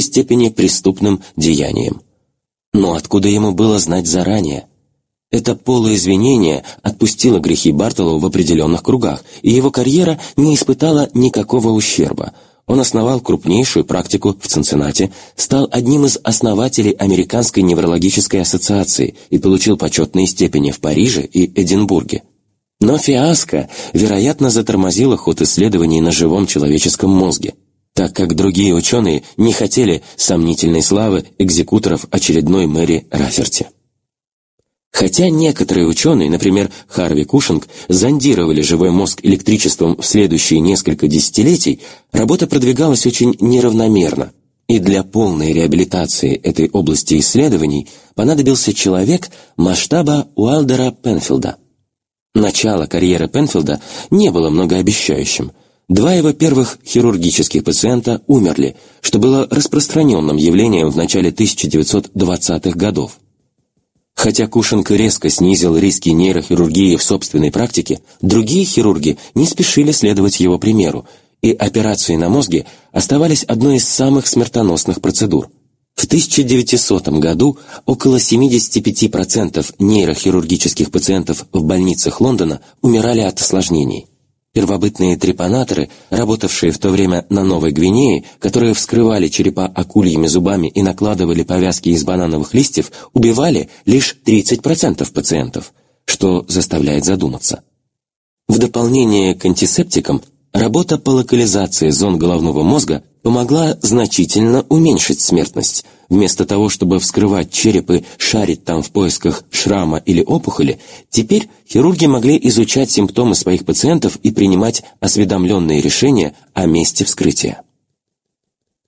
степени преступным деянием. Но откуда ему было знать заранее? Это полуизвинение отпустило грехи Бартолоу в определенных кругах, и его карьера не испытала никакого ущерба. Он основал крупнейшую практику в Цинциннати, стал одним из основателей Американской неврологической ассоциации и получил почетные степени в Париже и Эдинбурге. Но фиаско, вероятно, затормозило ход исследований на живом человеческом мозге, так как другие ученые не хотели сомнительной славы экзекуторов очередной Мэри Раферти. Хотя некоторые ученые, например, Харви Кушинг, зондировали живой мозг электричеством в следующие несколько десятилетий, работа продвигалась очень неравномерно, и для полной реабилитации этой области исследований понадобился человек масштаба Уайлдера Пенфилда. Начало карьеры Пенфилда не было многообещающим. Два его первых хирургических пациента умерли, что было распространенным явлением в начале 1920-х годов. Хотя Кушинг резко снизил риски нейрохирургии в собственной практике, другие хирурги не спешили следовать его примеру, и операции на мозге оставались одной из самых смертоносных процедур. В 1900 году около 75% нейрохирургических пациентов в больницах Лондона умирали от осложнений. Первобытные трепанаторы, работавшие в то время на Новой Гвинее, которые вскрывали черепа акульями зубами и накладывали повязки из банановых листьев, убивали лишь 30% пациентов, что заставляет задуматься. В дополнение к антисептикам, работа по локализации зон головного мозга помогла значительно уменьшить смертность. Вместо того, чтобы вскрывать череп и шарить там в поисках шрама или опухоли, теперь хирурги могли изучать симптомы своих пациентов и принимать осведомленные решения о месте вскрытия.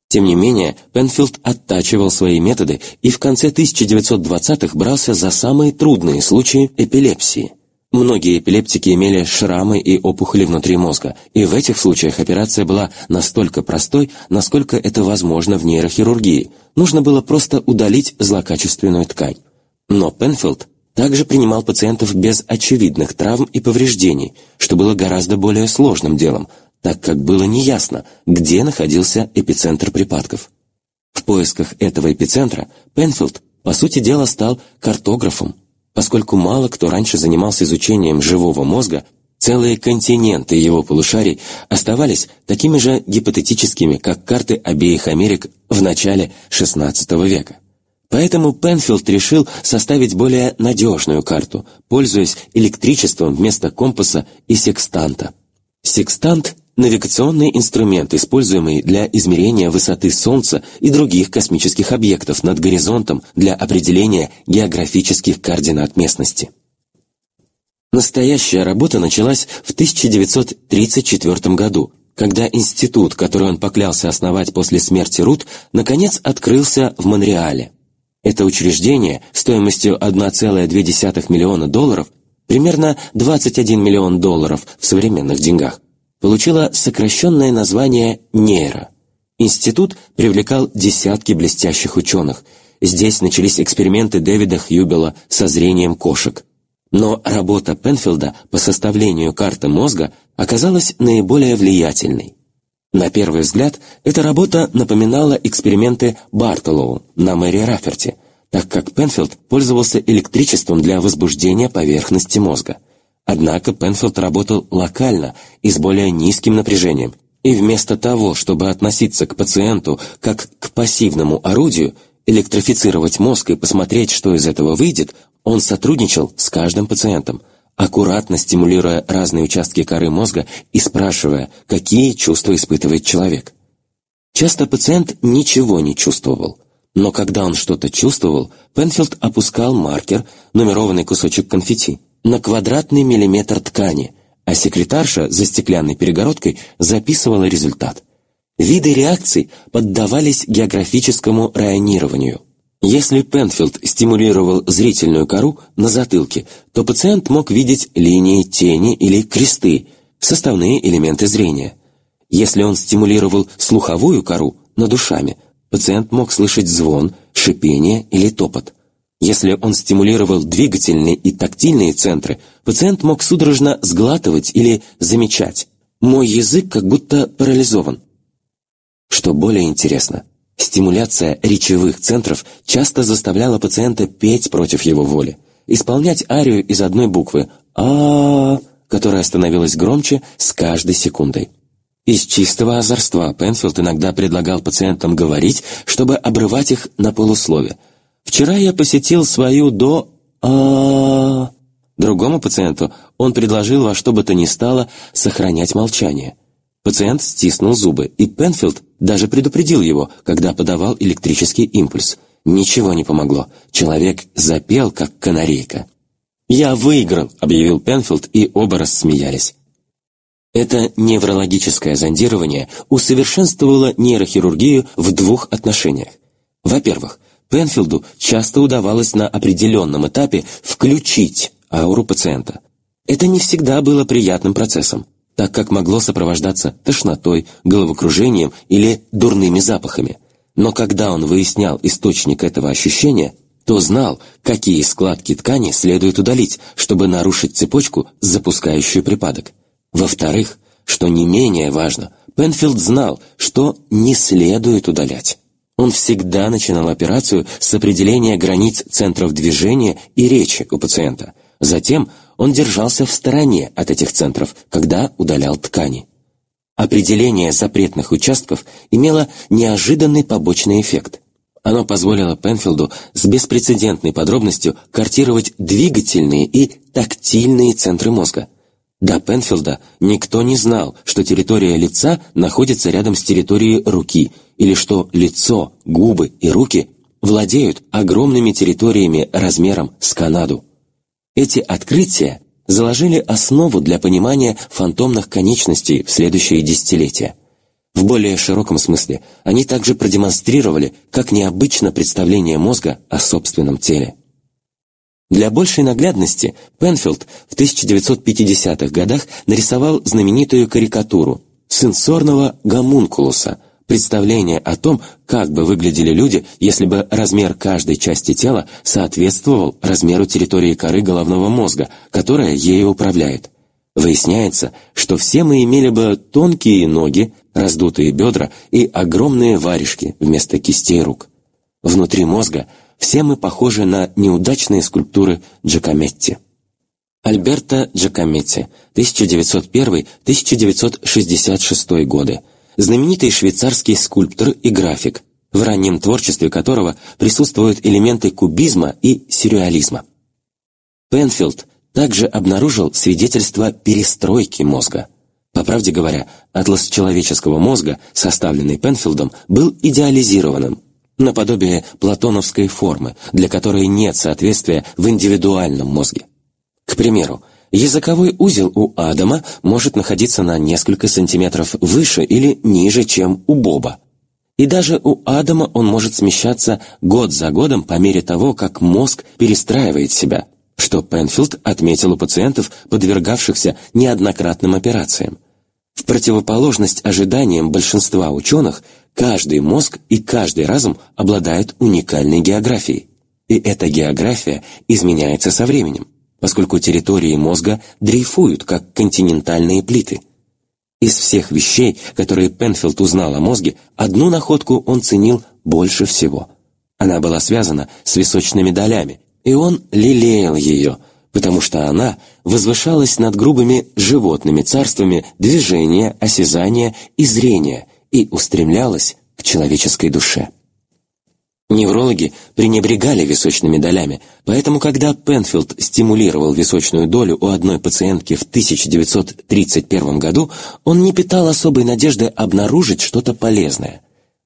Тем не менее, Пенфилд оттачивал свои методы и в конце 1920-х брался за самые трудные случаи эпилепсии – Многие эпилептики имели шрамы и опухоли внутри мозга, и в этих случаях операция была настолько простой, насколько это возможно в нейрохирургии. Нужно было просто удалить злокачественную ткань. Но Пенфилд также принимал пациентов без очевидных травм и повреждений, что было гораздо более сложным делом, так как было неясно, где находился эпицентр припадков. В поисках этого эпицентра Пенфилд, по сути дела, стал картографом, Поскольку мало кто раньше занимался изучением живого мозга, целые континенты его полушарий оставались такими же гипотетическими, как карты обеих Америк в начале XVI века. Поэтому Пенфилд решил составить более надежную карту, пользуясь электричеством вместо компаса и секстанта. Секстант Навигационный инструмент, используемый для измерения высоты Солнца и других космических объектов над горизонтом для определения географических координат местности. Настоящая работа началась в 1934 году, когда институт, который он поклялся основать после смерти Рут, наконец открылся в Монреале. Это учреждение стоимостью 1,2 миллиона долларов, примерно 21 миллион долларов в современных деньгах, получила сокращенное название «нейро». Институт привлекал десятки блестящих ученых. Здесь начались эксперименты Дэвида Хьюбела со зрением кошек. Но работа Пенфилда по составлению карты мозга оказалась наиболее влиятельной. На первый взгляд, эта работа напоминала эксперименты Бартолоу на Мэри Раферти, так как Пенфилд пользовался электричеством для возбуждения поверхности мозга. Однако Пенфилд работал локально и с более низким напряжением, и вместо того, чтобы относиться к пациенту как к пассивному орудию, электрифицировать мозг и посмотреть, что из этого выйдет, он сотрудничал с каждым пациентом, аккуратно стимулируя разные участки коры мозга и спрашивая, какие чувства испытывает человек. Часто пациент ничего не чувствовал, но когда он что-то чувствовал, Пенфилд опускал маркер, нумерованный кусочек конфетти, на квадратный миллиметр ткани, а секретарша за стеклянной перегородкой записывала результат. Виды реакций поддавались географическому районированию. Если Пенфилд стимулировал зрительную кору на затылке, то пациент мог видеть линии, тени или кресты, составные элементы зрения. Если он стимулировал слуховую кору над ушами, пациент мог слышать звон, шипение или топот. Если он стимулировал двигательные и тактильные центры, пациент мог судорожно сглатывать или замечать. Мой язык как будто парализован. Что более интересно, Стимуляция речевых центров часто заставляла пациента петь против его воли, исполнять арию из одной буквы а, которая становилась громче с каждой секундой. Из чистого озорства Пенфилд иногда предлагал пациентам говорить, чтобы обрывать их на полуслове. «Вчера я посетил свою до... а Другому пациенту он предложил во что бы то ни стало сохранять молчание. Пациент стиснул зубы, и Пенфилд даже предупредил его, когда подавал электрический импульс. Ничего не помогло. Человек запел, как канарейка. «Я выиграл», — объявил Пенфилд, и оба рассмеялись. Это неврологическое зондирование усовершенствовало нейрохирургию в двух отношениях. Во-первых, Пенфилду часто удавалось на определенном этапе включить ауру пациента. Это не всегда было приятным процессом, так как могло сопровождаться тошнотой, головокружением или дурными запахами. Но когда он выяснял источник этого ощущения, то знал, какие складки ткани следует удалить, чтобы нарушить цепочку, запускающую припадок. Во-вторых, что не менее важно, Пенфилд знал, что не следует удалять. Он всегда начинал операцию с определения границ центров движения и речи у пациента. Затем он держался в стороне от этих центров, когда удалял ткани. Определение запретных участков имело неожиданный побочный эффект. Оно позволило Пенфилду с беспрецедентной подробностью картировать двигательные и тактильные центры мозга. До Пенфилда никто не знал, что территория лица находится рядом с территорией руки, или что лицо, губы и руки владеют огромными территориями размером с Канаду. Эти открытия заложили основу для понимания фантомных конечностей в следующие десятилетия. В более широком смысле они также продемонстрировали, как необычно представление мозга о собственном теле. Для большей наглядности Пенфилд в 1950-х годах нарисовал знаменитую карикатуру сенсорного гомункулуса, представление о том, как бы выглядели люди, если бы размер каждой части тела соответствовал размеру территории коры головного мозга, которая ею управляет. Выясняется, что все мы имели бы тонкие ноги, раздутые бедра и огромные варежки вместо кистей рук. Внутри мозга все мы похожи на неудачные скульптуры Джакометти. Альберто Джакометти, 1901-1966 годы, знаменитый швейцарский скульптор и график, в раннем творчестве которого присутствуют элементы кубизма и сюрреализма. Пенфилд также обнаружил свидетельство перестройки мозга. По правде говоря, атлас человеческого мозга, составленный Пенфилдом, был идеализированным, наподобие платоновской формы, для которой нет соответствия в индивидуальном мозге. К примеру, языковой узел у Адама может находиться на несколько сантиметров выше или ниже, чем у Боба. И даже у Адама он может смещаться год за годом по мере того, как мозг перестраивает себя, что Пенфилд отметил у пациентов, подвергавшихся неоднократным операциям. В противоположность ожиданиям большинства ученых, каждый мозг и каждый разум обладает уникальной географией. И эта география изменяется со временем, поскольку территории мозга дрейфуют, как континентальные плиты. Из всех вещей, которые Пенфилд узнал о мозге, одну находку он ценил больше всего. Она была связана с височными долями, и он лелеял ее, потому что она возвышалась над грубыми животными царствами движения, осязания и зрения и устремлялась к человеческой душе. Неврологи пренебрегали височными долями, поэтому когда Пенфилд стимулировал височную долю у одной пациентки в 1931 году, он не питал особой надежды обнаружить что-то полезное.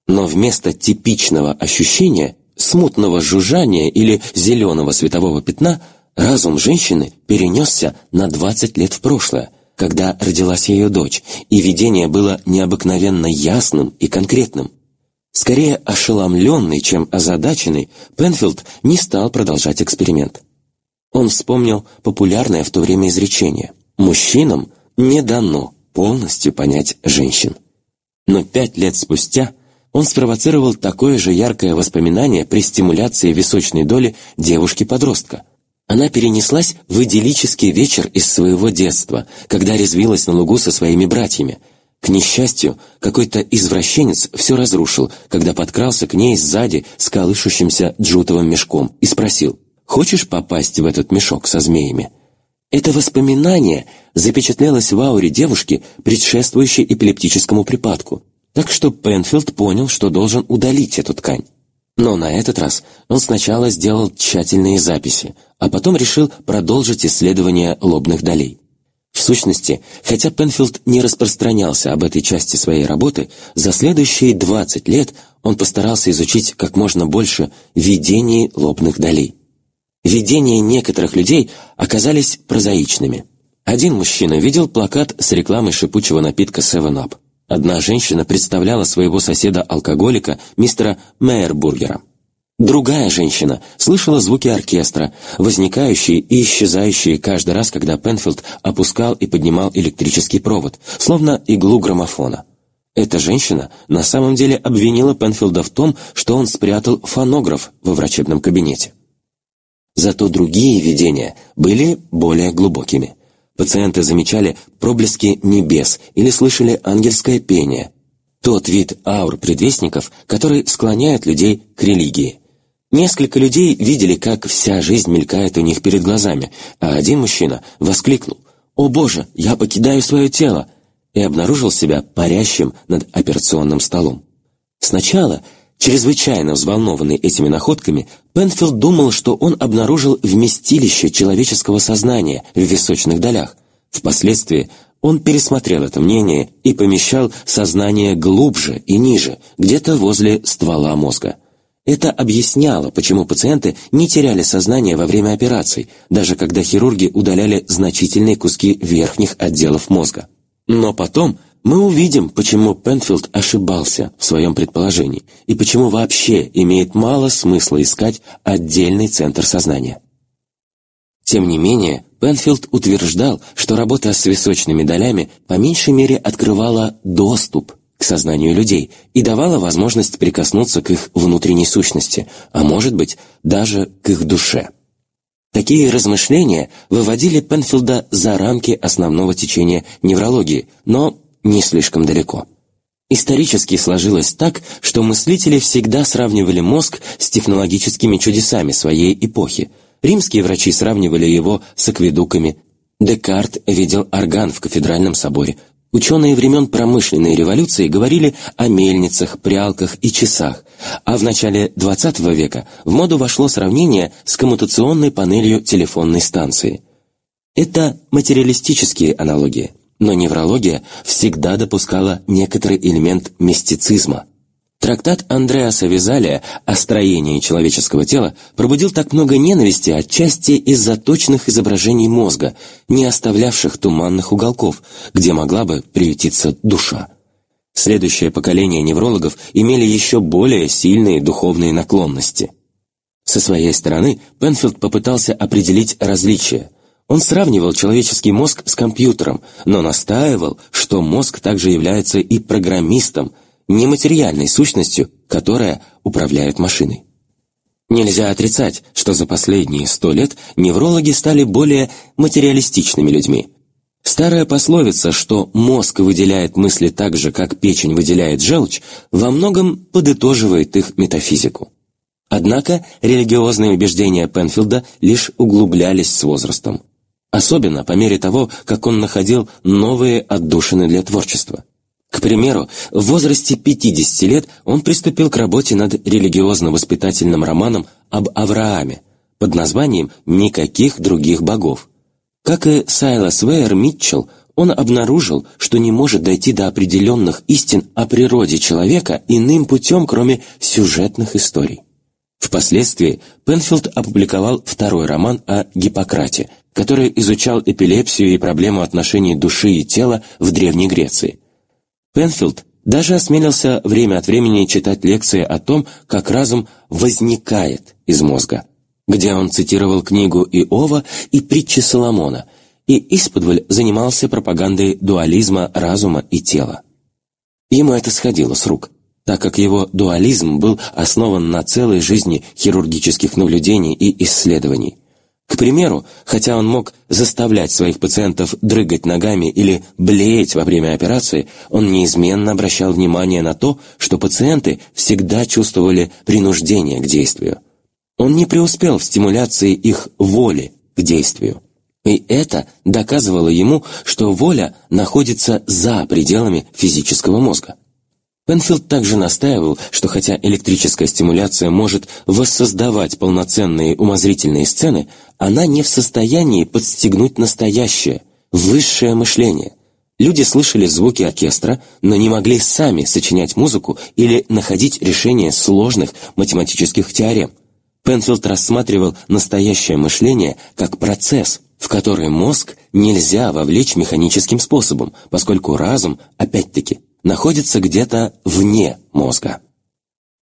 Но вместо типичного ощущения смутного жужжания или зеленого светового пятна разум женщины перенесся на 20 лет в прошлое, когда родилась ее дочь, и видение было необыкновенно ясным и конкретным. Скорее ошеломленный, чем озадаченный, Пенфилд не стал продолжать эксперимент. Он вспомнил популярное в то время изречение «Мужчинам не дано полностью понять женщин». Но пять лет спустя он спровоцировал такое же яркое воспоминание при стимуляции височной доли девушки-подростка. Она перенеслась в идиллический вечер из своего детства, когда резвилась на лугу со своими братьями. К несчастью, какой-то извращенец все разрушил, когда подкрался к ней сзади с колышущимся джутовым мешком и спросил «Хочешь попасть в этот мешок со змеями?» Это воспоминание запечатлелось в ауре девушки, предшествующей эпилептическому припадку, так что Пенфилд понял, что должен удалить эту ткань. Но на этот раз он сначала сделал тщательные записи, а потом решил продолжить исследование лобных долей. В сущности, хотя Пенфилд не распространялся об этой части своей работы, за следующие 20 лет он постарался изучить как можно больше видений лобных долей. Видения некоторых людей оказались прозаичными. Один мужчина видел плакат с рекламой шипучего напитка 7-Up. Одна женщина представляла своего соседа-алкоголика, мистера Мейербургера. Другая женщина слышала звуки оркестра, возникающие и исчезающие каждый раз, когда Пенфилд опускал и поднимал электрический провод, словно иглу граммофона. Эта женщина на самом деле обвинила Пенфилда в том, что он спрятал фонограф во врачебном кабинете. Зато другие видения были более глубокими. Пациенты замечали проблески небес или слышали ангельское пение. Тот вид аур предвестников, который склоняет людей к религии. Несколько людей видели, как вся жизнь мелькает у них перед глазами, а один мужчина воскликнул «О боже, я покидаю свое тело!» и обнаружил себя парящим над операционным столом. Сначала Чрезвычайно взволнованный этими находками, Пенфилд думал, что он обнаружил вместилище человеческого сознания в височных долях. Впоследствии он пересмотрел это мнение и помещал сознание глубже и ниже, где-то возле ствола мозга. Это объясняло, почему пациенты не теряли сознание во время операций, даже когда хирурги удаляли значительные куски верхних отделов мозга. Но потом мы увидим, почему Пенфилд ошибался в своем предположении и почему вообще имеет мало смысла искать отдельный центр сознания. Тем не менее, Пенфилд утверждал, что работа с височными долями по меньшей мере открывала доступ к сознанию людей и давала возможность прикоснуться к их внутренней сущности, а может быть, даже к их душе. Такие размышления выводили Пенфилда за рамки основного течения неврологии, но не слишком далеко. Исторически сложилось так, что мыслители всегда сравнивали мозг с технологическими чудесами своей эпохи. Римские врачи сравнивали его с акведуками. Декарт видел орган в кафедральном соборе. Ученые времен промышленной революции говорили о мельницах, прялках и часах, а в начале XX века в моду вошло сравнение с коммутационной панелью телефонной станции. Это материалистические аналогии. Но неврология всегда допускала некоторый элемент мистицизма. Трактат Андреаса Визалия о строении человеческого тела пробудил так много ненависти отчасти из-за точных изображений мозга, не оставлявших туманных уголков, где могла бы приютиться душа. Следующее поколение неврологов имели еще более сильные духовные наклонности. Со своей стороны Пенфилд попытался определить различия – он сравнивал человеческий мозг с компьютером, но настаивал, что мозг также является и программистом, нематериальной сущностью, которая управляет машиной. Нельзя отрицать, что за последние сто лет неврологи стали более материалистичными людьми. Старая пословица, что мозг выделяет мысли так же, как печень выделяет желчь, во многом подытоживает их метафизику. Однако религиозные убеждения Пенфилда лишь углублялись с возрастом. Особенно по мере того, как он находил новые отдушины для творчества. К примеру, в возрасте 50 лет он приступил к работе над религиозно-воспитательным романом об Аврааме под названием «Никаких других богов». Как и Сайлас Вейер Митчелл, он обнаружил, что не может дойти до определенных истин о природе человека иным путем, кроме сюжетных историй. Впоследствии Пенфилд опубликовал второй роман о Гиппократе, который изучал эпилепсию и проблему отношений души и тела в Древней Греции. Пенфилд даже осмелился время от времени читать лекции о том, как разум возникает из мозга, где он цитировал книгу Иова и притчи Соломона, и исподволь занимался пропагандой дуализма разума и тела. Ему это сходило с рук – так как его дуализм был основан на целой жизни хирургических наблюдений и исследований. К примеру, хотя он мог заставлять своих пациентов дрыгать ногами или блеять во время операции, он неизменно обращал внимание на то, что пациенты всегда чувствовали принуждение к действию. Он не преуспел в стимуляции их воли к действию. И это доказывало ему, что воля находится за пределами физического мозга. Пенфилд также настаивал, что хотя электрическая стимуляция может воссоздавать полноценные умозрительные сцены, она не в состоянии подстегнуть настоящее, высшее мышление. Люди слышали звуки оркестра, но не могли сами сочинять музыку или находить решение сложных математических теорем. Пенфилд рассматривал настоящее мышление как процесс, в который мозг нельзя вовлечь механическим способом, поскольку разум, опять-таки, находится где-то вне мозга.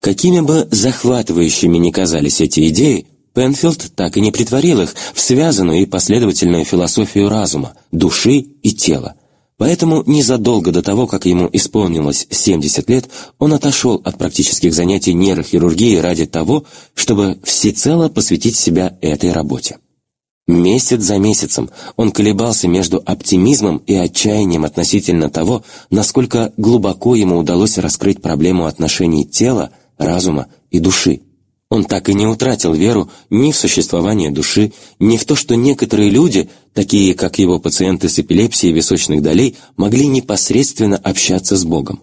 Какими бы захватывающими ни казались эти идеи, Пенфилд так и не притворил их в связанную и последовательную философию разума, души и тела. Поэтому незадолго до того, как ему исполнилось 70 лет, он отошел от практических занятий нейрохирургии ради того, чтобы всецело посвятить себя этой работе. Месяц за месяцем он колебался между оптимизмом и отчаянием относительно того, насколько глубоко ему удалось раскрыть проблему отношений тела, разума и души. Он так и не утратил веру ни в существование души, ни в то, что некоторые люди, такие как его пациенты с эпилепсией височных долей, могли непосредственно общаться с Богом.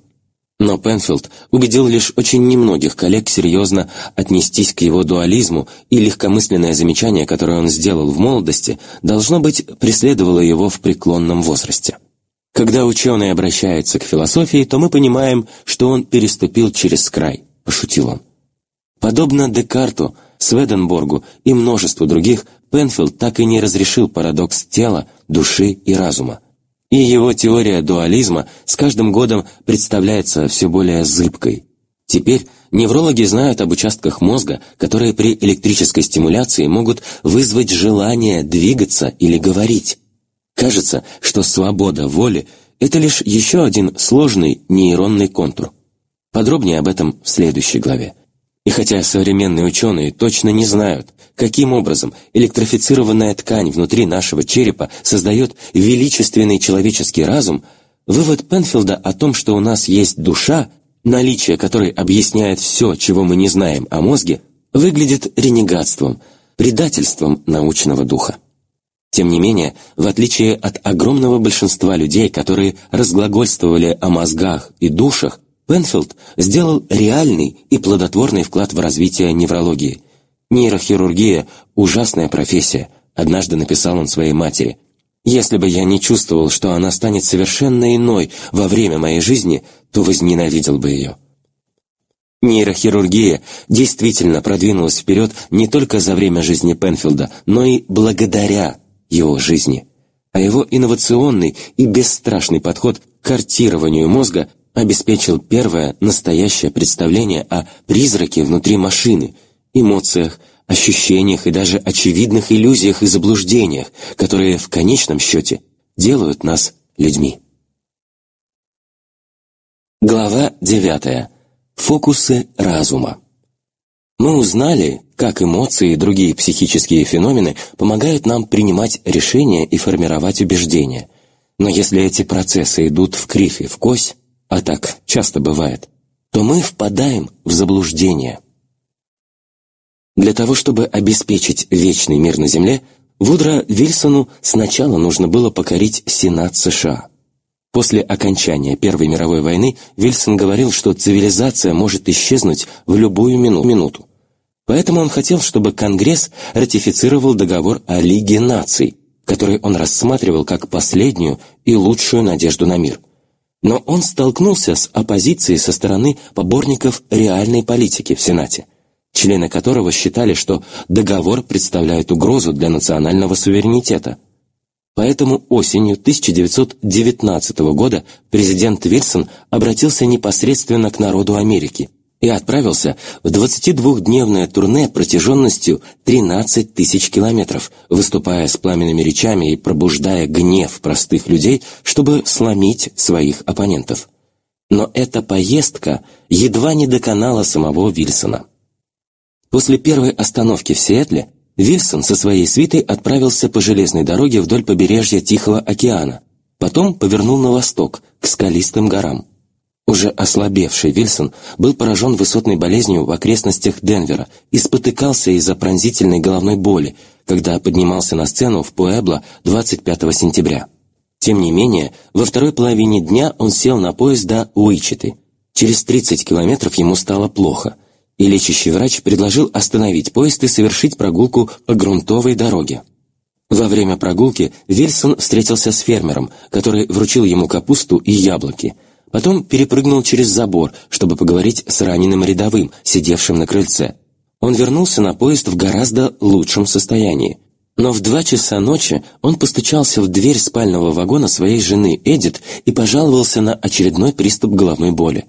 Но Пенфилд убедил лишь очень немногих коллег серьезно отнестись к его дуализму, и легкомысленное замечание, которое он сделал в молодости, должно быть, преследовало его в преклонном возрасте. Когда ученый обращается к философии, то мы понимаем, что он переступил через край, пошутил он. Подобно Декарту, Сведенборгу и множеству других, Пенфилд так и не разрешил парадокс тела, души и разума, и его теория дуализма с каждым годом представляется все более зыбкой. Теперь неврологи знают об участках мозга, которые при электрической стимуляции могут вызвать желание двигаться или говорить. Кажется, что свобода воли – это лишь еще один сложный нейронный контур. Подробнее об этом в следующей главе. И хотя современные ученые точно не знают, каким образом электрифицированная ткань внутри нашего черепа создает величественный человеческий разум, вывод Пенфилда о том, что у нас есть душа, наличие которой объясняет все, чего мы не знаем о мозге, выглядит ренегатством, предательством научного духа. Тем не менее, в отличие от огромного большинства людей, которые разглагольствовали о мозгах и душах, Пенфилд сделал реальный и плодотворный вклад в развитие неврологии – «Нейрохирургия – ужасная профессия», – однажды написал он своей матери. «Если бы я не чувствовал, что она станет совершенно иной во время моей жизни, то возненавидел бы ее». Нейрохирургия действительно продвинулась вперед не только за время жизни Пенфилда, но и благодаря его жизни. А его инновационный и бесстрашный подход к картированию мозга обеспечил первое настоящее представление о призраке внутри машины, эмоциях, ощущениях и даже очевидных иллюзиях и заблуждениях, которые в конечном счете делают нас людьми. Глава 9. Фокусы разума. Мы узнали, как эмоции и другие психические феномены помогают нам принимать решения и формировать убеждения. Но если эти процессы идут в кривь и в кось, а так часто бывает, то мы впадаем в заблуждение. Для того, чтобы обеспечить вечный мир на Земле, Вудро Вильсону сначала нужно было покорить Сенат США. После окончания Первой мировой войны Вильсон говорил, что цивилизация может исчезнуть в любую минуту. Поэтому он хотел, чтобы Конгресс ратифицировал договор о Лиге наций, который он рассматривал как последнюю и лучшую надежду на мир. Но он столкнулся с оппозицией со стороны поборников реальной политики в Сенате члены которого считали, что договор представляет угрозу для национального суверенитета. Поэтому осенью 1919 года президент Вильсон обратился непосредственно к народу Америки и отправился в 22-дневное турне протяженностью 13 тысяч километров, выступая с пламенными речами и пробуждая гнев простых людей, чтобы сломить своих оппонентов. Но эта поездка едва не доконала самого Вильсона. После первой остановки в Сиэтле Вильсон со своей свитой отправился по железной дороге вдоль побережья Тихого океана, потом повернул на восток, к скалистым горам. Уже ослабевший Вильсон был поражен высотной болезнью в окрестностях Денвера и спотыкался из-за пронзительной головной боли, когда поднимался на сцену в Пуэбло 25 сентября. Тем не менее, во второй половине дня он сел на поезд до Уичиты. Через 30 километров ему стало плохо, и лечащий врач предложил остановить поезд и совершить прогулку по грунтовой дороге. Во время прогулки Вильсон встретился с фермером, который вручил ему капусту и яблоки – Потом перепрыгнул через забор, чтобы поговорить с раненым рядовым, сидевшим на крыльце. Он вернулся на поезд в гораздо лучшем состоянии. Но в два часа ночи он постучался в дверь спального вагона своей жены Эдит и пожаловался на очередной приступ головной боли.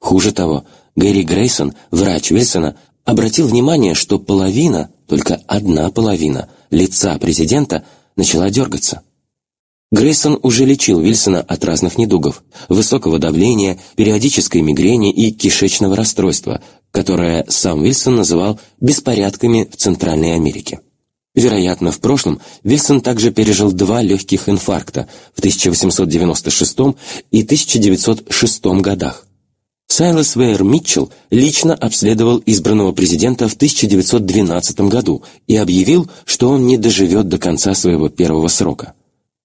Хуже того, Гэри Грейсон, врач Вильсона, обратил внимание, что половина, только одна половина, лица президента начала дергаться. Грейсон уже лечил Вильсона от разных недугов – высокого давления, периодической мигрени и кишечного расстройства, которое сам Вильсон называл «беспорядками в Центральной Америке». Вероятно, в прошлом Вильсон также пережил два легких инфаркта в 1896 и 1906 годах. Сайлас Вейер Митчелл лично обследовал избранного президента в 1912 году и объявил, что он не доживет до конца своего первого срока.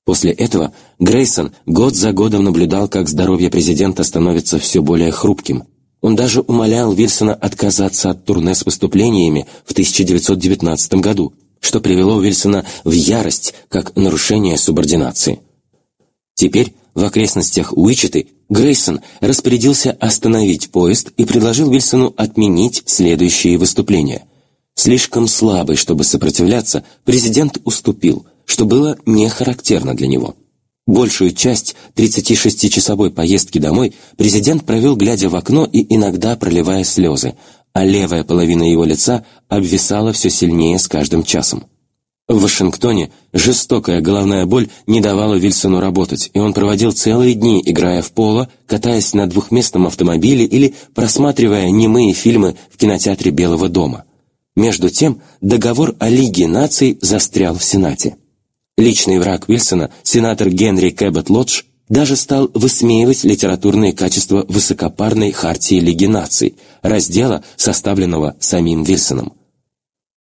После этого Грейсон год за годом наблюдал, как здоровье президента становится все более хрупким. Он даже умолял Вильсона отказаться от турне с выступлениями в 1919 году, что привело Вильсона в ярость как нарушение субординации. Теперь в окрестностях Уичеты Грейсон распорядился остановить поезд и предложил Вильсону отменить следующие выступления. Слишком слабый, чтобы сопротивляться, президент уступил – что было не характерно для него. Большую часть 36-часовой поездки домой президент провел, глядя в окно и иногда проливая слезы, а левая половина его лица обвисала все сильнее с каждым часом. В Вашингтоне жестокая головная боль не давала Вильсону работать, и он проводил целые дни, играя в поло, катаясь на двухместном автомобиле или просматривая немые фильмы в кинотеатре Белого дома. Между тем, договор о Лиге наций застрял в Сенате. Личный враг Вильсона, сенатор Генри Кэббет Лодж, даже стал высмеивать литературные качества высокопарной Хартии Лиги наций, раздела, составленного самим Вильсоном.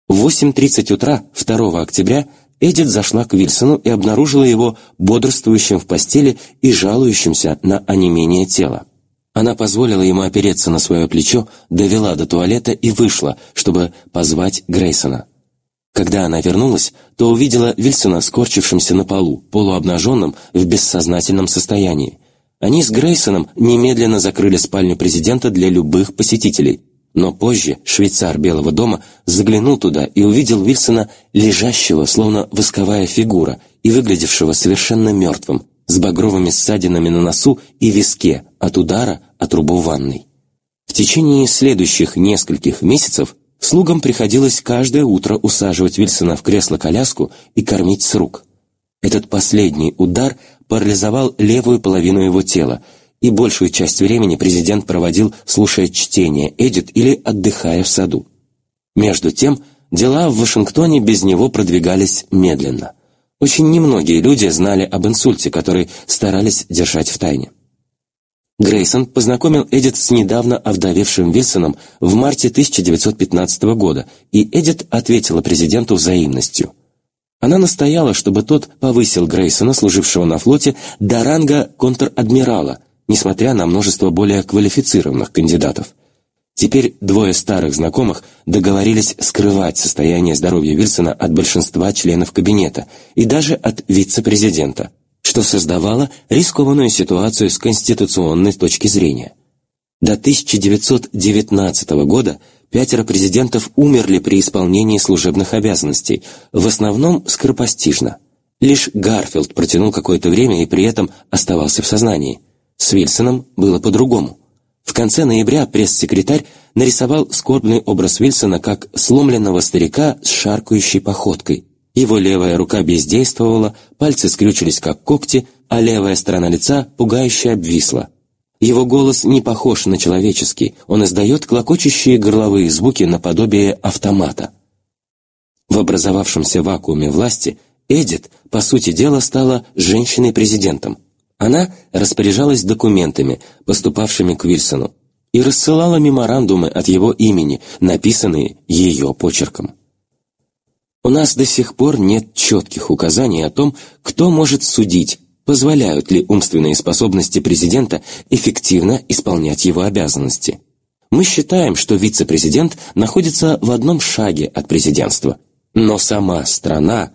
В 8.30 утра 2 октября Эдит зашла к Вильсону и обнаружила его бодрствующим в постели и жалующимся на онемение тела. Она позволила ему опереться на свое плечо, довела до туалета и вышла, чтобы позвать Грейсона. Когда она вернулась, то увидела Вильсона скорчившимся на полу, полуобнаженным, в бессознательном состоянии. Они с Грейсоном немедленно закрыли спальню президента для любых посетителей, но позже швейцар Белого дома заглянул туда и увидел Вильсона лежащего, словно восковая фигура, и выглядевшего совершенно мертвым, с багровыми ссадинами на носу и виске от удара от трубу ванной. В течение следующих нескольких месяцев Слугам приходилось каждое утро усаживать Вильсона в кресло-коляску и кормить с рук. Этот последний удар парализовал левую половину его тела, и большую часть времени президент проводил, слушая чтение Эдит или отдыхая в саду. Между тем, дела в Вашингтоне без него продвигались медленно. Очень немногие люди знали об инсульте, который старались держать в тайне. Грейсон познакомил Эдит с недавно овдовевшим Вильсоном в марте 1915 года, и Эдит ответила президенту взаимностью. Она настояла, чтобы тот повысил Грейсона, служившего на флоте, до ранга контр-адмирала, несмотря на множество более квалифицированных кандидатов. Теперь двое старых знакомых договорились скрывать состояние здоровья Вильсона от большинства членов кабинета и даже от вице-президента – что создавало рискованную ситуацию с конституционной точки зрения. До 1919 года пятеро президентов умерли при исполнении служебных обязанностей, в основном скоропостижно. Лишь Гарфилд протянул какое-то время и при этом оставался в сознании. С Вильсоном было по-другому. В конце ноября пресс-секретарь нарисовал скорбный образ Вильсона как сломленного старика с шаркающей походкой – его левая рука бездействовала, пальцы скрючились как когти, а левая сторона лица пугающе обвисла. Его голос не похож на человеческий, он издает клокочущие горловые звуки наподобие автомата. В образовавшемся вакууме власти Эдит, по сути дела, стала женщиной-президентом. Она распоряжалась документами, поступавшими к Вильсону, и рассылала меморандумы от его имени, написанные ее почерком. У нас до сих пор нет четких указаний о том, кто может судить, позволяют ли умственные способности президента эффективно исполнять его обязанности. Мы считаем, что вице-президент находится в одном шаге от президентства, но сама страна,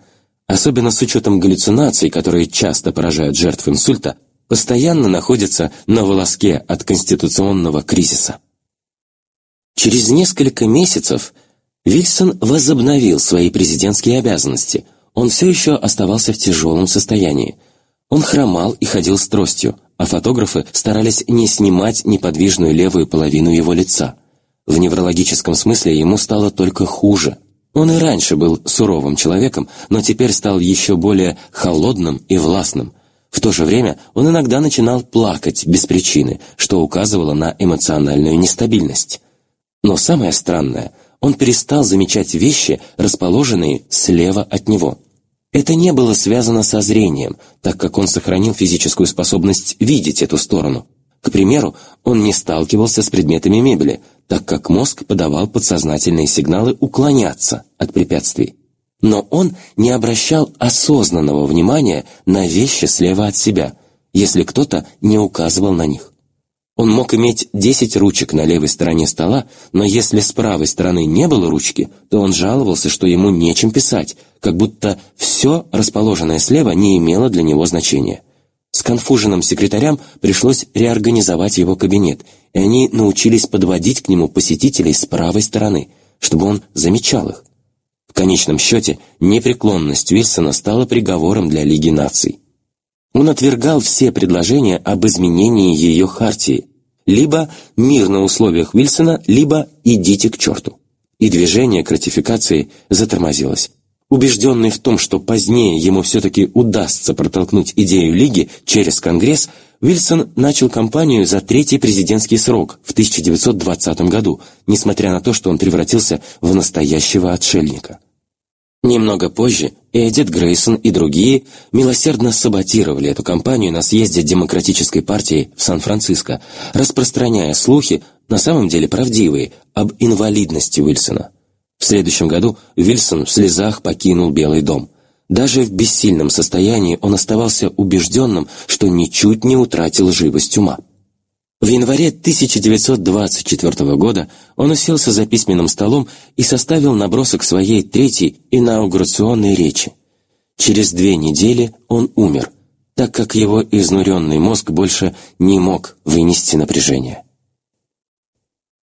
особенно с учетом галлюцинаций, которые часто поражают жертв инсульта, постоянно находится на волоске от конституционного кризиса. Через несколько месяцев Вильсон возобновил свои президентские обязанности. Он все еще оставался в тяжелом состоянии. Он хромал и ходил с тростью, а фотографы старались не снимать неподвижную левую половину его лица. В неврологическом смысле ему стало только хуже – он и раньше был суровым человеком, но теперь стал еще более холодным и властным. В то же время он иногда начинал плакать без причины, что указывало на эмоциональную нестабильность. Но самое странное, он перестал замечать вещи, расположенные слева от него. Это не было связано со зрением, так как он сохранил физическую способность видеть эту сторону. К примеру, он не сталкивался с предметами мебели, так как мозг подавал подсознательные сигналы уклоняться от препятствий. Но он не обращал осознанного внимания на вещи слева от себя, если кто-то не указывал на них. Он мог иметь 10 ручек на левой стороне стола, но если с правой стороны не было ручки, то он жаловался, что ему нечем писать, как будто все, расположенное слева, не имело для него значения. Сконфуженным секретарям пришлось реорганизовать его кабинет, и они научились подводить к нему посетителей с правой стороны, чтобы он замечал их. В конечном счете, непреклонность Вильсона стала приговором для Лиги наций. Он отвергал все предложения об изменении ее хартии, либо мир на условиях Вильсона, либо идите к черту. И движение к ратификации затормозилось. Убежденный в том, что позднее ему все-таки удастся протолкнуть идею Лиги через Конгресс, Вильсон начал кампанию за третий президентский срок в 1920 году, несмотря на то, что он превратился в настоящего отшельника. Немного позже Эдит Грейсон и другие милосердно саботировали эту кампанию на съезде Демократической партии в Сан-Франциско, распространяя слухи, на самом деле правдивые, об инвалидности Уильсона. В следующем году Вильсон в слезах покинул Белый дом. Даже в бессильном состоянии он оставался убежденным, что ничуть не утратил живость ума. В январе 1924 года он уселся за письменным столом и составил набросок своей третьей инаугурационной речи. Через две недели он умер, так как его изнуренный мозг больше не мог вынести напряжение.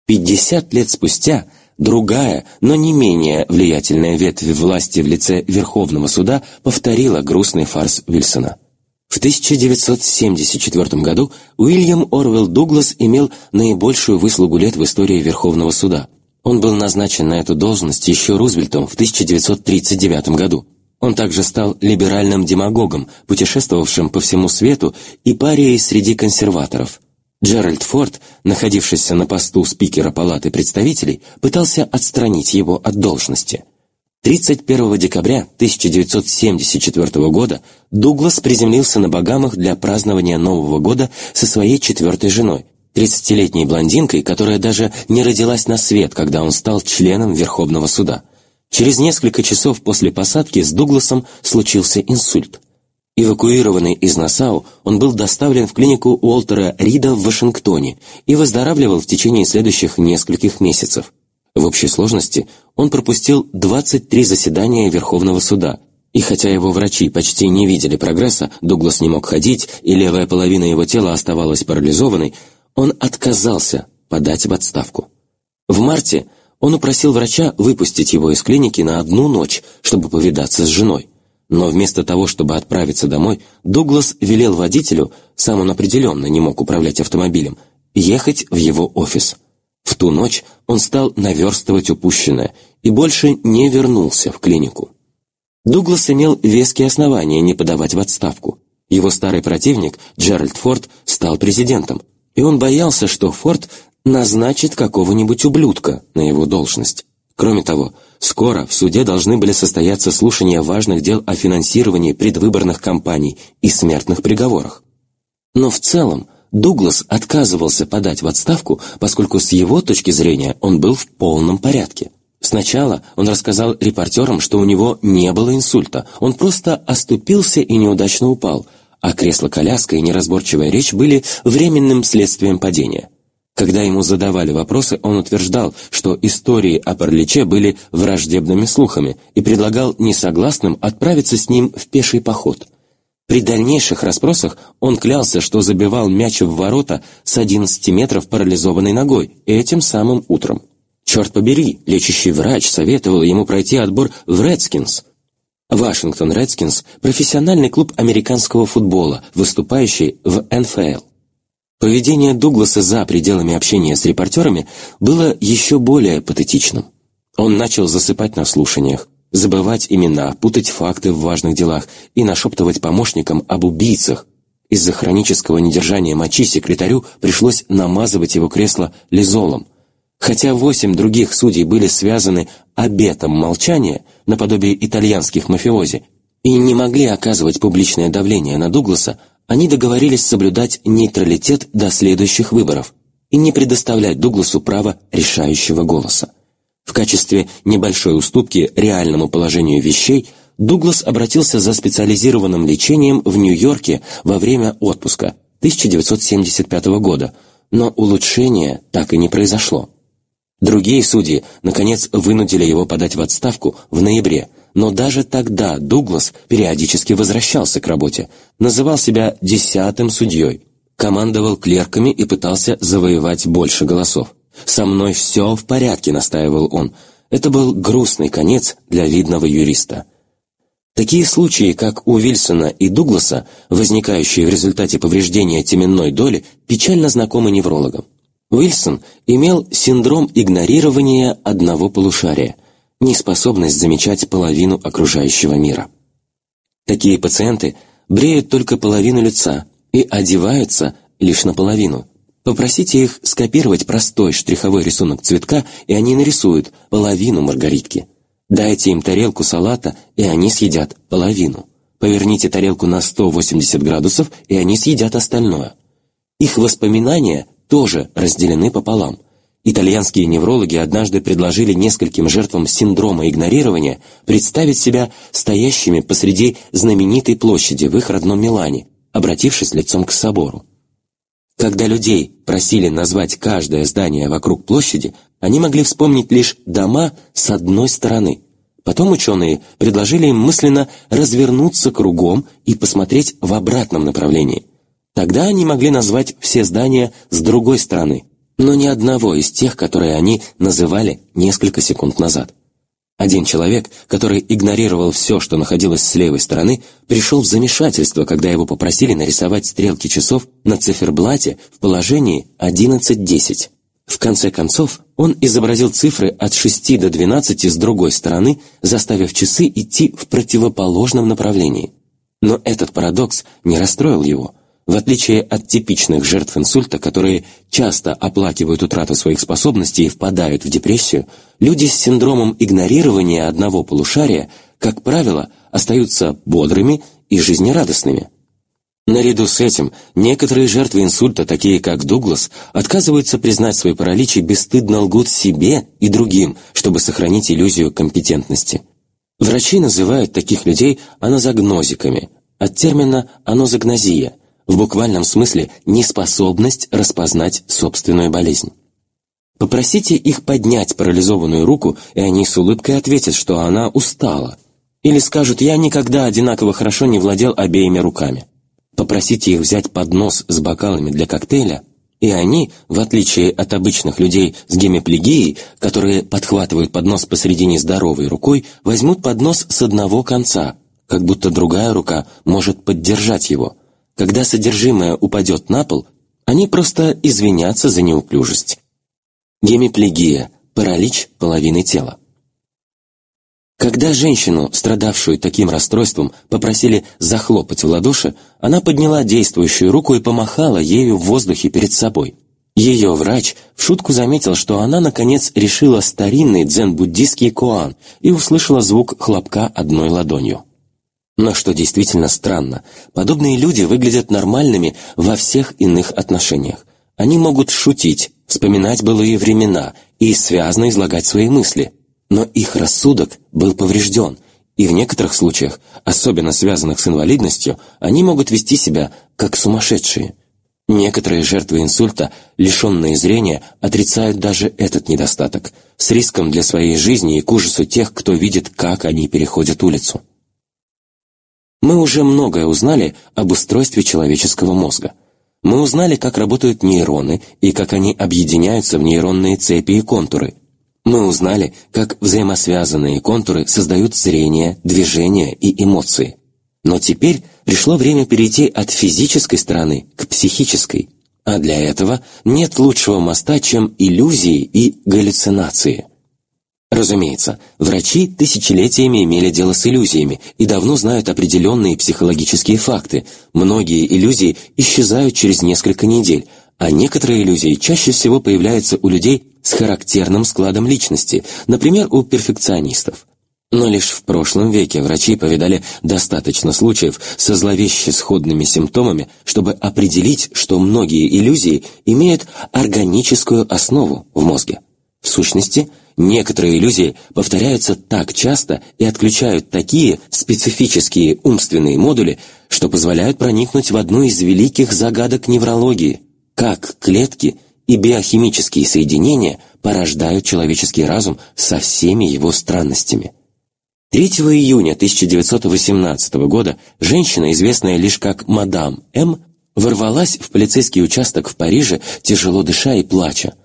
Пятьдесят лет спустя – Другая, но не менее влиятельная ветвь власти в лице Верховного суда повторила грустный фарс Уильсона. В 1974 году Уильям Орвелл Дуглас имел наибольшую выслугу лет в истории Верховного суда. Он был назначен на эту должность еще Рузвельтом в 1939 году. Он также стал либеральным демагогом, путешествовавшим по всему свету и парией среди консерваторов – Джеральд Форд, находившийся на посту спикера Палаты представителей, пытался отстранить его от должности. 31 декабря 1974 года Дуглас приземлился на Багамах для празднования Нового года со своей четвертой женой, 30-летней блондинкой, которая даже не родилась на свет, когда он стал членом Верховного суда. Через несколько часов после посадки с Дугласом случился инсульт. Эвакуированный из Нассау, он был доставлен в клинику Уолтера Рида в Вашингтоне и выздоравливал в течение следующих нескольких месяцев. В общей сложности он пропустил 23 заседания Верховного суда, и хотя его врачи почти не видели прогресса, Дуглас не мог ходить, и левая половина его тела оставалась парализованной, он отказался подать в отставку. В марте он упросил врача выпустить его из клиники на одну ночь, чтобы повидаться с женой. Но вместо того, чтобы отправиться домой, Дуглас велел водителю, сам он определенно не мог управлять автомобилем, ехать в его офис. В ту ночь он стал наверстывать упущенное и больше не вернулся в клинику. Дуглас имел веские основания не подавать в отставку. Его старый противник, Джеральд Форд, стал президентом, и он боялся, что Форд назначит какого-нибудь ублюдка на его должность. Кроме того, скоро в суде должны были состояться слушания важных дел о финансировании предвыборных кампаний и смертных приговорах. Но в целом Дуглас отказывался подать в отставку, поскольку с его точки зрения он был в полном порядке. Сначала он рассказал репортерам, что у него не было инсульта, он просто оступился и неудачно упал, а кресло-коляска и неразборчивая речь были временным следствием падения. Когда ему задавали вопросы, он утверждал, что истории о параличе были враждебными слухами и предлагал несогласным отправиться с ним в пеший поход. При дальнейших расспросах он клялся, что забивал мяч в ворота с 11 метров парализованной ногой этим самым утром. Черт побери, лечащий врач советовал ему пройти отбор в «Редскинс». Вашингтон Редскинс – профессиональный клуб американского футбола, выступающий в НФЛ. Поведение Дугласа за пределами общения с репортерами было еще более патетичным. Он начал засыпать на слушаниях, забывать имена, путать факты в важных делах и нашептывать помощникам об убийцах. Из-за хронического недержания мочи секретарю пришлось намазывать его кресло лизолом. Хотя восемь других судей были связаны обетом молчания, наподобие итальянских мафиози, и не могли оказывать публичное давление на Дугласа, они договорились соблюдать нейтралитет до следующих выборов и не предоставлять Дугласу права решающего голоса. В качестве небольшой уступки реальному положению вещей Дуглас обратился за специализированным лечением в Нью-Йорке во время отпуска 1975 года, но улучшения так и не произошло. Другие судьи, наконец, вынудили его подать в отставку в ноябре, но даже тогда Дуглас периодически возвращался к работе, называл себя десятым судьей, командовал клерками и пытался завоевать больше голосов. «Со мной все в порядке», — настаивал он. Это был грустный конец для видного юриста. Такие случаи, как у Вильсона и Дугласа, возникающие в результате повреждения теменной доли, печально знакомы неврологам. Уильсон имел синдром игнорирования одного полушария, неспособность замечать половину окружающего мира. Такие пациенты бреют только половину лица и одеваются лишь наполовину – Попросите их скопировать простой штриховой рисунок цветка, и они нарисуют половину маргаритки. Дайте им тарелку салата, и они съедят половину. Поверните тарелку на 180 градусов, и они съедят остальное. Их воспоминания тоже разделены пополам. Итальянские неврологи однажды предложили нескольким жертвам синдрома игнорирования представить себя стоящими посреди знаменитой площади в их родном Милане, обратившись лицом к собору. Когда людей просили назвать каждое здание вокруг площади, они могли вспомнить лишь дома с одной стороны. Потом ученые предложили им мысленно развернуться кругом и посмотреть в обратном направлении. Тогда они могли назвать все здания с другой стороны, но ни одного из тех, которые они называли несколько секунд назад. Один человек, который игнорировал все, что находилось с левой стороны, пришел в замешательство, когда его попросили нарисовать стрелки часов на циферблате в положении 11.10. В конце концов, он изобразил цифры от 6 до 12 с другой стороны, заставив часы идти в противоположном направлении. Но этот парадокс не расстроил его – в отличие от типичных жертв инсульта, которые часто оплакивают утрату своих способностей и впадают в депрессию, люди с синдромом игнорирования одного полушария, как правило, остаются бодрыми и жизнерадостными. Наряду с этим, некоторые жертвы инсульта, такие как Дуглас, отказываются признать свой паралич и бесстыдно лгут себе и другим, чтобы сохранить иллюзию компетентности. Врачи называют таких людей анозагнозиками, от термина «анозагнозия», в буквальном смысле неспособность распознать собственную болезнь. Попросите их поднять парализованную руку, и они с улыбкой ответят, что она устала. Или скажут «я никогда одинаково хорошо не владел обеими руками». Попросите их взять поднос с бокалами для коктейля, и они, в отличие от обычных людей с гемиплегией, которые подхватывают поднос посредине здоровой рукой, возьмут поднос с одного конца, как будто другая рука может поддержать его – когда содержимое упадет на пол, они просто извинятся за неуклюжесть. Гемиплегия – паралич половины тела. Когда женщину, страдавшую таким расстройством, попросили захлопать в ладоши, она подняла действующую руку и помахала ею в воздухе перед собой. Ее врач в шутку заметил, что она, наконец, решила старинный дзен-буддийский коан и услышала звук хлопка одной ладонью. Но что действительно странно, подобные люди выглядят нормальными во всех иных отношениях. Они могут шутить, вспоминать былые времена и связно излагать свои мысли. Но их рассудок был поврежден, и в некоторых случаях, особенно связанных с инвалидностью, они могут вести себя как сумасшедшие – Некоторые жертвы инсульта, лишенные зрения, отрицают даже этот недостаток, с риском для своей жизни и к ужасу тех, кто видит, как они переходят улицу. Мы уже многое узнали об устройстве человеческого мозга. Мы узнали, как работают нейроны и как они объединяются в нейронные цепи и контуры. Мы узнали, как взаимосвязанные контуры создают зрение, движение и эмоции. Но теперь пришло время перейти от физической стороны к психической, а для этого нет лучшего моста, чем иллюзии и галлюцинации. Разумеется, врачи тысячелетиями имели дело с иллюзиями и давно знают определенные психологические факты. Многие иллюзии исчезают через несколько недель, а некоторые иллюзии чаще всего появляются у людей с характерным складом личности, например, у перфекционистов. Но лишь в прошлом веке врачи повидали достаточно случаев со зловеще сходными симптомами, чтобы определить, что многие иллюзии имеют органическую основу в мозге. В сущности, некоторые иллюзии повторяются так часто и отключают такие специфические умственные модули, что позволяют проникнуть в одну из великих загадок неврологии, как клетки и биохимические соединения порождают человеческий разум со всеми его странностями. 3 июня 1918 года женщина, известная лишь как мадам М., ворвалась в полицейский участок в Париже, тяжело дыша и плача.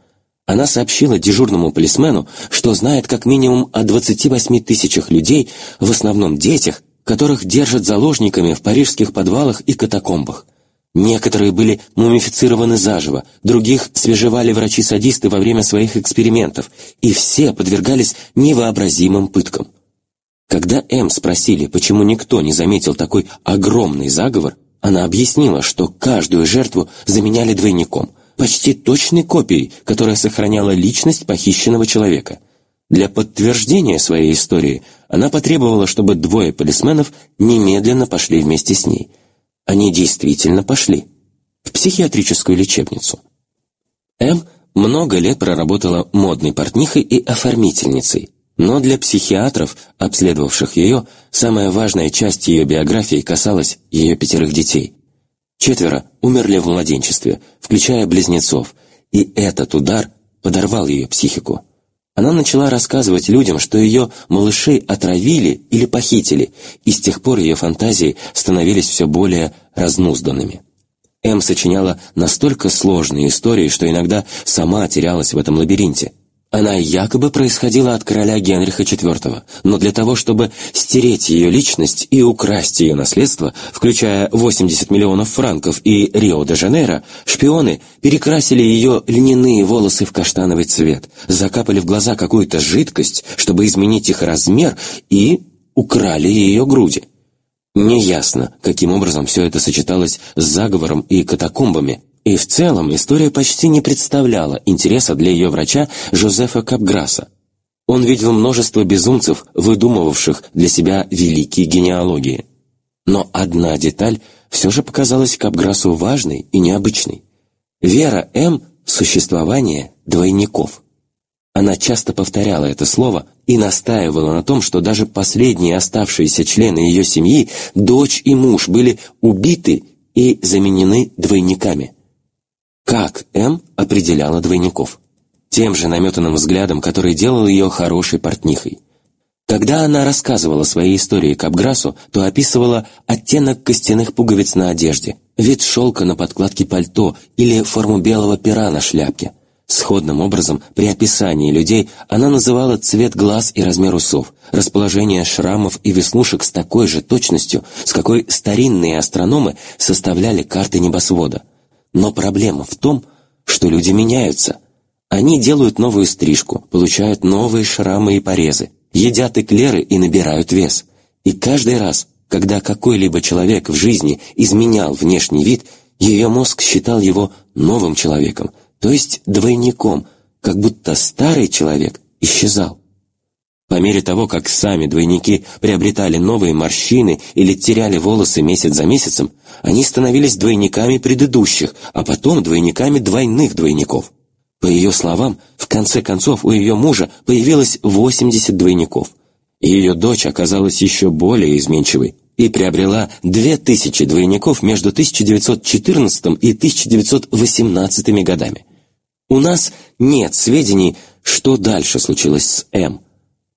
Она сообщила дежурному полисмену, что знает как минимум о 28 тысячах людей, в основном детях, которых держат заложниками в парижских подвалах и катакомбах. Некоторые были мумифицированы заживо, других свежевали врачи-садисты во время своих экспериментов, и все подвергались невообразимым пыткам. Когда М спросили, почему никто не заметил такой огромный заговор, она объяснила, что каждую жертву заменяли двойником, почти точной копией, которая сохраняла личность похищенного человека. Для подтверждения своей истории она потребовала, чтобы двое полисменов немедленно пошли вместе с ней. Они действительно пошли. В психиатрическую лечебницу. М много лет проработала модной портнихой и оформительницей, но для психиатров, обследовавших ее, самая важная часть ее биографии касалась ее пятерых детей. Четверо умерли в младенчестве, включая близнецов, и этот удар подорвал ее психику. Она начала рассказывать людям, что ее малышей отравили или похитили, и с тех пор ее фантазии становились все более разнузданными. М сочиняла настолько сложные истории, что иногда сама терялась в этом лабиринте. Она якобы происходила от короля Генриха IV, но для того, чтобы стереть ее личность и украсть ее наследство, включая 80 миллионов франков и Рио-де-Жанейро, шпионы перекрасили ее льняные волосы в каштановый цвет, закапали в глаза какую-то жидкость, чтобы изменить их размер, и украли ее груди. Неясно, каким образом все это сочеталось с заговором и катакомбами, и в целом история почти не представляла интереса для ее врача Жозефа Капграсса. Он видел множество безумцев, выдумывавших для себя великие генеалогии. Но одна деталь все же показалась Капграссу важной и необычной. Вера М. существование двойников. Она часто повторяла это слово и настаивала на том, что даже последние оставшиеся члены ее семьи, дочь и муж, были убиты и заменены двойниками. Как М определяла двойников? Тем же наметанным взглядом, который делал ее хорошей портнихой. Когда она рассказывала свои истории Капграсу, то описывала оттенок костяных пуговиц на одежде, вид шелка на подкладке пальто или форму белого пера на шляпке. Сходным образом, при описании людей она называла цвет глаз и размер усов, расположение шрамов и веснушек с такой же точностью, с какой старинные астрономы составляли карты небосвода. Но проблема в том, что люди меняются. Они делают новую стрижку, получают новые шрамы и порезы, едят эклеры и набирают вес. И каждый раз, когда какой-либо человек в жизни изменял внешний вид, ее мозг считал его новым человеком, то есть двойником, как будто старый человек исчезал. По мере того, как сами двойники приобретали новые морщины или теряли волосы месяц за месяцем, они становились двойниками предыдущих, а потом двойниками двойных двойников. По ее словам, в конце концов у ее мужа появилось 80 двойников. Ее дочь оказалась еще более изменчивой и приобрела 2000 двойников между 1914 и 1918 годами. У нас нет сведений, что дальше случилось с М.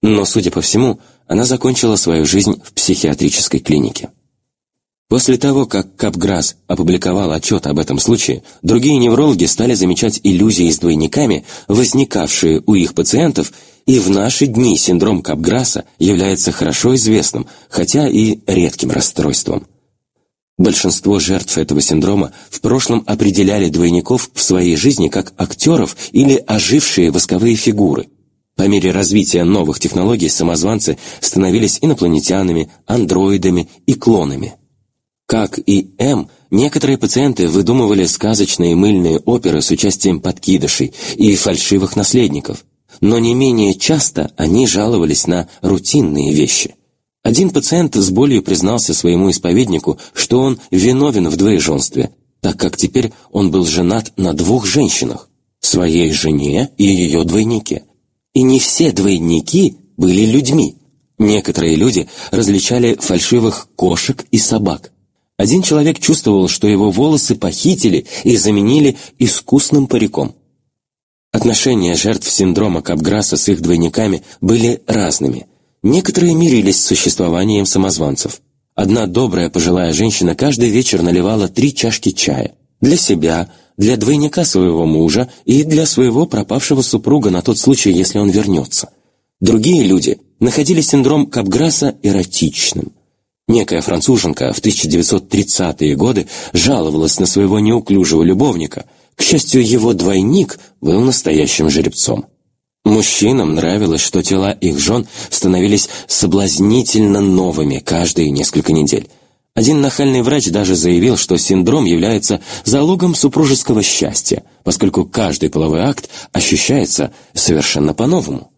Но, судя по всему, она закончила свою жизнь в психиатрической клинике. После того, как Капграсс опубликовал отчет об этом случае, другие неврологи стали замечать иллюзии с двойниками, возникавшие у их пациентов, и в наши дни синдром Капграсса является хорошо известным, хотя и редким расстройством. Большинство жертв этого синдрома в прошлом определяли двойников в своей жизни как актеров или ожившие восковые фигуры – по мере развития новых технологий самозванцы становились инопланетянами, андроидами и клонами. Как и М, некоторые пациенты выдумывали сказочные мыльные оперы с участием подкидышей и фальшивых наследников, но не менее часто они жаловались на рутинные вещи. Один пациент с болью признался своему исповеднику, что он виновен в двоеженстве, так как теперь он был женат на двух женщинах – своей жене и ее двойнике – и не все двойники были людьми. Некоторые люди различали фальшивых кошек и собак. Один человек чувствовал, что его волосы похитили и заменили искусным париком. Отношения жертв синдрома Капграсса с их двойниками были разными. Некоторые мирились с существованием самозванцев. Одна добрая пожилая женщина каждый вечер наливала три чашки чая. Для себя, для двойника своего мужа и для своего пропавшего супруга на тот случай, если он вернется. Другие люди находили синдром Капграсса эротичным. Некая француженка в 1930-е годы жаловалась на своего неуклюжего любовника. К счастью, его двойник был настоящим жеребцом. Мужчинам нравилось, что тела их жен становились соблазнительно новыми каждые несколько недель. Один нахальный врач даже заявил, что синдром является залогом супружеского счастья, поскольку каждый половой акт ощущается совершенно по-новому.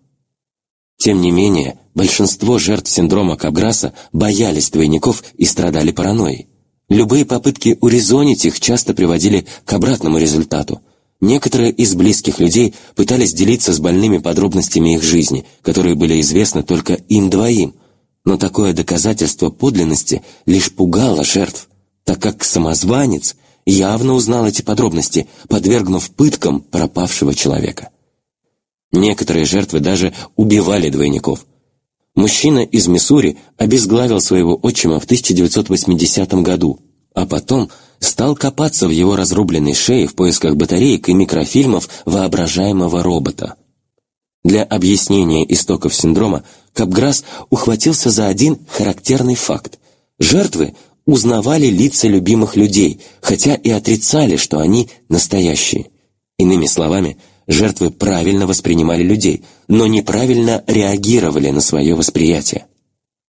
Тем не менее, большинство жертв синдрома Капграсса боялись двойников и страдали паранойей. Любые попытки урезонить их часто приводили к обратному результату. Некоторые из близких людей пытались делиться с больными подробностями их жизни, которые были известны только им двоим – но такое доказательство подлинности лишь пугало жертв, так как самозванец явно узнал эти подробности, подвергнув пыткам пропавшего человека. Некоторые жертвы даже убивали двойников. Мужчина из Миссури обезглавил своего отчима в 1980 году, а потом стал копаться в его разрубленной шее в поисках батареек и микрофильмов воображаемого робота. Для объяснения истоков синдрома Капграсс ухватился за один характерный факт. Жертвы узнавали лица любимых людей, хотя и отрицали, что они настоящие. Иными словами, жертвы правильно воспринимали людей, но неправильно реагировали на свое восприятие.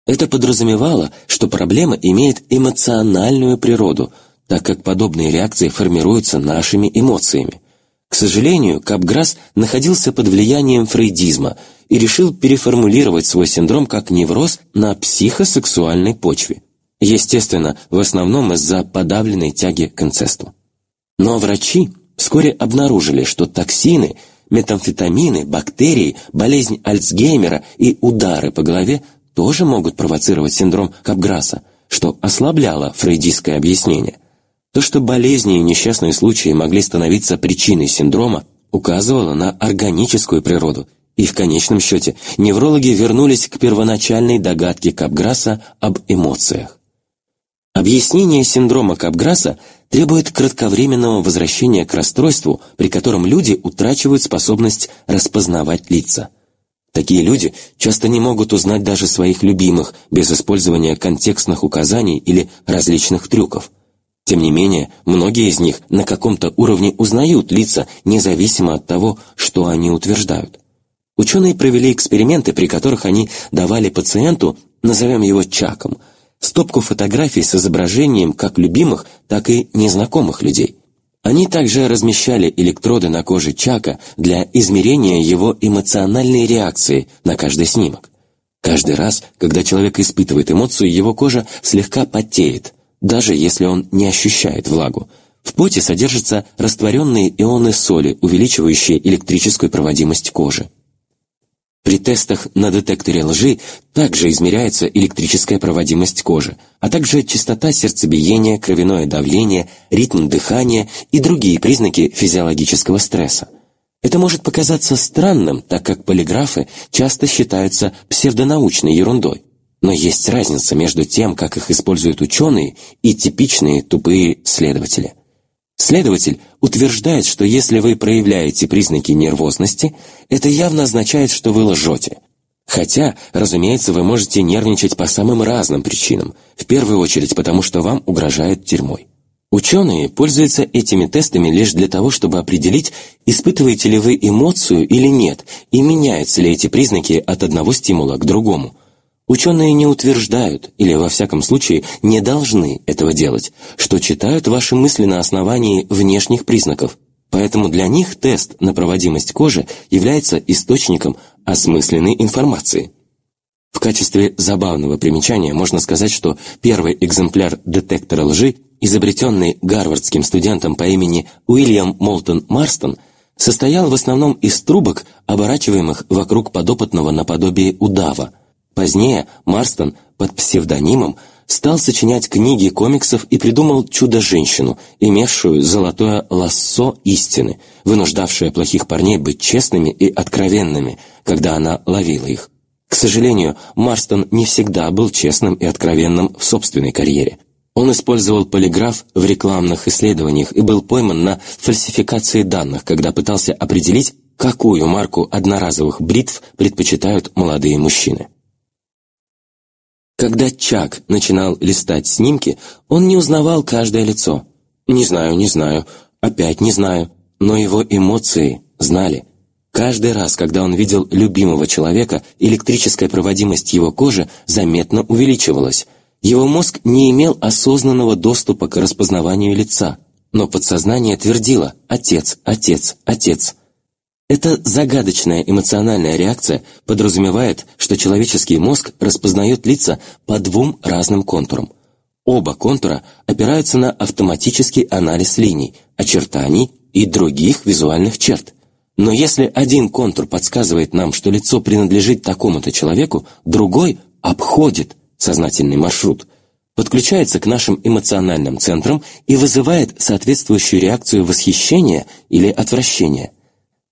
Это подразумевало, что проблема имеет эмоциональную природу, так как подобные реакции формируются нашими эмоциями. К сожалению, Капграсс находился под влиянием фрейдизма и решил переформулировать свой синдром как невроз на психосексуальной почве. Естественно, в основном из-за подавленной тяги к инцесту. Но врачи вскоре обнаружили, что токсины, метамфетамины, бактерии, болезнь Альцгеймера и удары по голове тоже могут провоцировать синдром Капграсса, что ослабляло фрейдистское объяснение. То, что болезни и несчастные случаи могли становиться причиной синдрома, указывало на органическую природу, и в конечном счете неврологи вернулись к первоначальной догадке Капграсса об эмоциях. Объяснение синдрома Капграсса требует кратковременного возвращения к расстройству, при котором люди утрачивают способность распознавать лица. Такие люди часто не могут узнать даже своих любимых без использования контекстных указаний или различных трюков – тем не менее, многие из них на каком-то уровне узнают лица, независимо от того, что они утверждают. Ученые провели эксперименты, при которых они давали пациенту, назовем его Чаком, стопку фотографий с изображением как любимых, так и незнакомых людей. Они также размещали электроды на коже Чака для измерения его эмоциональной реакции на каждый снимок. Каждый раз, когда человек испытывает эмоцию, его кожа слегка потеет, даже если он не ощущает влагу. В поте содержатся растворенные ионы соли, увеличивающие электрическую проводимость кожи. При тестах на детекторе лжи также измеряется электрическая проводимость кожи, а также частота сердцебиения, кровяное давление, ритм дыхания и другие признаки физиологического стресса. Это может показаться странным, так как полиграфы часто считаются псевдонаучной ерундой. Но есть разница между тем, как их используют ученые, и типичные тупые следователи – Следователь утверждает, что если вы проявляете признаки нервозности, это явно означает, что вы лжете. Хотя, разумеется, вы можете нервничать по самым разным причинам, в первую очередь потому, что вам угрожает тюрьмой. Ученые пользуются этими тестами лишь для того, чтобы определить, испытываете ли вы эмоцию или нет, и меняются ли эти признаки от одного стимула к другому – Ученые не утверждают, или во всяком случае не должны этого делать, что читают ваши мысли на основании внешних признаков, поэтому для них тест на проводимость кожи является источником осмысленной информации. В качестве забавного примечания можно сказать, что первый экземпляр детектора лжи, изобретенный гарвардским студентом по имени Уильям Молтон Марстон, состоял в основном из трубок, оборачиваемых вокруг подопытного наподобие удава – Позднее Марстон под псевдонимом стал сочинять книги комиксов и придумал «Чудо-женщину», имевшую золотое лассо истины, вынуждавшее плохих парней быть честными и откровенными, когда она ловила их. К сожалению, Марстон не всегда был честным и откровенным в собственной карьере. Он использовал полиграф в рекламных исследованиях и был пойман на фальсификации данных, когда пытался определить, какую марку одноразовых бритв предпочитают молодые мужчины. Когда Чак начинал листать снимки, он не узнавал каждое лицо. «Не знаю, не знаю, опять не знаю», но его эмоции знали. Каждый раз, когда он видел любимого человека, электрическая проводимость его кожи заметно увеличивалась. Его мозг не имел осознанного доступа к распознаванию лица, но подсознание твердило «отец, отец, отец». Эта загадочная эмоциональная реакция подразумевает, что человеческий мозг распознает лица по двум разным контурам. Оба контура опираются на автоматический анализ линий, очертаний и других визуальных черт. Но если один контур подсказывает нам, что лицо принадлежит такому-то человеку, другой обходит сознательный маршрут, подключается к нашим эмоциональным центрам и вызывает соответствующую реакцию восхищения или отвращения –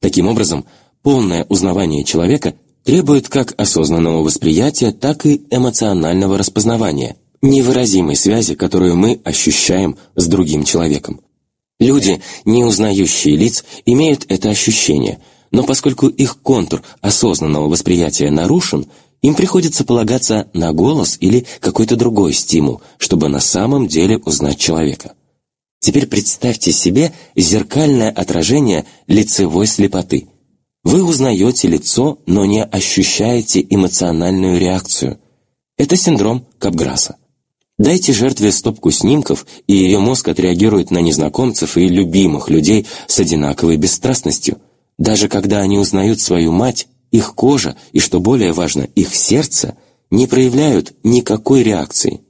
Таким образом, полное узнавание человека требует как осознанного восприятия, так и эмоционального распознавания, невыразимой связи, которую мы ощущаем с другим человеком. Люди, не узнающие лиц, имеют это ощущение, но поскольку их контур осознанного восприятия нарушен, им приходится полагаться на голос или какой-то другой стимул, чтобы на самом деле узнать человека. Теперь представьте себе зеркальное отражение лицевой слепоты. Вы узнаете лицо, но не ощущаете эмоциональную реакцию. Это синдром Капграсса. Дайте жертве стопку снимков, и ее мозг отреагирует на незнакомцев и любимых людей с одинаковой бесстрастностью. Даже когда они узнают свою мать, их кожа и, что более важно, их сердце не проявляют никакой реакции.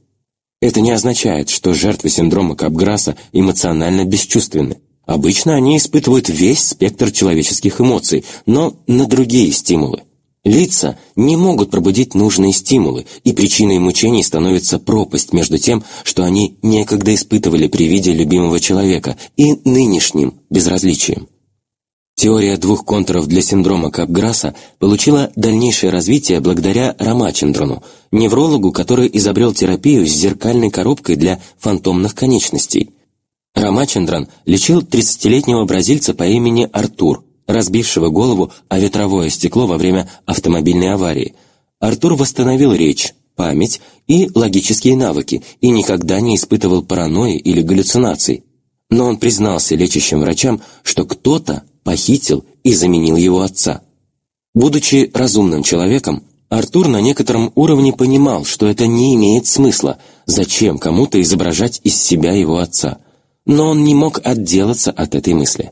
Это не означает, что жертвы синдрома Капграсса эмоционально бесчувственны. Обычно они испытывают весь спектр человеческих эмоций, но на другие стимулы. Лица не могут пробудить нужные стимулы, и причиной мучений становится пропасть между тем, что они некогда испытывали при виде любимого человека, и нынешним безразличием. Теория двух контуров для синдрома Капграсса получила дальнейшее развитие благодаря Рамачендрану, неврологу, который изобрел терапию с зеркальной коробкой для фантомных конечностей. Рамачендран лечил 30-летнего бразильца по имени Артур, разбившего голову о ветровое стекло во время автомобильной аварии. Артур восстановил речь, память и логические навыки и никогда не испытывал паранойи или галлюцинаций. Но он признался лечащим врачам, что кто-то похитил и заменил его отца. Будучи разумным человеком, Артур на некотором уровне понимал, что это не имеет смысла, зачем кому-то изображать из себя его отца. но он не мог отделаться от этой мысли.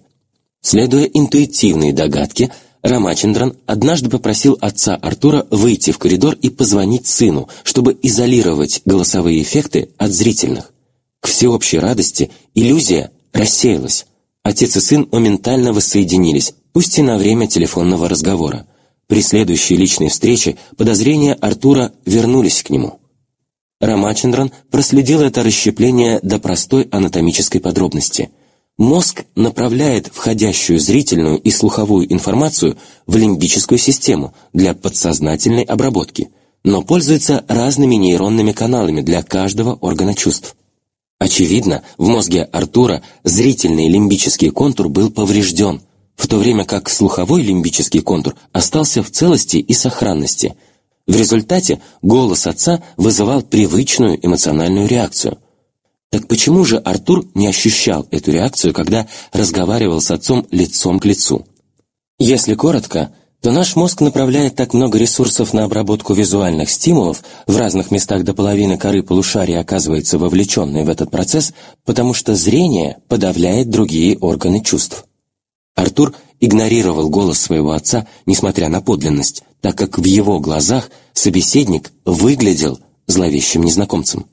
Следуя интуитивной догадке, Рамачендран однажды попросил отца Артура выйти в коридор и позвонить сыну, чтобы изолировать голосовые эффекты от зрительных. К всеобщей радости иллюзия рассеялась. Отец и сын моментально воссоединились, пусть и на время телефонного разговора. При следующей личной встрече подозрения Артура вернулись к нему. Рамачендран проследил это расщепление до простой анатомической подробности. Мозг направляет входящую зрительную и слуховую информацию в лимбическую систему для подсознательной обработки, но пользуется разными нейронными каналами для каждого органа чувств. Очевидно, в мозге Артура зрительный лимбический контур был поврежден, в то время как слуховой лимбический контур остался в целости и сохранности. В результате голос отца вызывал привычную эмоциональную реакцию – так почему же Артур не ощущал эту реакцию, когда разговаривал с отцом лицом к лицу? Если коротко, то наш мозг направляет так много ресурсов на обработку визуальных стимулов, в разных местах до половины коры полушария оказывается вовлеченной в этот процесс, потому что зрение подавляет другие органы чувств. Артур игнорировал голос своего отца, несмотря на подлинность, так как в его глазах собеседник выглядел зловещим незнакомцем.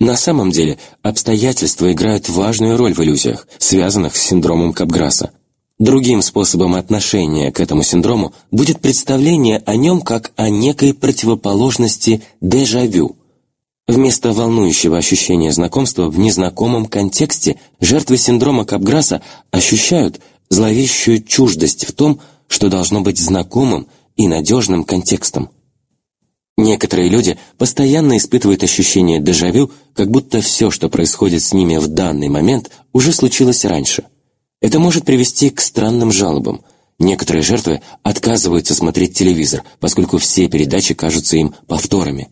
На самом деле, обстоятельства играют важную роль в иллюзиях, связанных с синдромом Капграсса. Другим способом отношения к этому синдрому будет представление о нем как о некой противоположности дежавю. Вместо волнующего ощущения знакомства в незнакомом контексте жертвы синдрома Капграсса ощущают зловещую чуждость в том, что должно быть знакомым и надежным контекстом. Некоторые люди постоянно испытывают ощущение дежавю, как будто все, что происходит с ними в данный момент, уже случилось раньше. Это может привести к странным жалобам. Некоторые жертвы отказываются смотреть телевизор, поскольку все передачи кажутся им повторами.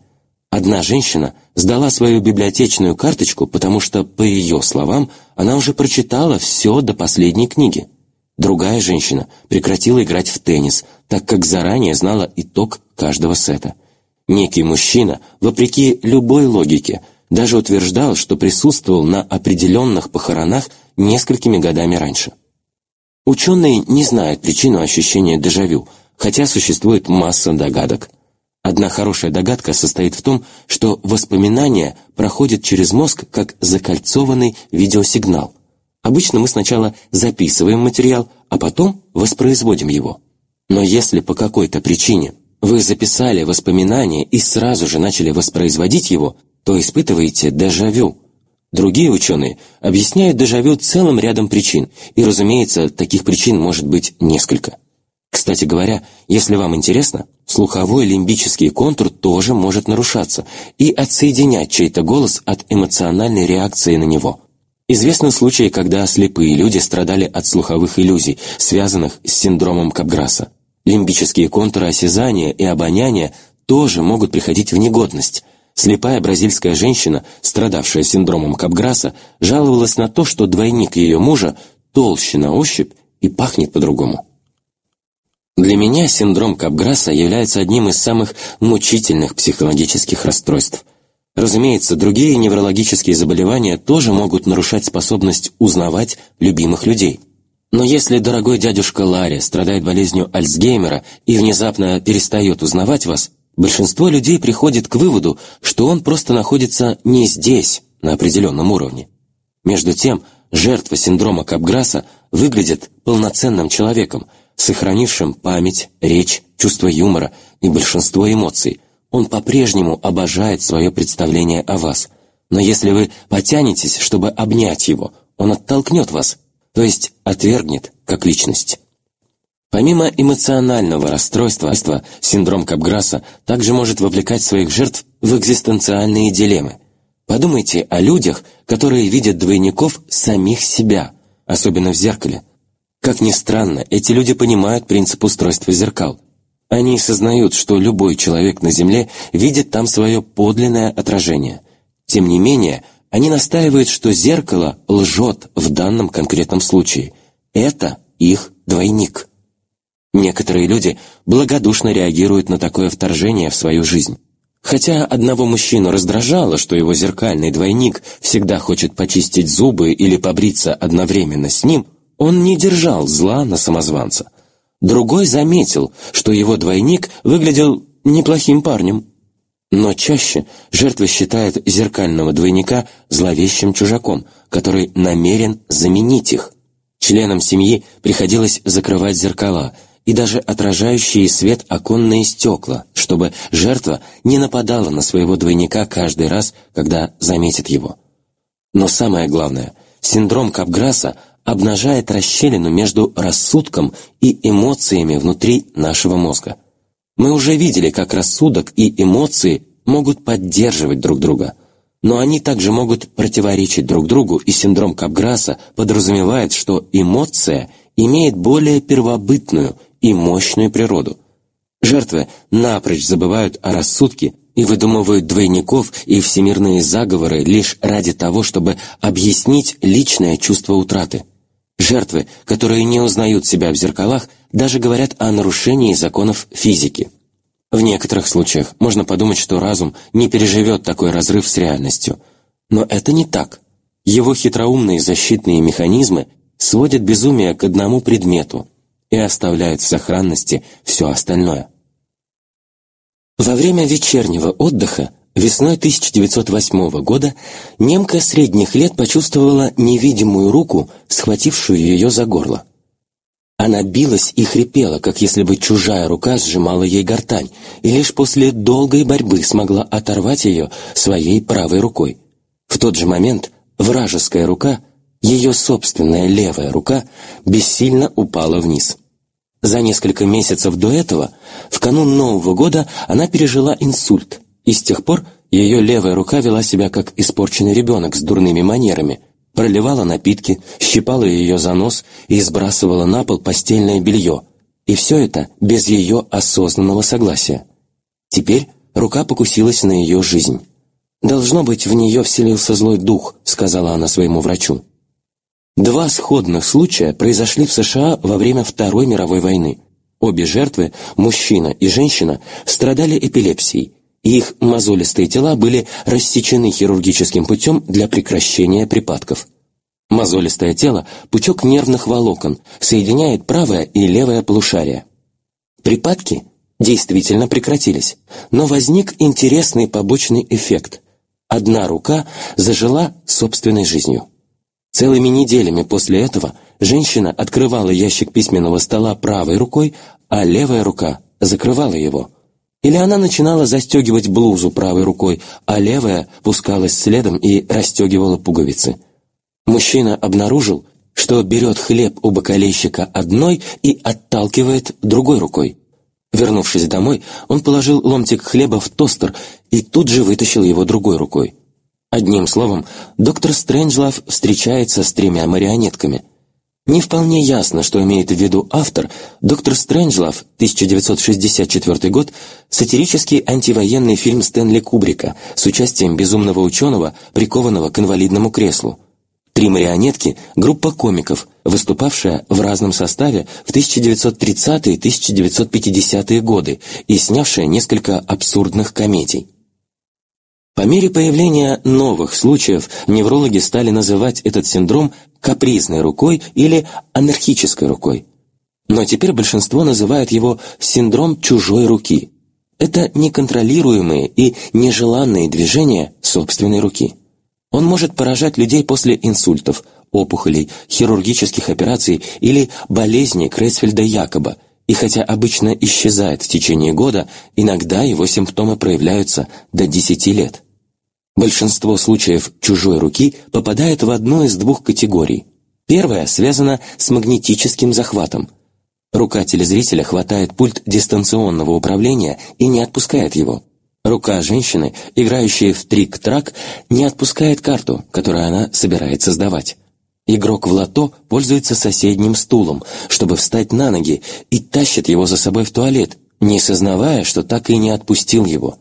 Одна женщина сдала свою библиотечную карточку, потому что, по ее словам, она уже прочитала все до последней книги. Другая женщина прекратила играть в теннис, так как заранее знала итог каждого сета. Некий мужчина, вопреки любой логике, даже утверждал, что присутствовал на определенных похоронах несколькими годами раньше. Ученые не знают причину ощущения дежавю, хотя существует масса догадок. Одна хорошая догадка состоит в том, что воспоминания проходят через мозг как закольцованный видеосигнал. Обычно мы сначала записываем материал, а потом воспроизводим его. Но если по какой-то причине вы записали воспоминание и сразу же начали воспроизводить его, то испытываете дежавю. Другие ученые объясняют дежавю целым рядом причин, и, разумеется, таких причин может быть несколько. Кстати говоря, если вам интересно, слуховой лимбический контур тоже может нарушаться и отсоединять чей-то голос от эмоциональной реакции на него. Известны случаи, когда слепые люди страдали от слуховых иллюзий, связанных с синдромом Капграсса. Лимбические контуры осязания и обоняния тоже могут приходить в негодность. Слепая бразильская женщина, страдавшая синдромом Капграсса, жаловалась на то, что двойник ее мужа толще на ощупь и пахнет по-другому. Для меня синдром Капграсса является одним из самых мучительных психологических расстройств. Разумеется, другие неврологические заболевания тоже могут нарушать способность узнавать любимых людей – но если дорогой дядюшка Ларри страдает болезнью Альцгеймера и внезапно перестает узнавать вас, большинство людей приходит к выводу, что он просто находится не здесь, на определенном уровне. Между тем, жертва синдрома Капграсса выглядит полноценным человеком, сохранившим память, речь, чувство юмора и большинство эмоций. Он по-прежнему обожает свое представление о вас. Но если вы потянетесь, чтобы обнять его, он оттолкнет вас – то есть отвергнет как личность. Помимо эмоционального расстройства, синдром Капграсса также может вовлекать своих жертв в экзистенциальные дилеммы. Подумайте о людях, которые видят двойников самих себя, особенно в зеркале. Как ни странно, эти люди понимают принцип устройства зеркал. Они сознают, что любой человек на Земле видит там свое подлинное отражение. Тем не менее, они настаивают, что зеркало лжет в данном конкретном случае. Это их двойник. Некоторые люди благодушно реагируют на такое вторжение в свою жизнь. Хотя одного мужчину раздражало, что его зеркальный двойник всегда хочет почистить зубы или побриться одновременно с ним, он не держал зла на самозванца. Другой заметил, что его двойник выглядел неплохим парнем. Но чаще жертва считает зеркального двойника зловещим чужаком, который намерен заменить их. Членам семьи приходилось закрывать зеркала и даже отражающие свет оконные стекла, чтобы жертва не нападала на своего двойника каждый раз, когда заметит его. Но самое главное, синдром Капграсса обнажает расщелину между рассудком и эмоциями внутри нашего мозга. Мы уже видели, как рассудок и эмоции могут поддерживать друг друга, но они также могут противоречить друг другу, и синдром Капграсса подразумевает, что эмоция имеет более первобытную и мощную природу. Жертвы напрочь забывают о рассудке и выдумывают двойников и всемирные заговоры лишь ради того, чтобы объяснить личное чувство утраты. Жертвы, которые не узнают себя в зеркалах, даже говорят о нарушении законов физики. В некоторых случаях можно подумать, что разум не переживет такой разрыв с реальностью. Но это не так. Его хитроумные защитные механизмы сводят безумие к одному предмету и оставляют в сохранности все остальное. Во время вечернего отдыха Весной 1908 года немка средних лет почувствовала невидимую руку, схватившую ее за горло. Она билась и хрипела, как если бы чужая рука сжимала ей гортань, и лишь после долгой борьбы смогла оторвать ее своей правой рукой. В тот же момент вражеская рука, ее собственная левая рука, бессильно упала вниз. За несколько месяцев до этого, в канун Нового года, она пережила инсульт – и с тех пор ее левая рука вела себя как испорченный ребенок с дурными манерами, проливала напитки, щипала ее за нос и сбрасывала на пол постельное белье. И все это без ее осознанного согласия. Теперь рука покусилась на ее жизнь. «Должно быть, в нее вселился злой дух», — сказала она своему врачу. Два сходных случая произошли в США во время Второй мировой войны. Обе жертвы, мужчина и женщина, страдали эпилепсией, их мозолистые тела были рассечены хирургическим путем для прекращения припадков. Мозолистое тело – пучок нервных волокон, соединяет правое и левое полушария. Припадки действительно прекратились, но возник интересный побочный эффект. Одна рука зажила собственной жизнью. Целыми неделями после этого женщина открывала ящик письменного стола правой рукой, а левая рука закрывала его – или она начинала застегивать блузу правой рукой, а левая пускалась следом и расстегивала пуговицы. Мужчина обнаружил, что берет хлеб у бокалейщика одной и отталкивает другой рукой. Вернувшись домой, он положил ломтик хлеба в тостер и тут же вытащил его другой рукой. Одним словом, доктор Стрэнджлав встречается с тремя марионетками – не вполне ясно, что имеет в виду автор. Доктор Стрэнджлав, 1964 год, сатирический антивоенный фильм Стэнли Кубрика с участием безумного ученого, прикованного к инвалидному креслу. «Три марионетки» — группа комиков, выступавшая в разном составе в 1930-е и 1950-е годы и снявшая несколько абсурдных комедий. По мере появления новых случаев неврологи стали называть этот синдром капризной рукой или анархической рукой. Но теперь большинство называют его синдром чужой руки. Это неконтролируемые и нежеланные движения собственной руки. Он может поражать людей после инсультов, опухолей, хирургических операций или болезни Крейсфельда-Якоба, и хотя обычно исчезает в течение года, иногда его симптомы проявляются до 10 лет. Большинство случаев чужой руки попадает в одну из двух категорий. Первая связана с магнетическим захватом. Рука телезрителя хватает пульт дистанционного управления и не отпускает его. Рука женщины, играющей в трик-трак, не отпускает карту, которую она собирается сдавать. Игрок в лото пользуется соседним стулом, чтобы встать на ноги, и тащит его за собой в туалет, не сознавая, что так и не отпустил его.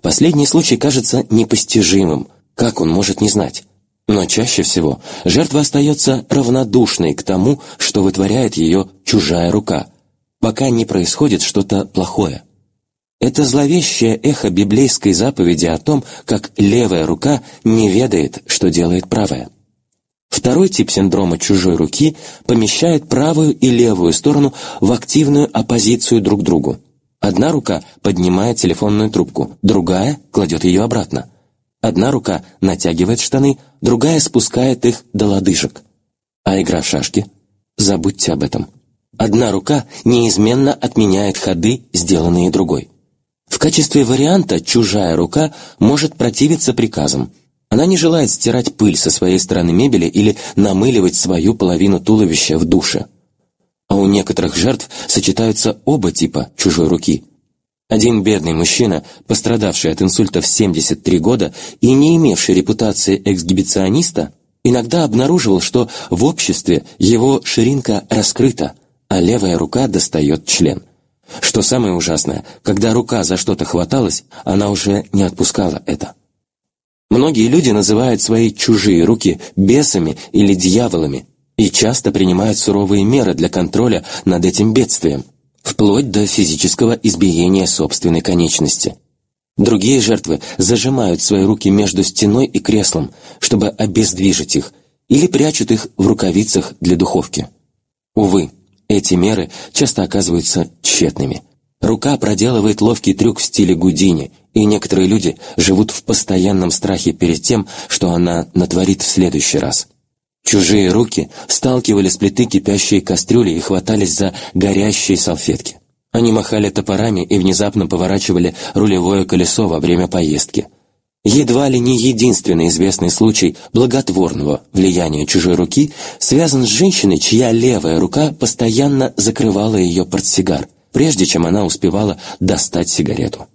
Последний случай кажется непостижимым, как он может не знать? Но чаще всего жертва остается равнодушной к тому, что вытворяет ее чужая рука, пока не происходит что-то плохое. Это зловещее эхо библейской заповеди о том, как левая рука не ведает, что делает правая. Второй тип синдрома чужой руки помещает правую и левую сторону в активную оппозицию друг другу. Одна рука поднимает телефонную трубку, другая кладет ее обратно. Одна рука натягивает штаны, другая спускает их до лодыжек. А игра в шашки? Забудьте об этом. Одна рука неизменно отменяет ходы, сделанные другой. В качестве варианта чужая рука может противиться приказам. Она не желает стирать пыль со своей стороны мебели или намыливать свою половину туловища в душе. А у некоторых жертв сочетаются оба типа чужой руки. Один бедный мужчина, пострадавший от инсульта в 73 года и не имевший репутации эксгибициониста, иногда обнаруживал, что в обществе его ширинка раскрыта, а левая рука достает член – что самое ужасное, когда рука за что-то хваталась, она уже не отпускала это. Многие люди называют свои чужие руки бесами или дьяволами и часто принимают суровые меры для контроля над этим бедствием, вплоть до физического избиения собственной конечности. Другие жертвы зажимают свои руки между стеной и креслом, чтобы обездвижить их, или прячут их в рукавицах для духовки. Увы, эти меры часто оказываются тщетными. Рука проделывает ловкий трюк в стиле Гудини, и некоторые люди живут в постоянном страхе перед тем, что она натворит в следующий раз. Чужие руки сталкивали с плиты кипящие кастрюли и хватались за горящие салфетки. Они махали топорами и внезапно поворачивали рулевое колесо во время поездки. Едва ли не единственный известный случай благотворного влияния чужой руки связан с женщиной, чья левая рука постоянно закрывала ее портсигар, прежде чем она успевала достать сигарету.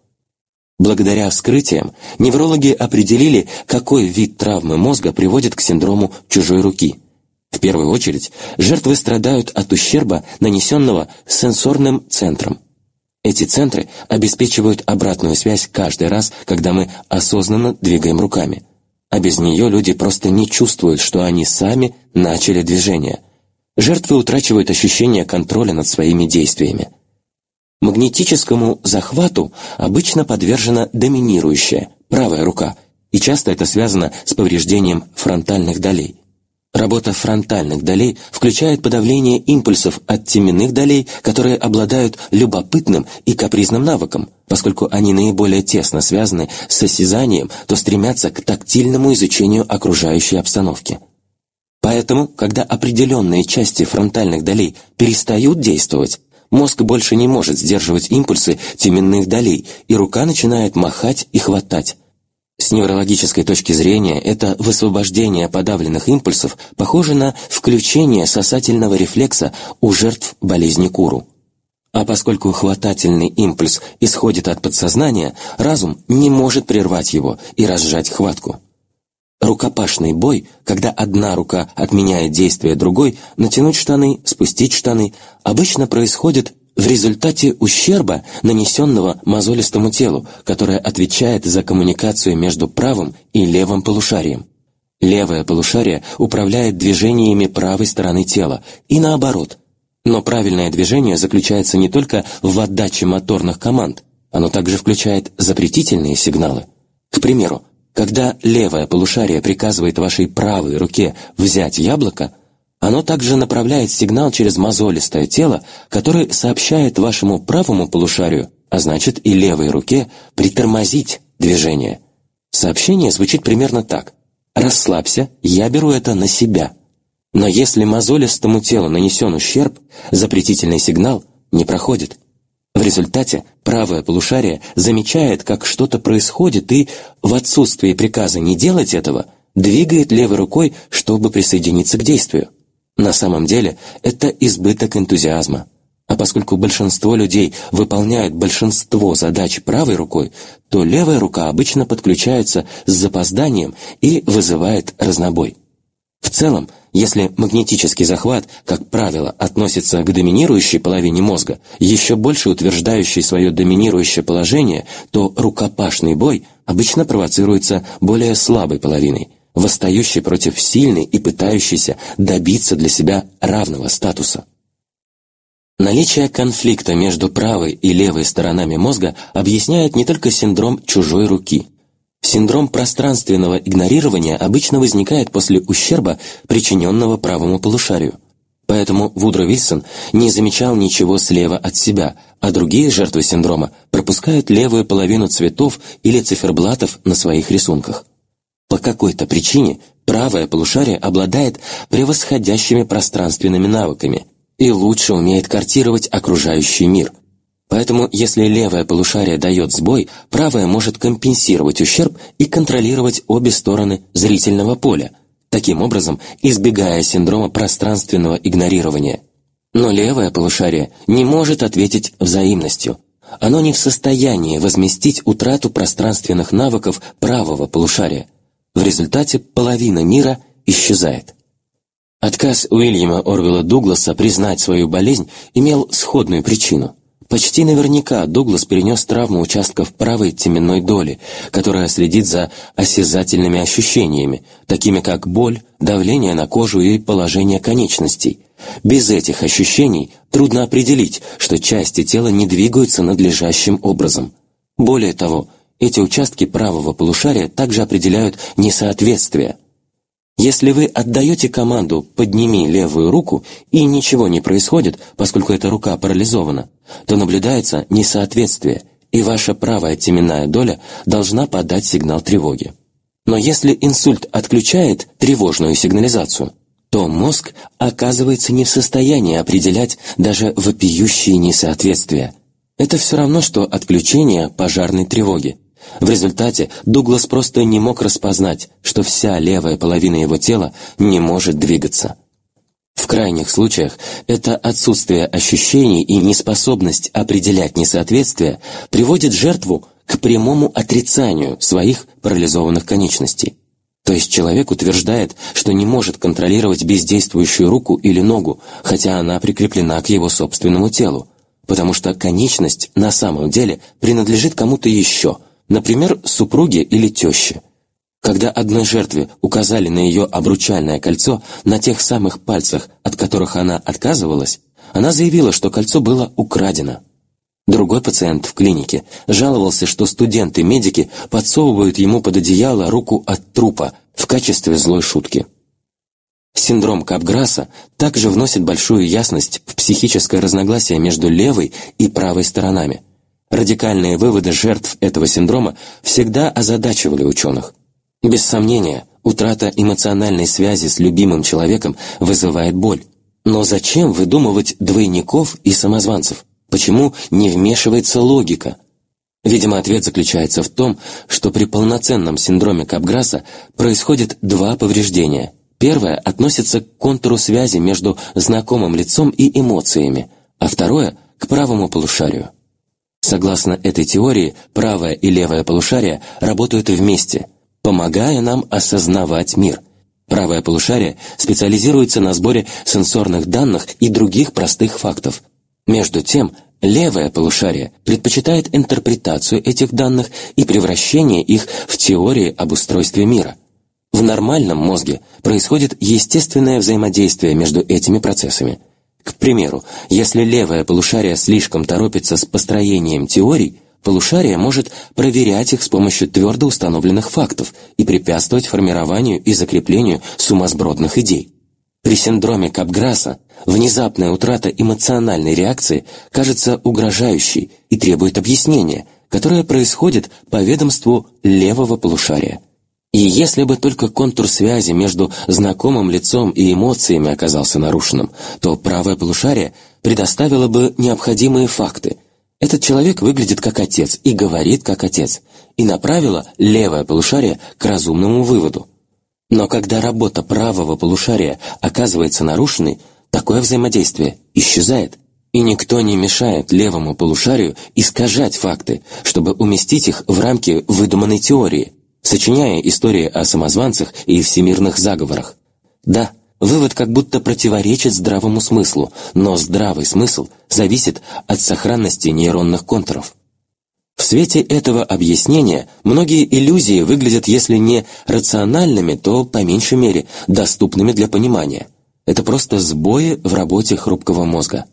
Благодаря вскрытиям неврологи определили, какой вид травмы мозга приводит к синдрому чужой руки. В первую очередь, жертвы страдают от ущерба, нанесенного сенсорным центром – эти центры обеспечивают обратную связь каждый раз, когда мы осознанно двигаем руками. А без нее люди просто не чувствуют, что они сами начали движение. Жертвы утрачивают ощущение контроля над своими действиями. Магнетическому захвату обычно подвержена доминирующая, правая рука, и часто это связано с повреждением фронтальных долей. Работа фронтальных долей включает подавление импульсов от теменных долей, которые обладают любопытным и капризным навыком, поскольку они наиболее тесно связаны с осязанием, то стремятся к тактильному изучению окружающей обстановки. Поэтому, когда определенные части фронтальных долей перестают действовать, мозг больше не может сдерживать импульсы теменных долей, и рука начинает махать и хватать, с неврологической точки зрения это высвобождение подавленных импульсов похоже на включение сосательного рефлекса у жертв болезни Куру. А поскольку хватательный импульс исходит от подсознания, разум не может прервать его и разжать хватку. Рукопашный бой, когда одна рука отменяет действие другой, натянуть штаны, спустить штаны, обычно происходит в результате ущерба, нанесенного мозолистому телу, которое отвечает за коммуникацию между правым и левым полушарием. Левое полушарие управляет движениями правой стороны тела, и наоборот. Но правильное движение заключается не только в отдаче моторных команд, оно также включает запретительные сигналы. К примеру, когда левое полушарие приказывает вашей правой руке взять яблоко, оно также направляет сигнал через мозолистое тело, который сообщает вашему правому полушарию, а значит и левой руке, притормозить движение. Сообщение звучит примерно так. «Расслабься, я беру это на себя». Но если мозолистому телу нанесен ущерб, запретительный сигнал не проходит. В результате правое полушарие замечает, как что-то происходит и, в отсутствии приказа не делать этого, двигает левой рукой, чтобы присоединиться к действию. На самом деле это избыток энтузиазма. А поскольку большинство людей выполняют большинство задач правой рукой, то левая рука обычно подключается с запозданием и вызывает разнобой. В целом, если магнетический захват, как правило, относится к доминирующей половине мозга, еще больше утверждающей свое доминирующее положение, то рукопашный бой обычно провоцируется более слабой половиной – восстающий против сильной и пытающийся добиться для себя равного статуса. Наличие конфликта между правой и левой сторонами мозга объясняет не только синдром чужой руки. Синдром пространственного игнорирования обычно возникает после ущерба, причиненного правому полушарию. Поэтому Вудро Вильсон не замечал ничего слева от себя, а другие жертвы синдрома пропускают левую половину цветов или циферблатов на своих рисунках. По какой-то причине правое полушарие обладает превосходящими пространственными навыками – и лучше умеет картировать окружающий мир. Поэтому, если левое полушарие дает сбой, правое может компенсировать ущерб и контролировать обе стороны зрительного поля, таким образом избегая синдрома пространственного игнорирования. Но левое полушарие не может ответить взаимностью. Оно не в состоянии возместить утрату пространственных навыков правого полушария. В результате половина мира исчезает. Отказ Уильяма Орвела Дугласа признать свою болезнь имел сходную причину. Почти наверняка Дуглас перенес травму участков правой теменной доли, которая следит за осязательными ощущениями, такими как боль, давление на кожу и положение конечностей. Без этих ощущений трудно определить, что части тела не двигаются надлежащим образом. Более того, эти участки правого полушария также определяют несоответствие – если вы отдаете команду «подними левую руку» и ничего не происходит, поскольку эта рука парализована, то наблюдается несоответствие, и ваша правая теменная доля должна подать сигнал тревоги. Но если инсульт отключает тревожную сигнализацию, то мозг оказывается не в состоянии определять даже вопиющие несоответствия. Это все равно, что отключение пожарной тревоги. В результате Дуглас просто не мог распознать, что вся левая половина его тела не может двигаться. В крайних случаях это отсутствие ощущений и неспособность определять несоответствия приводит жертву к прямому отрицанию своих парализованных конечностей. То есть человек утверждает, что не может контролировать бездействующую руку или ногу, хотя она прикреплена к его собственному телу, потому что конечность на самом деле принадлежит кому-то еще – Например, супруге или теще. Когда одной жертве указали на ее обручальное кольцо на тех самых пальцах, от которых она отказывалась, она заявила, что кольцо было украдено. Другой пациент в клинике жаловался, что студенты-медики подсовывают ему под одеяло руку от трупа в качестве злой шутки. Синдром Капграсса также вносит большую ясность в психическое разногласие между левой и правой сторонами – Радикальные выводы жертв этого синдрома всегда озадачивали ученых. Без сомнения, утрата эмоциональной связи с любимым человеком вызывает боль. Но зачем выдумывать двойников и самозванцев? Почему не вмешивается логика? Видимо, ответ заключается в том, что при полноценном синдроме Капграсса происходит два повреждения. Первое относится к контуру связи между знакомым лицом и эмоциями, а второе – к правому полушарию. Согласно этой теории, правое и левое полушария работают вместе, помогая нам осознавать мир. Правое полушарие специализируется на сборе сенсорных данных и других простых фактов. Между тем, левое полушарие предпочитает интерпретацию этих данных и превращение их в теории об устройстве мира. В нормальном мозге происходит естественное взаимодействие между этими процессами – к примеру, если левое полушарие слишком торопится с построением теорий, полушарие может проверять их с помощью твердо установленных фактов и препятствовать формированию и закреплению сумасбродных идей. При синдроме Капграсса внезапная утрата эмоциональной реакции кажется угрожающей и требует объяснения, которое происходит по ведомству левого полушария. И если бы только контур связи между знакомым лицом и эмоциями оказался нарушенным, то правое полушарие предоставило бы необходимые факты. Этот человек выглядит как отец и говорит как отец, и направило левое полушарие к разумному выводу. Но когда работа правого полушария оказывается нарушенной, такое взаимодействие исчезает, и никто не мешает левому полушарию искажать факты, чтобы уместить их в рамки выдуманной теории – сочиняя истории о самозванцах и всемирных заговорах. Да, вывод как будто противоречит здравому смыслу, но здравый смысл зависит от сохранности нейронных контуров. В свете этого объяснения многие иллюзии выглядят, если не рациональными, то, по меньшей мере, доступными для понимания. Это просто сбои в работе хрупкого мозга.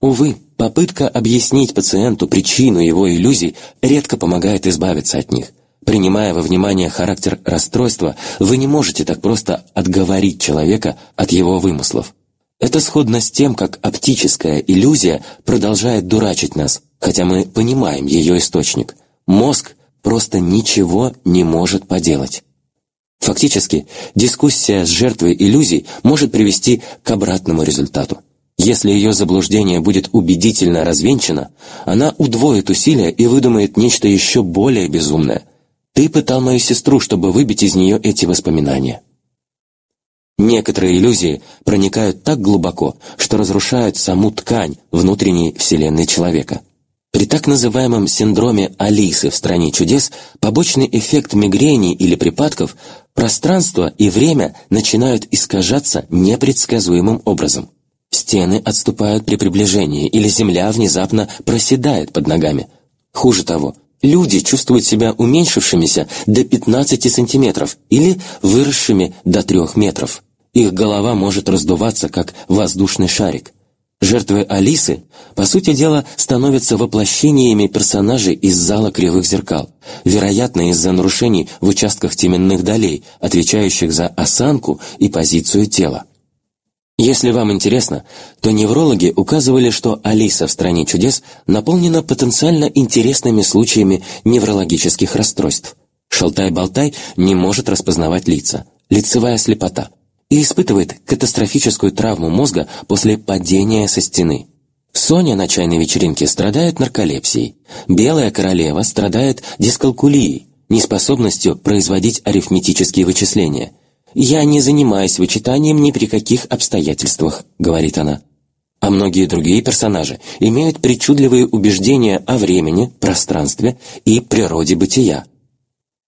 Увы, попытка объяснить пациенту причину его иллюзий редко помогает избавиться от них. Принимая во внимание характер расстройства, вы не можете так просто отговорить человека от его вымыслов. Это сходно с тем, как оптическая иллюзия продолжает дурачить нас, хотя мы понимаем ее источник. Мозг просто ничего не может поделать. Фактически, дискуссия с жертвой иллюзий может привести к обратному результату. Если ее заблуждение будет убедительно развенчано, она удвоит усилия и выдумает нечто еще более безумное. Ты пытал мою сестру, чтобы выбить из нее эти воспоминания. Некоторые иллюзии проникают так глубоко, что разрушают саму ткань внутренней вселенной человека. При так называемом синдроме Алисы в «Стране чудес» побочный эффект мигрени или припадков пространство и время начинают искажаться непредсказуемым образом. Стены отступают при приближении, или земля внезапно проседает под ногами. Хуже того, люди чувствуют себя уменьшившимися до 15 сантиметров или выросшими до 3 метров. Их голова может раздуваться, как воздушный шарик. Жертвы Алисы, по сути дела, становятся воплощениями персонажей из зала кривых зеркал, вероятно, из-за нарушений в участках теменных долей, отвечающих за осанку и позицию тела. Если вам интересно, то неврологи указывали, что Алиса в «Стране чудес» наполнена потенциально интересными случаями неврологических расстройств. Шалтай-болтай не может распознавать лица, лицевая слепота, и испытывает катастрофическую травму мозга после падения со стены. Соня на чайной вечеринке страдает нарколепсией, Белая королева страдает дискалкулией, неспособностью производить арифметические вычисления – «Я не занимаюсь вычитанием ни при каких обстоятельствах», — говорит она. А многие другие персонажи имеют причудливые убеждения о времени, пространстве и природе бытия.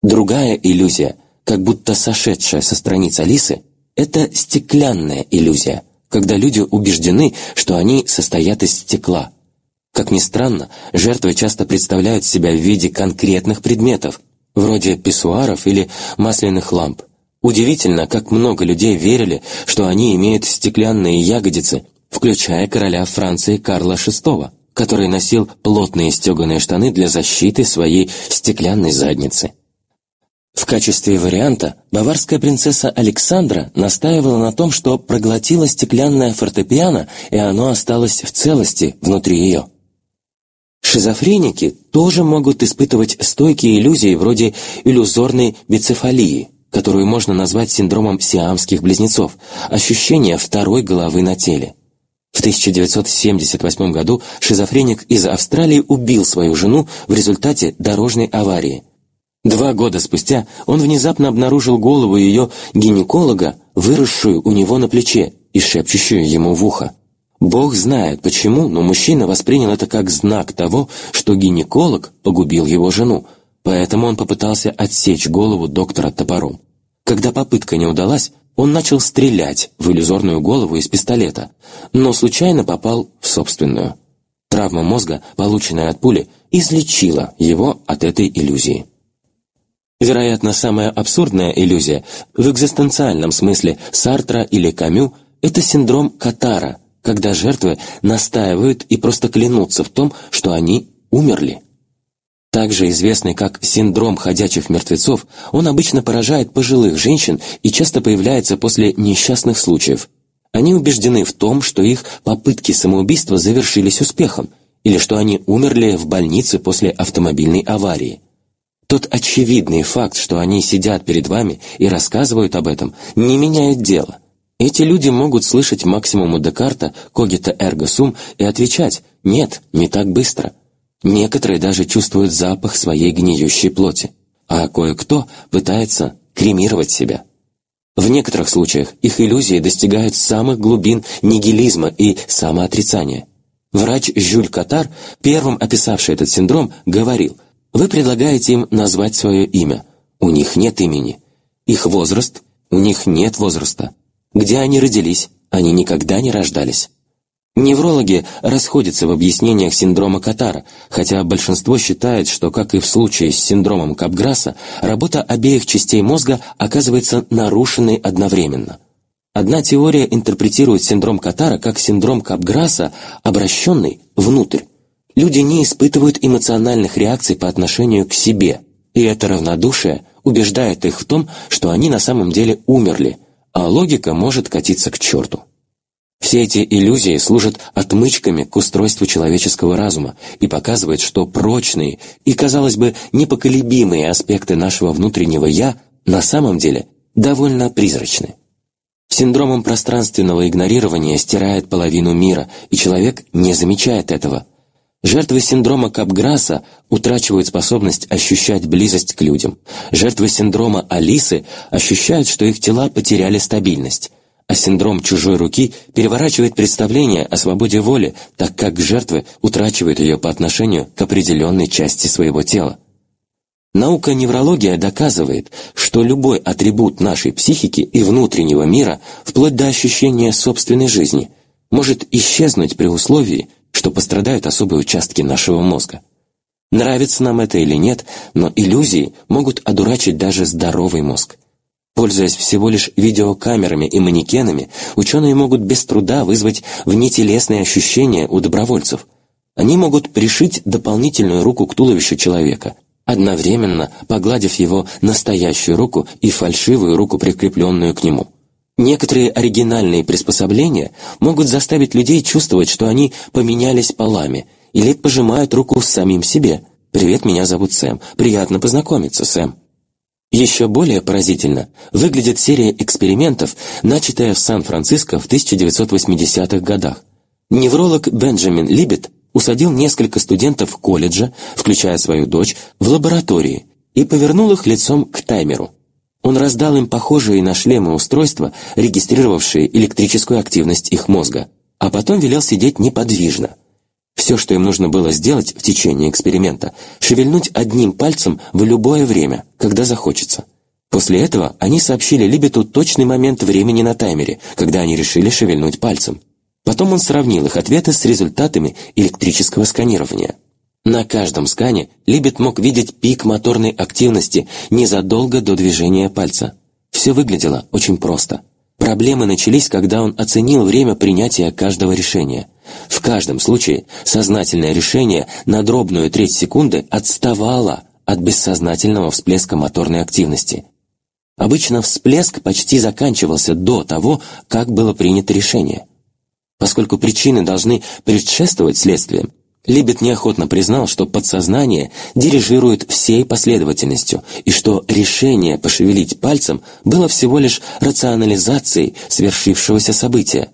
Другая иллюзия, как будто сошедшая со страниц Алисы, это стеклянная иллюзия, когда люди убеждены, что они состоят из стекла. Как ни странно, жертвы часто представляют себя в виде конкретных предметов, вроде писсуаров или масляных ламп. Удивительно, как много людей верили, что они имеют стеклянные ягодицы, включая короля Франции Карла VI, который носил плотные стеганые штаны для защиты своей стеклянной задницы. В качестве варианта баварская принцесса Александра настаивала на том, что проглотила стеклянное фортепиано, и оно осталось в целости внутри ее. Шизофреники тоже могут испытывать стойкие иллюзии вроде иллюзорной бицефалии – которую можно назвать синдромом сиамских близнецов, ощущение второй головы на теле. В 1978 году шизофреник из Австралии убил свою жену в результате дорожной аварии. Два года спустя он внезапно обнаружил голову ее гинеколога, выросшую у него на плече и шепчущую ему в ухо. Бог знает почему, но мужчина воспринял это как знак того, что гинеколог погубил его жену, поэтому он попытался отсечь голову доктора топором. Когда попытка не удалась, он начал стрелять в иллюзорную голову из пистолета, но случайно попал в собственную. Травма мозга, полученная от пули, излечила его от этой иллюзии. Вероятно, самая абсурдная иллюзия в экзистенциальном смысле Сартра или Камю – это синдром Катара, когда жертвы настаивают и просто клянутся в том, что они умерли. Также известный как синдром ходячих мертвецов, он обычно поражает пожилых женщин и часто появляется после несчастных случаев. Они убеждены в том, что их попытки самоубийства завершились успехом, или что они умерли в больнице после автомобильной аварии. Тот очевидный факт, что они сидят перед вами и рассказывают об этом, не меняет дело. Эти люди могут слышать максимуму Декарта, когита эрго сум, и отвечать «нет, не так быстро». Некоторые даже чувствуют запах своей гниющей плоти, а кое-кто пытается кремировать себя. В некоторых случаях их иллюзии достигают самых глубин нигилизма и самоотрицания. Врач Жюль Катар, первым описавший этот синдром, говорил, «Вы предлагаете им назвать свое имя. У них нет имени. Их возраст, у них нет возраста. Где они родились, они никогда не рождались». Неврологи расходятся в объяснениях синдрома Катара, хотя большинство считает, что, как и в случае с синдромом Капграсса, работа обеих частей мозга оказывается нарушенной одновременно. Одна теория интерпретирует синдром Катара как синдром Капграсса, обращенный внутрь. Люди не испытывают эмоциональных реакций по отношению к себе, и это равнодушие убеждает их в том, что они на самом деле умерли, а логика может катиться к черту. Все эти иллюзии служат отмычками к устройству человеческого разума и показывают, что прочные и, казалось бы, непоколебимые аспекты нашего внутреннего «я» на самом деле довольно призрачны. Синдромом пространственного игнорирования стирает половину мира, и человек не замечает этого. Жертвы синдрома Капграсса утрачивают способность ощущать близость к людям. Жертвы синдрома Алисы ощущают, что их тела потеряли стабильность. А синдром чужой руки переворачивает представление о свободе воли, так как жертвы утрачивают ее по отношению к определенной части своего тела. Наука неврология доказывает, что любой атрибут нашей психики и внутреннего мира, вплоть до ощущения собственной жизни, может исчезнуть при условии, что пострадают особые участки нашего мозга. Нравится нам это или нет, но иллюзии могут одурачить даже здоровый мозг. Пользуясь всего лишь видеокамерами и манекенами, ученые могут без труда вызвать внетелесные ощущения у добровольцев. Они могут пришить дополнительную руку к туловищу человека – одновременно погладив его настоящую руку и фальшивую руку, прикрепленную к нему. Некоторые оригинальные приспособления могут заставить людей чувствовать, что они поменялись полами, или пожимают руку самим себе. «Привет, меня зовут Сэм. Приятно познакомиться, Сэм». Еще более поразительно выглядит серия экспериментов, начатая в Сан-Франциско в 1980-х годах. Невролог Бенджамин Либет усадил несколько студентов колледжа, включая свою дочь, в лаборатории и повернул их лицом к таймеру. Он раздал им похожие на шлемы устройства, регистрировавшие электрическую активность их мозга, а потом велел сидеть неподвижно. Все, что им нужно было сделать в течение эксперимента, шевельнуть одним пальцем в любое время, когда захочется. После этого они сообщили Либету точный момент времени на таймере, когда они решили шевельнуть пальцем. Потом он сравнил их ответы с результатами электрического сканирования. На каждом скане Либет мог видеть пик моторной активности незадолго до движения пальца. Все выглядело очень просто. Проблемы начались, когда он оценил время принятия каждого решения. В каждом случае сознательное решение на дробную треть секунды отставало от бессознательного всплеска моторной активности. Обычно всплеск почти заканчивался до того, как было принято решение. Поскольку причины должны предшествовать следствиям, Либет неохотно признал, что подсознание дирижирует всей последовательностью и что решение пошевелить пальцем было всего лишь рационализацией свершившегося события,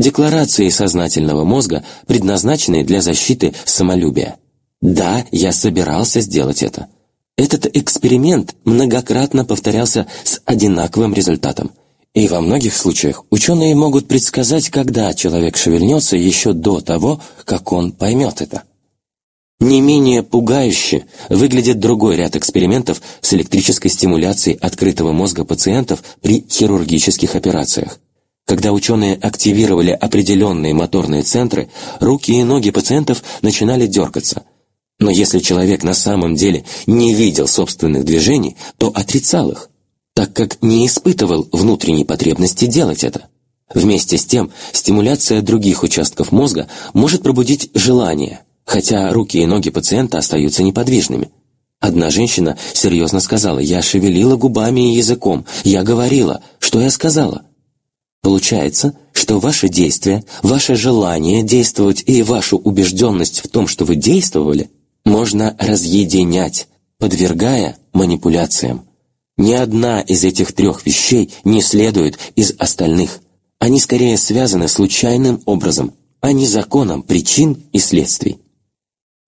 декларацией сознательного мозга, предназначенной для защиты самолюбия. Да, я собирался сделать это. Этот эксперимент многократно повторялся с одинаковым результатом. И во многих случаях ученые могут предсказать, когда человек шевельнется еще до того, как он поймет это. Не менее пугающе выглядит другой ряд экспериментов с электрической стимуляцией открытого мозга пациентов при хирургических операциях. Когда ученые активировали определенные моторные центры, руки и ноги пациентов начинали дергаться. Но если человек на самом деле не видел собственных движений, то отрицал их так как не испытывал внутренней потребности делать это. Вместе с тем, стимуляция других участков мозга может пробудить желание, хотя руки и ноги пациента остаются неподвижными. Одна женщина серьезно сказала, «Я шевелила губами и языком, я говорила, что я сказала». Получается, что ваше действие, ваше желание действовать и вашу убежденность в том, что вы действовали, можно разъединять, подвергая манипуляциям. Ни одна из этих трех вещей не следует из остальных. Они скорее связаны случайным образом, а не законом причин и следствий.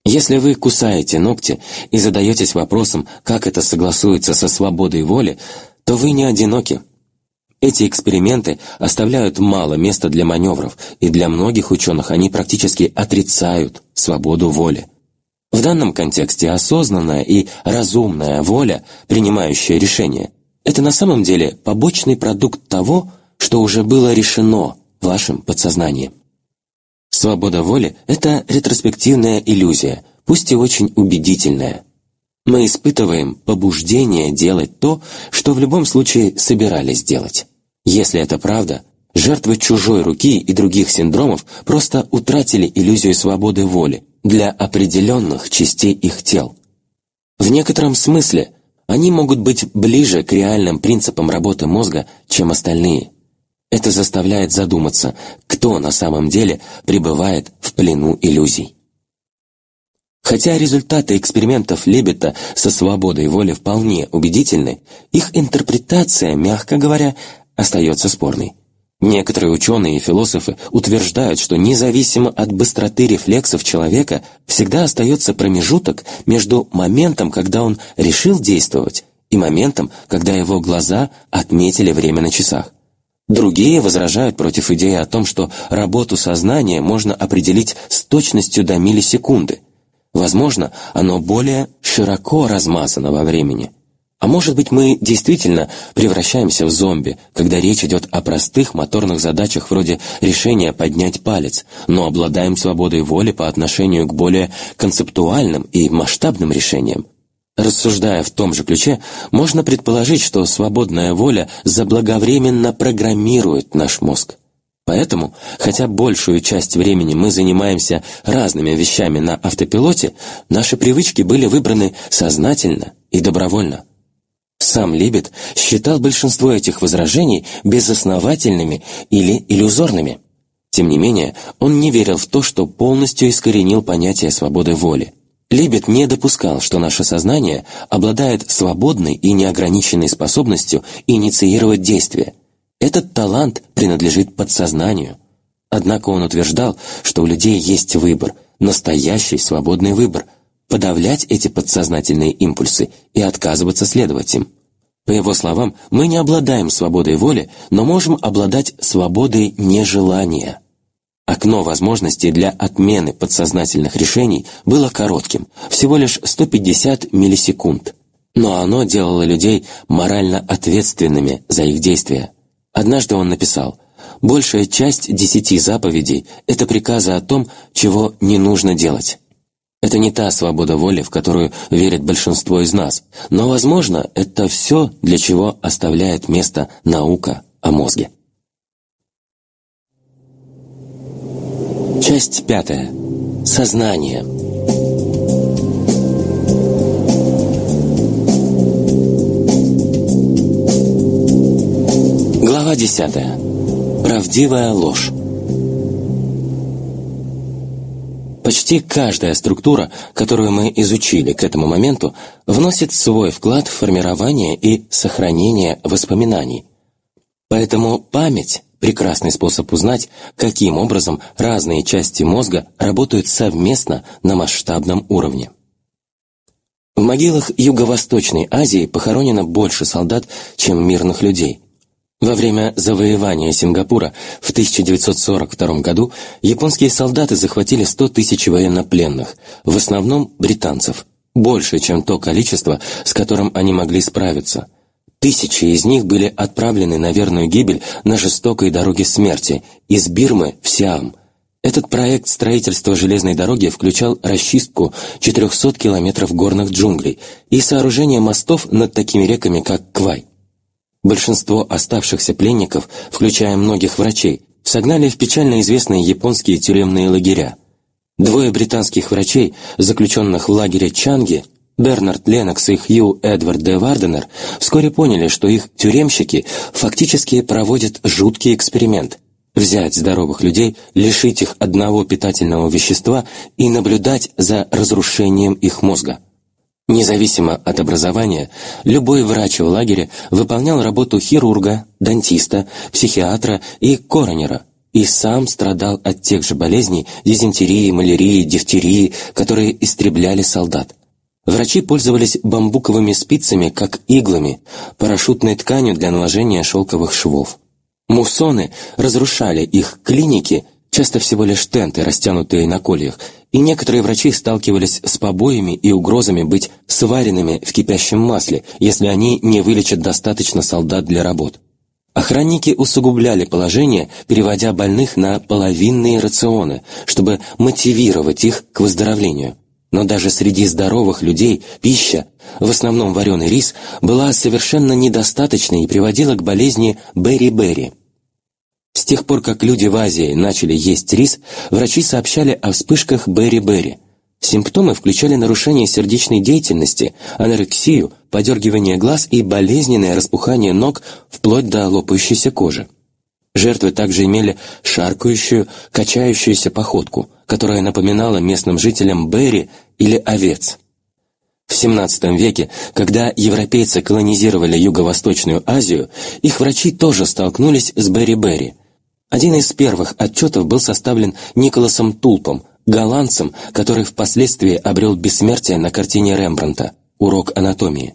Если вы кусаете ногти и задаетесь вопросом, как это согласуется со свободой воли, то вы не одиноки. Эти эксперименты оставляют мало места для маневров, и для многих ученых они практически отрицают свободу воли. В данном контексте осознанная и разумная воля, принимающая решение, это на самом деле побочный продукт того, что уже было решено вашим подсознанием. Свобода воли – это ретроспективная иллюзия, пусть и очень убедительная. Мы испытываем побуждение делать то, что в любом случае собирались делать. Если это правда, Жертвы чужой руки и других синдромов просто утратили иллюзию свободы воли для определенных частей их тел. В некотором смысле они могут быть ближе к реальным принципам работы мозга, чем остальные. Это заставляет задуматься, кто на самом деле пребывает в плену иллюзий. Хотя результаты экспериментов Лебета со свободой воли вполне убедительны, их интерпретация, мягко говоря, остается спорной. Некоторые ученые и философы утверждают, что независимо от быстроты рефлексов человека всегда остается промежуток между моментом, когда он решил действовать, и моментом, когда его глаза отметили время на часах. Другие возражают против идеи о том, что работу сознания можно определить с точностью до миллисекунды. Возможно, оно более широко размазано во времени – а может быть, мы действительно превращаемся в зомби, когда речь идет о простых моторных задачах вроде решения поднять палец, но обладаем свободой воли по отношению к более концептуальным и масштабным решениям. Рассуждая в том же ключе, можно предположить, что свободная воля заблаговременно программирует наш мозг. Поэтому, хотя большую часть времени мы занимаемся разными вещами на автопилоте, наши привычки были выбраны сознательно и добровольно. Сам Либет считал большинство этих возражений безосновательными или иллюзорными. Тем не менее, он не верил в то, что полностью искоренил понятие свободы воли. Либет не допускал, что наше сознание обладает свободной и неограниченной способностью инициировать действия. Этот талант принадлежит подсознанию. Однако он утверждал, что у людей есть выбор, настоящий свободный выбор – подавлять эти подсознательные импульсы и отказываться следовать им. По его словам, мы не обладаем свободой воли, но можем обладать свободой нежелания. Окно возможностей для отмены подсознательных решений было коротким, всего лишь 150 миллисекунд. Но оно делало людей морально ответственными за их действия. Однажды он написал, «Большая часть десяти заповедей – это приказы о том, чего не нужно делать». Это не та свобода воли, в которую верит большинство из нас, но, возможно, это все, для чего оставляет место наука о мозге. Часть пятая. Сознание. Глава десятая. Правдивая ложь. Почти каждая структура, которую мы изучили к этому моменту, вносит свой вклад в формирование и сохранение воспоминаний. Поэтому память – прекрасный способ узнать, каким образом разные части мозга работают совместно на масштабном уровне. В могилах Юго-Восточной Азии похоронено больше солдат, чем мирных людей. Во время завоевания Сингапура в 1942 году японские солдаты захватили 100 тысяч военнопленных, в основном британцев, больше, чем то количество, с которым они могли справиться. Тысячи из них были отправлены на верную гибель на жестокой дороге смерти из Бирмы в Сиам. Этот проект строительства железной дороги включал расчистку 400 километров горных джунглей и сооружение мостов над такими реками, как Квай. Большинство оставшихся пленников, включая многих врачей, согнали в печально известные японские тюремные лагеря. Двое британских врачей, заключенных в лагере Чанги, Бернард Ленокс и Хью Эдвард де Варденер, вскоре поняли, что их тюремщики фактически проводят жуткий эксперимент – взять здоровых людей, лишить их одного питательного вещества и наблюдать за разрушением их мозга. Независимо от образования, любой врач в лагере выполнял работу хирурга, дантиста, психиатра и коронера, и сам страдал от тех же болезней дизентерии, малярии, дифтерии, которые истребляли солдат. Врачи пользовались бамбуковыми спицами, как иглами, парашютной тканью для наложения шелковых швов. Муссоны разрушали их клиники, часто всего лишь тенты, растянутые на кольях, и некоторые врачи сталкивались с побоями и угрозами быть сваренными в кипящем масле, если они не вылечат достаточно солдат для работ. Охранники усугубляли положение, переводя больных на половинные рационы, чтобы мотивировать их к выздоровлению. Но даже среди здоровых людей пища, в основном вареный рис, была совершенно недостаточной и приводила к болезни Берри-Берри. С тех пор, как люди в Азии начали есть рис, врачи сообщали о вспышках бери-бери. Симптомы включали нарушение сердечной деятельности, анорексию, подергивание глаз и болезненное распухание ног вплоть до лопающейся кожи. Жертвы также имели шаркающую, качающуюся походку, которая напоминала местным жителям Берри или овец. В XVII веке, когда европейцы колонизировали Юго-Восточную Азию, их врачи тоже столкнулись с Берри-Берри. Один из первых отчетов был составлен Николасом Тулпом, голландцем, который впоследствии обрел бессмертие на картине Рембранта «Урок анатомии».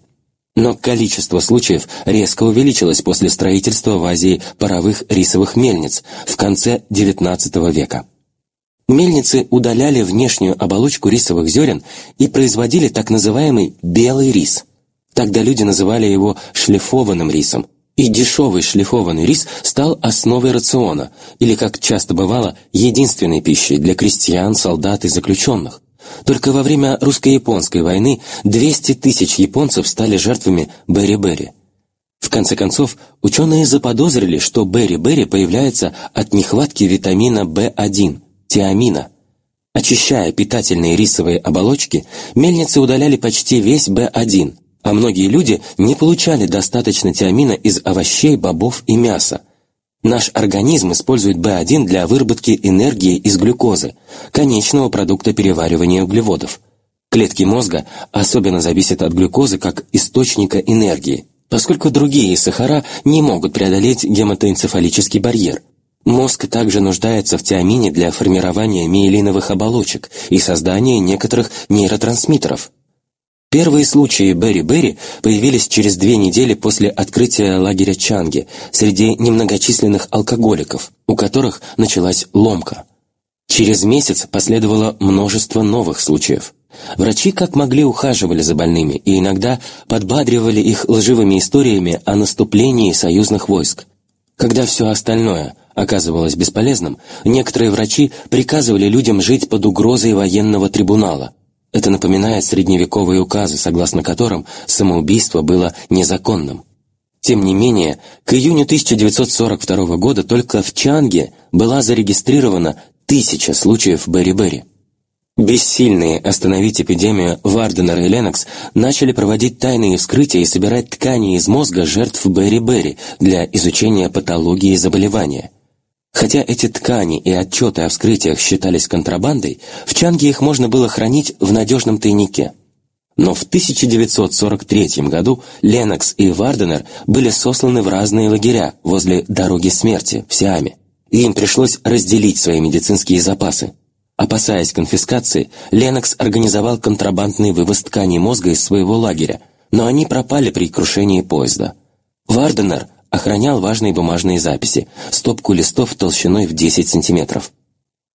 Но количество случаев резко увеличилось после строительства в Азии паровых рисовых мельниц в конце XIX века. Мельницы удаляли внешнюю оболочку рисовых зерен и производили так называемый «белый рис». Тогда люди называли его шлифованным рисом, и дешевый шлифованный рис стал основой рациона, или, как часто бывало, единственной пищей для крестьян, солдат и заключенных. Только во время русско-японской войны 200 тысяч японцев стали жертвами бери-бери. В конце концов, ученые заподозрили, что бери-бери появляется от нехватки витамина В1 – тиамина. Очищая питательные рисовые оболочки, мельницы удаляли почти весь В1, а многие люди не получали достаточно тиамина из овощей, бобов и мяса. Наш организм использует В1 для выработки энергии из глюкозы, конечного продукта переваривания углеводов. Клетки мозга особенно зависят от глюкозы как источника энергии, поскольку другие сахара не могут преодолеть гематоэнцефалический барьер. Мозг также нуждается в тиамине для формирования миелиновых оболочек и создания некоторых нейротрансмиттеров. Первые случаи Берри-Берри появились через две недели после открытия лагеря Чанги среди немногочисленных алкоголиков, у которых началась ломка. Через месяц последовало множество новых случаев. Врачи как могли ухаживали за больными и иногда подбадривали их лживыми историями о наступлении союзных войск. Когда все остальное оказывалось бесполезным, некоторые врачи приказывали людям жить под угрозой военного трибунала. Это напоминает средневековые указы, согласно которым самоубийство было незаконным. Тем не менее, к июню 1942 года только в Чанге была зарегистрирована тысяча случаев Берри-Берри. Бессильные остановить эпидемию Варденер и Ленокс начали проводить тайные вскрытия и собирать ткани из мозга жертв Берри-Берри для изучения патологии заболевания – Хотя эти ткани и отчеты о вскрытиях считались контрабандой, в Чанге их можно было хранить в надежном тайнике. Но в 1943 году Ленокс и Варденер были сосланы в разные лагеря возле дороги смерти в Сиаме, и им пришлось разделить свои медицинские запасы. Опасаясь конфискации, Ленокс организовал контрабандный вывоз тканей мозга из своего лагеря, но они пропали при крушении поезда. Варденер – охранял важные бумажные записи, стопку листов толщиной в 10 сантиметров.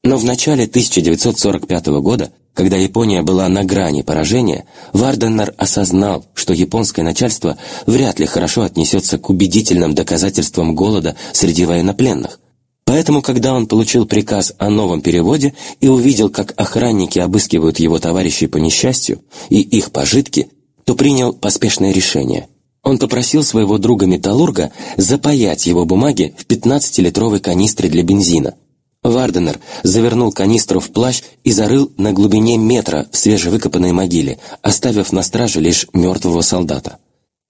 Но в начале 1945 года, когда Япония была на грани поражения, Варденнер осознал, что японское начальство вряд ли хорошо отнесется к убедительным доказательствам голода среди военнопленных. Поэтому, когда он получил приказ о новом переводе и увидел, как охранники обыскивают его товарищей по несчастью и их пожитки, то принял поспешное решение. Он попросил своего друга-металлурга запаять его бумаги в 15-литровой канистре для бензина. Варденер завернул канистру в плащ и зарыл на глубине метра в свежевыкопанной могиле, оставив на страже лишь мертвого солдата.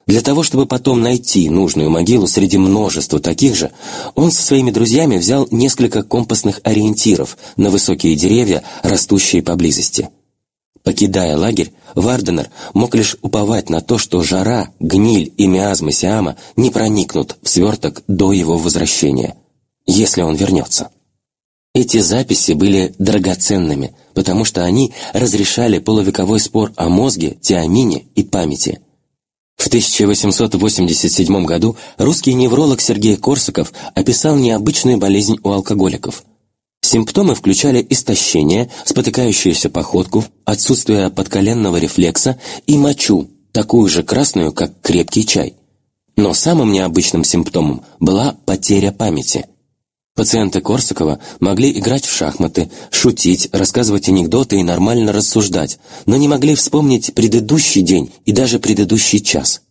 Для того, чтобы потом найти нужную могилу среди множества таких же, он со своими друзьями взял несколько компасных ориентиров на высокие деревья, растущие поблизости. Покидая лагерь, Варденер мог лишь уповать на то, что жара, гниль и миазмы Сиама не проникнут в сверток до его возвращения, если он вернется. Эти записи были драгоценными, потому что они разрешали полувековой спор о мозге, тиамине и памяти. В 1887 году русский невролог Сергей Корсаков описал необычную болезнь у алкоголиков – Симптомы включали истощение, спотыкающуюся походку, отсутствие подколенного рефлекса и мочу, такую же красную, как крепкий чай. Но самым необычным симптомом была потеря памяти. Пациенты Корсакова могли играть в шахматы, шутить, рассказывать анекдоты и нормально рассуждать, но не могли вспомнить предыдущий день и даже предыдущий час.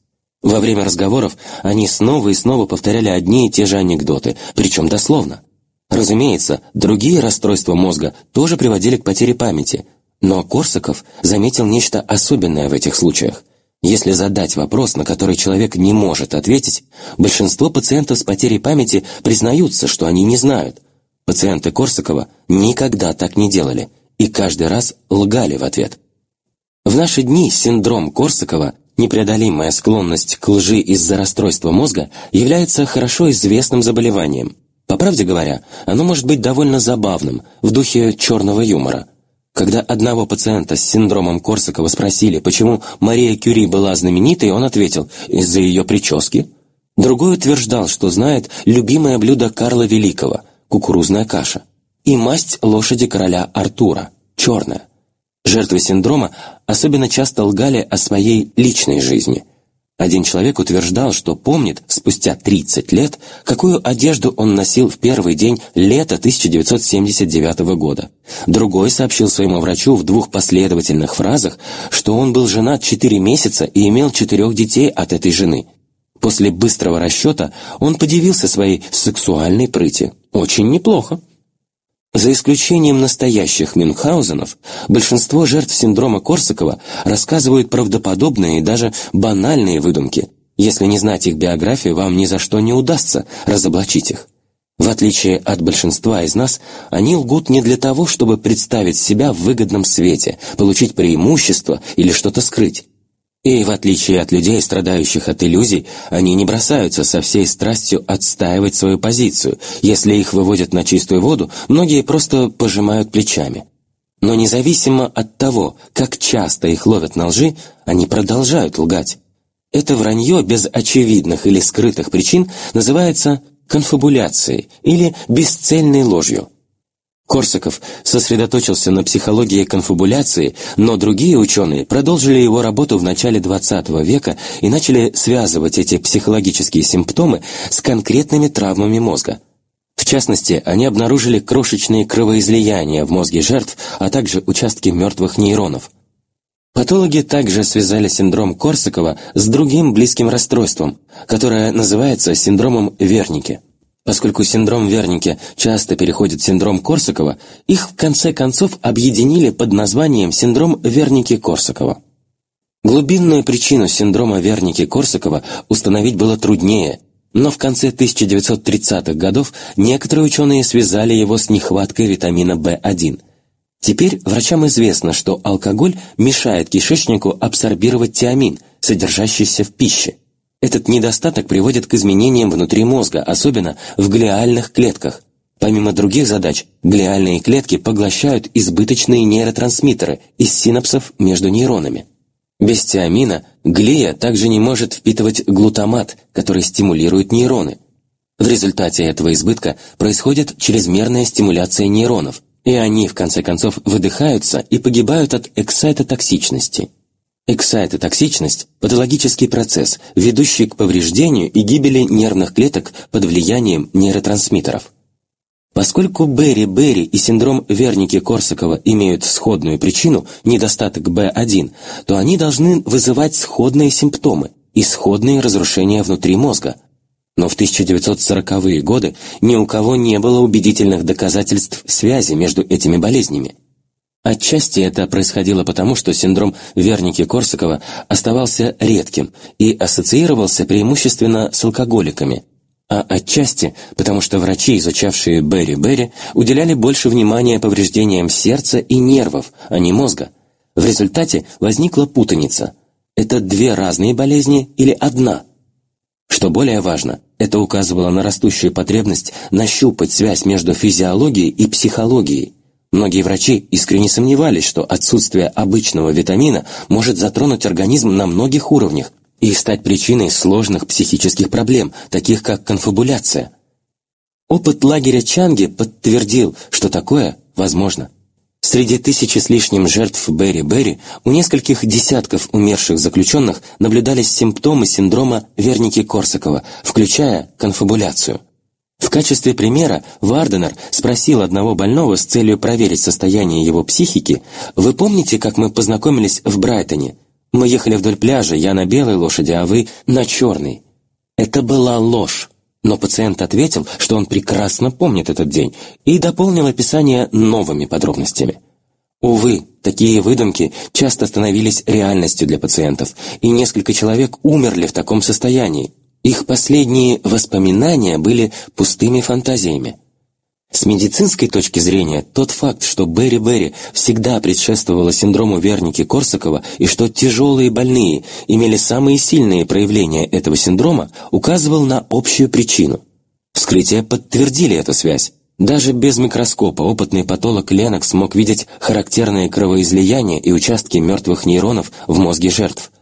Во время разговоров они снова и снова повторяли одни и те же анекдоты, причем дословно. Разумеется, другие расстройства мозга тоже приводили к потере памяти, но Корсаков заметил нечто особенное в этих случаях. Если задать вопрос, на который человек не может ответить, большинство пациентов с потерей памяти признаются, что они не знают. Пациенты Корсакова никогда так не делали и каждый раз лгали в ответ. В наши дни синдром Корсакова, непреодолимая склонность к лжи из-за расстройства мозга, является хорошо известным заболеванием. По правде говоря, оно может быть довольно забавным, в духе черного юмора. Когда одного пациента с синдромом Корсакова спросили, почему Мария Кюри была знаменитой, он ответил «из-за ее прически». Другой утверждал, что знает любимое блюдо Карла Великого – кукурузная каша, и масть лошади короля Артура – черная. Жертвы синдрома особенно часто лгали о своей личной жизни – один человек утверждал, что помнит спустя 30 лет, какую одежду он носил в первый день лета 1979 года. Другой сообщил своему врачу в двух последовательных фразах, что он был женат 4 месяца и имел четырех детей от этой жены. После быстрого расчета он подивился своей сексуальной прыти. Очень неплохо. За исключением настоящих Мюнхгаузенов, большинство жертв синдрома Корсакова рассказывают правдоподобные и даже банальные выдумки. Если не знать их биографию, вам ни за что не удастся разоблачить их. В отличие от большинства из нас, они лгут не для того, чтобы представить себя в выгодном свете, получить преимущество или что-то скрыть. И в отличие от людей, страдающих от иллюзий, они не бросаются со всей страстью отстаивать свою позицию. Если их выводят на чистую воду, многие просто пожимают плечами. Но независимо от того, как часто их ловят на лжи, они продолжают лгать. Это вранье без очевидных или скрытых причин называется конфабуляцией или бесцельной ложью. Корсаков сосредоточился на психологии конфабуляции, но другие ученые продолжили его работу в начале XX века и начали связывать эти психологические симптомы с конкретными травмами мозга. В частности, они обнаружили крошечные кровоизлияния в мозге жертв, а также участки мертвых нейронов. Патологи также связали синдром Корсакова с другим близким расстройством, которое называется синдромом Верники. Поскольку синдром Верники часто переходит в синдром Корсакова, их в конце концов объединили под названием синдром Верники-Корсакова. Глубинную причину синдрома Верники-Корсакова установить было труднее, но в конце 1930-х годов некоторые ученые связали его с нехваткой витамина В1. Теперь врачам известно, что алкоголь мешает кишечнику абсорбировать тиамин, содержащийся в пище. Этот недостаток приводит к изменениям внутри мозга, особенно в глиальных клетках. Помимо других задач, глиальные клетки поглощают избыточные нейротрансмиттеры из синапсов между нейронами. Без тиамина глия также не может впитывать глутамат, который стимулирует нейроны. В результате этого избытка происходит чрезмерная стимуляция нейронов, и они, в конце концов, выдыхаются и погибают от эксайтотоксичности. Эксайтотоксичность – патологический процесс, ведущий к повреждению и гибели нервных клеток под влиянием нейротрансмиттеров. Поскольку Берри-Берри и синдром Верники-Корсакова имеют сходную причину – недостаток B1, то они должны вызывать сходные симптомы и сходные разрушения внутри мозга. Но в 1940-е годы ни у кого не было убедительных доказательств связи между этими болезнями. Отчасти это происходило потому, что синдром Верники-Корсакова оставался редким и ассоциировался преимущественно с алкоголиками, а отчасти потому, что врачи, изучавшие Берри-Берри, уделяли больше внимания повреждениям сердца и нервов, а не мозга. В результате возникла путаница. Это две разные болезни или одна? Что более важно, это указывало на растущую потребность нащупать связь между физиологией и психологией, Многие врачи искренне сомневались, что отсутствие обычного витамина может затронуть организм на многих уровнях и стать причиной сложных психических проблем, таких как конфабуляция. Опыт лагеря Чанги подтвердил, что такое возможно. Среди тысячи с лишним жертв Берри-Берри у нескольких десятков умерших заключенных наблюдались симптомы синдрома Верники-Корсакова, включая конфабуляцию. В качестве примера Варденер спросил одного больного с целью проверить состояние его психики, «Вы помните, как мы познакомились в Брайтоне?» Мы ехали вдоль пляжа, я на белой лошади, а вы на черной. Это была ложь. Но пациент ответил, что он прекрасно помнит этот день и дополнил описание новыми подробностями. Увы, такие выдумки часто становились реальностью для пациентов, и несколько человек умерли в таком состоянии. Их последние воспоминания были пустыми фантазиями. С медицинской точки зрения, тот факт, что Берри-Берри всегда предшествовало синдрому Верники-Корсакова и что тяжелые больные имели самые сильные проявления этого синдрома, указывал на общую причину. Вскрытия подтвердили эту связь. Даже без микроскопа опытный патолог Ленокс мог видеть характерные кровоизлияния и участки мертвых нейронов в мозге жертв –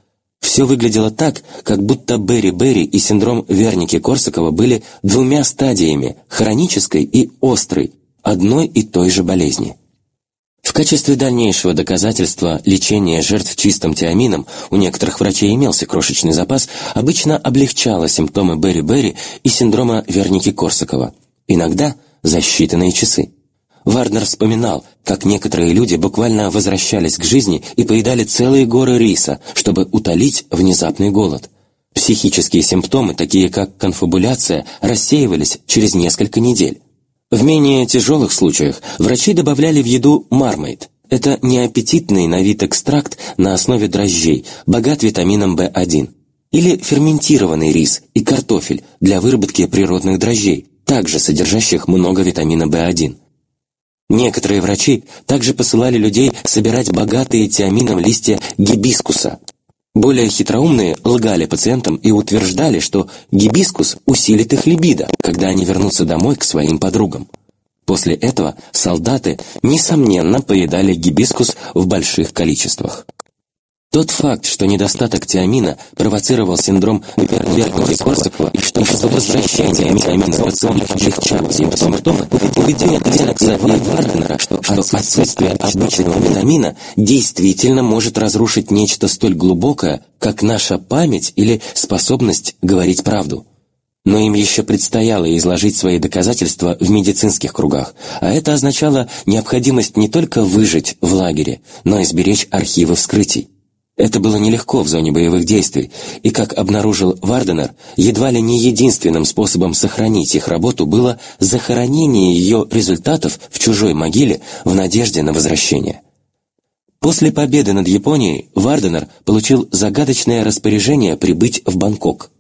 все выглядело так, как будто Берри-Берри и синдром Верники-Корсакова были двумя стадиями – хронической и острой, одной и той же болезни. В качестве дальнейшего доказательства лечения жертв чистым тиамином у некоторых врачей имелся крошечный запас, обычно облегчало симптомы Берри-Берри и синдрома Верники-Корсакова, иногда за считанные часы. Варднер вспоминал, как некоторые люди буквально возвращались к жизни и поедали целые горы риса, чтобы утолить внезапный голод. Психические симптомы, такие как конфабуляция, рассеивались через несколько недель. В менее тяжелых случаях врачи добавляли в еду мармейт. Это неаппетитный на вид экстракт на основе дрожжей, богат витамином В1. Или ферментированный рис и картофель для выработки природных дрожжей, также содержащих много витамина В1. Некоторые врачи также посылали людей собирать богатые тиамином листья гибискуса. Более хитроумные лгали пациентам и утверждали, что гибискус усилит их либидо, когда они вернутся домой к своим подругам. После этого солдаты, несомненно, поедали гибискус в больших количествах. Тот факт, что недостаток тиамина провоцировал синдром Верники-Корсакова и что, возвращение тиамина в рацион облегчало симптомы, убедил Ленокса и Варденера, что, что отсутствие обычного витамина действительно может разрушить нечто столь глубокое, как наша память или способность говорить правду. Но им еще предстояло изложить свои доказательства в медицинских кругах, а это означало необходимость не только выжить в лагере, но и сберечь архивы вскрытий. Это было нелегко в зоне боевых действий, и, как обнаружил Варденер, едва ли не единственным способом сохранить их работу было захоронение ее результатов в чужой могиле в надежде на возвращение. После победы над Японией Варденер получил загадочное распоряжение прибыть в Бангкок.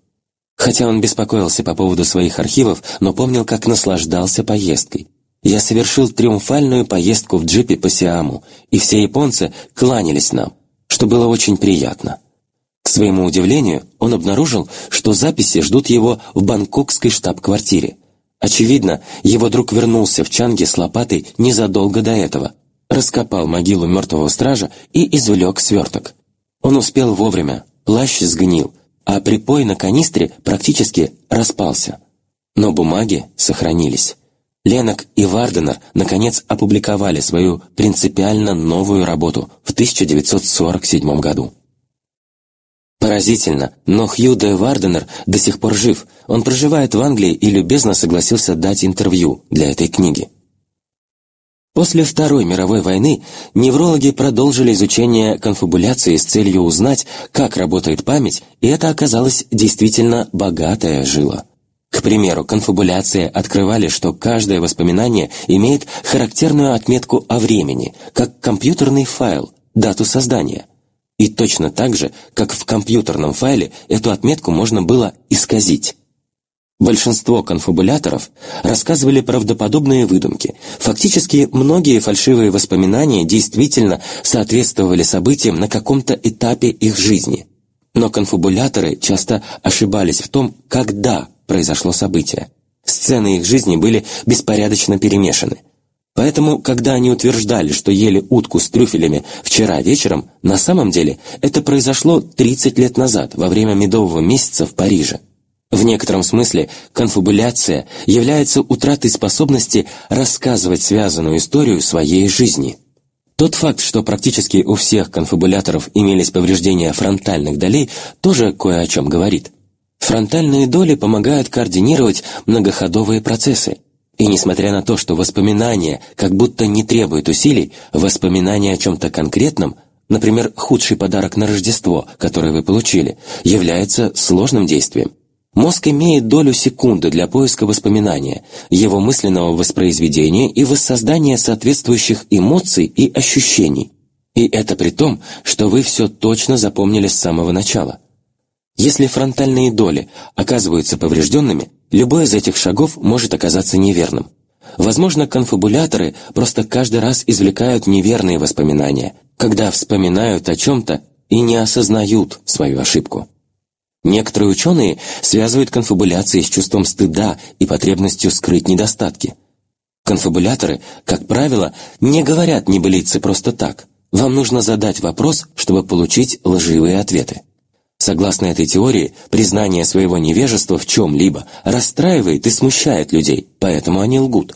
Хотя он беспокоился по поводу своих архивов, но помнил, как наслаждался поездкой. «Я совершил триумфальную поездку в джипе по Сиаму, и все японцы кланялись нам что было очень приятно. К своему удивлению, он обнаружил, что записи ждут его в бангкокской штаб-квартире. Очевидно, его друг вернулся в Чанге с лопатой незадолго до этого, раскопал могилу мертвого стража и извлек сверток. Он успел вовремя, плащ сгнил, а припой на канистре практически распался. Но бумаги сохранились. Ленок и Варденер наконец опубликовали свою принципиально новую работу в 1947 году. Поразительно, но Хью де Варденер до сих пор жив. Он проживает в Англии и любезно согласился дать интервью для этой книги. После Второй мировой войны неврологи продолжили изучение конфабуляции с целью узнать, как работает память, и это оказалось действительно богатая жила. К примеру, конфабуляции открывали, что каждое воспоминание имеет характерную отметку о времени, как компьютерный файл, дату создания. И точно так же, как в компьютерном файле, эту отметку можно было исказить. Большинство конфабуляторов рассказывали правдоподобные выдумки. Фактически, многие фальшивые воспоминания действительно соответствовали событиям на каком-то этапе их жизни. Но конфабуляторы часто ошибались в том, когда произошло событие. Сцены их жизни были беспорядочно перемешаны. Поэтому, когда они утверждали, что ели утку с трюфелями вчера вечером, на самом деле это произошло 30 лет назад, во время медового месяца в Париже. В некотором смысле конфабуляция является утратой способности рассказывать связанную историю своей жизни. Тот факт, что практически у всех конфабуляторов имелись повреждения фронтальных долей, тоже кое о чем говорит. Фронтальные доли помогают координировать многоходовые процессы. И несмотря на то, что воспоминания как будто не требуют усилий, воспоминания о чем-то конкретном например, худший подарок на Рождество, который вы получили, является сложным действием. Мозг имеет долю секунды для поиска воспоминания, его мысленного воспроизведения и воссоздания соответствующих эмоций и ощущений. И это при том, что вы все точно запомнили с самого начала. Если фронтальные доли оказываются поврежденными, любой из этих шагов может оказаться неверным. Возможно, конфабуляторы просто каждый раз извлекают неверные воспоминания, когда вспоминают о чем-то и не осознают свою ошибку. Некоторые ученые связывают конфабуляции с чувством стыда и потребностью скрыть недостатки. Конфабуляторы, как правило, не говорят небылицы просто так. Вам нужно задать вопрос, чтобы получить лживые ответы. Согласно этой теории, признание своего невежества в чем-либо расстраивает и смущает людей, поэтому они лгут.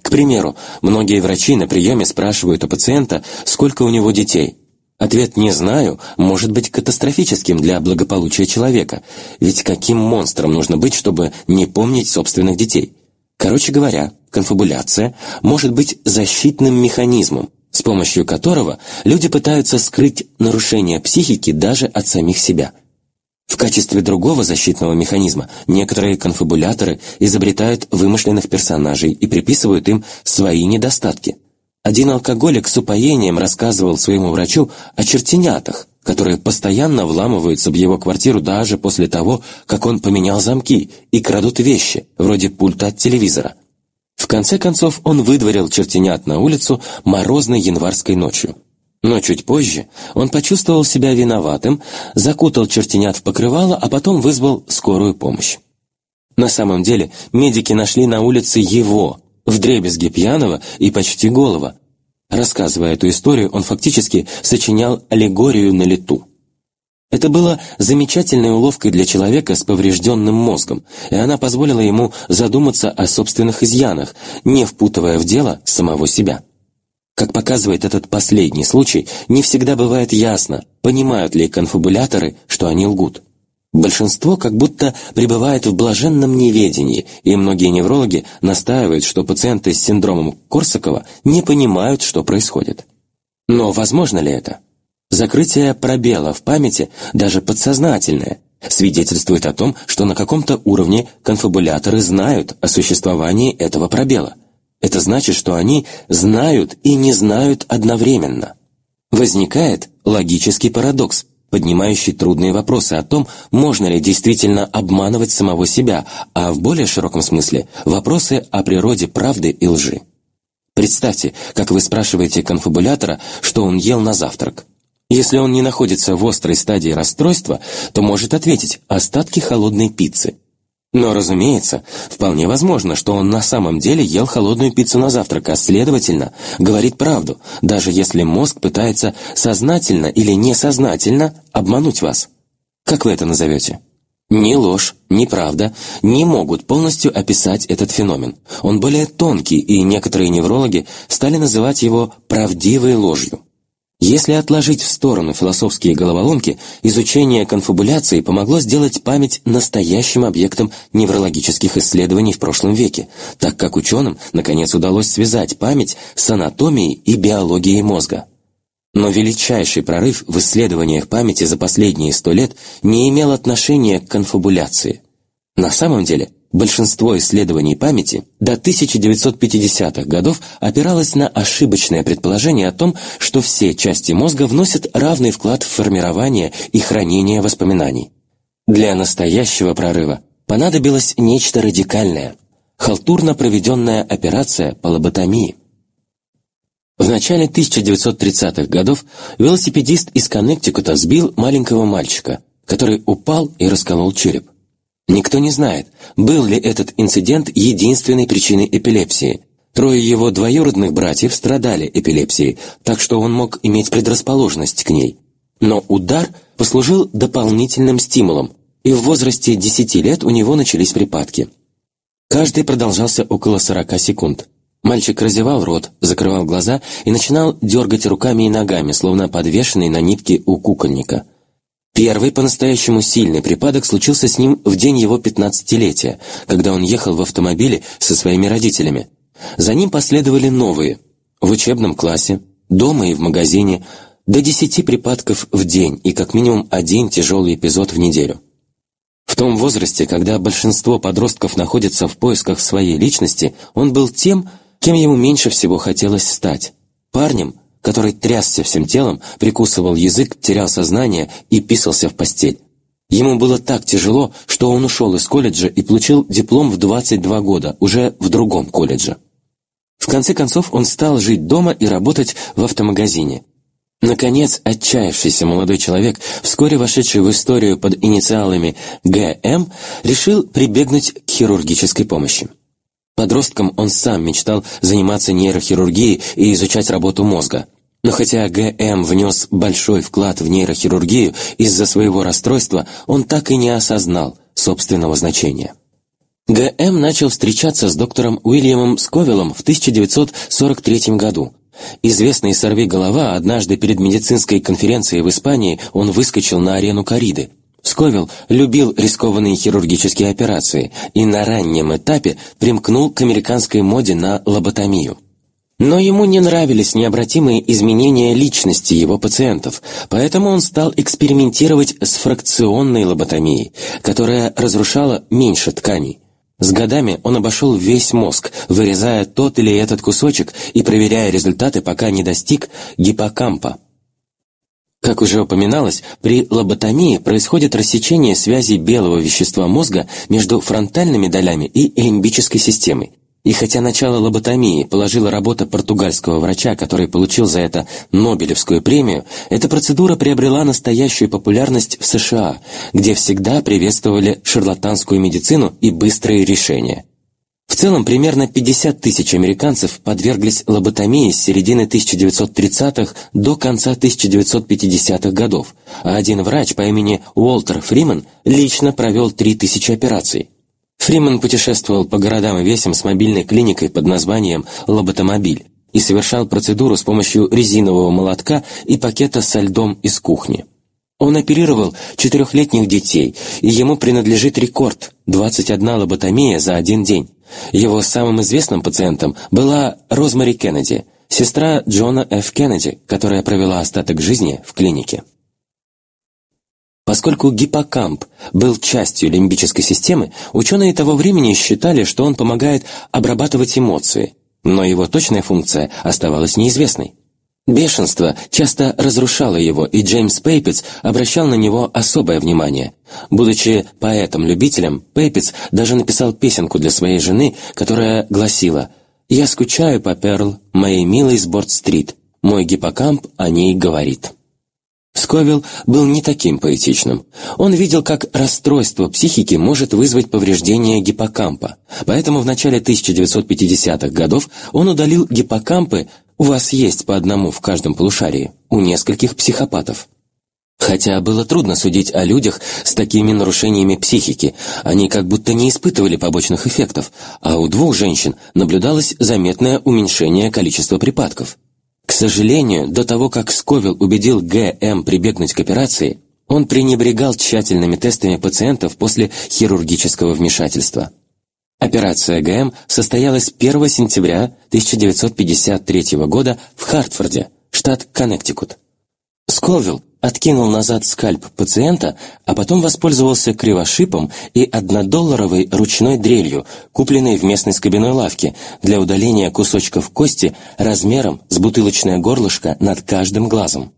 К примеру, многие врачи на приеме спрашивают у пациента, сколько у него детей. Ответ «не знаю» может быть катастрофическим для благополучия человека, ведь каким монстром нужно быть, чтобы не помнить собственных детей? Короче говоря, конфабуляция может быть защитным механизмом, с помощью которого люди пытаются скрыть нарушение психики даже от самих себя – в качестве другого защитного механизма некоторые конфабуляторы изобретают вымышленных персонажей и приписывают им свои недостатки. Один алкоголик с упоением рассказывал своему врачу о чертенятах, которые постоянно вламываются в его квартиру даже после того, как он поменял замки и крадут вещи, вроде пульта от телевизора. В конце концов он выдворил чертенят на улицу морозной январской ночью. Но чуть позже он почувствовал себя виноватым, закутал чертенят в покрывало, а потом вызвал скорую помощь. На самом деле медики нашли на улице его, вдребезги пьяного и почти голого. Рассказывая эту историю, он фактически сочинял аллегорию на лету. Это было замечательной уловкой для человека с поврежденным мозгом, и она позволила ему задуматься о собственных изъянах, не впутывая в дело самого себя. Как показывает этот последний случай, не всегда бывает ясно, понимают ли конфабуляторы, что они лгут. Большинство как будто пребывает в блаженном неведении, и многие неврологи настаивают, что пациенты с синдромом Корсакова не понимают, что происходит. Но возможно ли это? Закрытие пробела в памяти, даже подсознательное, свидетельствует о том, что на каком-то уровне конфабуляторы знают о существовании этого пробела – это значит, что они знают и не знают одновременно. Возникает логический парадокс, поднимающий трудные вопросы о том, можно ли действительно обманывать самого себя, а в более широком смысле вопросы о природе правды и лжи. Представьте, как вы спрашиваете конфабулятора, что он ел на завтрак. Если он не находится в острой стадии расстройства, то может ответить «остатки холодной пиццы», но, разумеется, вполне возможно, что он на самом деле ел холодную пиццу на завтрак, а следовательно, говорит правду, даже если мозг пытается сознательно или несознательно обмануть вас. Как вы это назовете? Ни ложь, ни правда не могут полностью описать этот феномен. Он более тонкий, и некоторые неврологи стали называть его «правдивой ложью». Если отложить в сторону философские головоломки, изучение конфабуляции помогло сделать память настоящим объектом неврологических исследований в прошлом веке, так как ученым, наконец, удалось связать память с анатомией и биологией мозга. Но величайший прорыв в исследованиях памяти за последние сто лет не имел отношения к конфабуляции. На самом деле, Большинство исследований памяти до 1950-х годов опиралось на ошибочное предположение о том, что все части мозга вносят равный вклад в формирование и хранение воспоминаний. Для настоящего прорыва понадобилось нечто радикальное – халтурно проведенная операция по лоботомии. В начале 1930-х годов велосипедист из Коннектикута сбил маленького мальчика, который упал и расколол череп. Никто не знает, был ли этот инцидент единственной причиной эпилепсии. Трое его двоюродных братьев страдали эпилепсией, так что он мог иметь предрасположенность к ней. Но удар послужил дополнительным стимулом, и в возрасте 10 лет у него начались припадки. Каждый продолжался около 40 секунд. Мальчик разевал рот, закрывал глаза и начинал дергать руками и ногами, словно подвешенный на нитке у кукольника – Первый по-настоящему сильный припадок случился с ним в день его пятнадцатилетия, когда он ехал в автомобиле со своими родителями. За ним последовали новые – в учебном классе, дома и в магазине, до 10 припадков в день и как минимум один тяжелый эпизод в неделю. В том возрасте, когда большинство подростков находятся в поисках своей личности, он был тем, кем ему меньше всего хотелось стать. Парнем, который трясся всем телом, прикусывал язык, терял сознание и писался в постель. Ему было так тяжело, что он ушел из колледжа и получил диплом в 22 года, уже в другом колледже. В конце концов он стал жить дома и работать в автомагазине. Наконец, отчаявшийся молодой человек, вскоре вошедший в историю под инициалами ГМ, решил прибегнуть к хирургической помощи. Подростком он сам мечтал заниматься нейрохирургией и изучать работу мозга. Но хотя ГМ внес большой вклад в нейрохирургию, из-за своего расстройства он так и не осознал собственного значения. ГМ начал встречаться с доктором Уильямом Сковиллом в 1943 году. Известный сорви-голова, однажды перед медицинской конференцией в Испании он выскочил на арену кориды. Сковилл любил рискованные хирургические операции и на раннем этапе примкнул к американской моде на лоботомию. Но ему не нравились необратимые изменения личности его пациентов, поэтому он стал экспериментировать с фракционной лоботомией, которая разрушала меньше тканей. С годами он обошел весь мозг, вырезая тот или этот кусочек и проверяя результаты, пока не достиг гиппокампа. Как уже упоминалось, при лоботомии происходит рассечение связей белого вещества мозга между фронтальными долями и лимбической системой, и хотя начало лоботомии положила работа португальского врача, который получил за это Нобелевскую премию, эта процедура приобрела настоящую популярность в США, где всегда приветствовали шарлатанскую медицину и быстрые решения. В целом, примерно 50 тысяч американцев подверглись лоботомии с середины 1930-х до конца 1950-х годов, а один врач по имени Уолтер Фриман лично провел 3000 операций. Фриман путешествовал по городам и весям с мобильной клиникой под названием «Лоботомобиль» и совершал процедуру с помощью резинового молотка и пакета со льдом из кухни. Он оперировал четырехлетних детей, и ему принадлежит рекорд – 21 лоботомия за один день. Его самым известным пациентом была Розмари Кеннеди, сестра Джона Ф. Кеннеди, которая провела остаток жизни в клинике. Поскольку гиппокамп был частью лимбической системы, ученые того времени считали, что он помогает обрабатывать эмоции, но его точная функция оставалась неизвестной. Бешенство часто разрушало его, и Джеймс Пейпец обращал на него особое внимание. Будучи поэтом-любителем, Пейпец даже написал песенку для своей жены, которая гласила «Я скучаю по Перл, моей милой с Борт-стрит, мой гиппокамп о ней говорит». Сковилл был не таким поэтичным. Он видел, как расстройство психики может вызвать повреждение гиппокампа. Поэтому в начале 1950-х годов он удалил гиппокампы, у вас есть по одному в каждом полушарии, у нескольких психопатов. Хотя было трудно судить о людях с такими нарушениями психики, они как будто не испытывали побочных эффектов, а у двух женщин наблюдалось заметное уменьшение количества припадков. Сожалению, до того, как Сковилл убедил ГМ прибегнуть к операции, он пренебрегал тщательными тестами пациентов после хирургического вмешательства. Операция ГМ состоялась 1 сентября 1953 года в Хартфорде, штат Коннектикут. Сковилл откинул назад скальп пациента, а потом воспользовался кривошипом и однодолларовой ручной дрелью, купленной в местной скобяной лавке, для удаления кусочков кости размером с бутылочное горлышко над каждым глазом.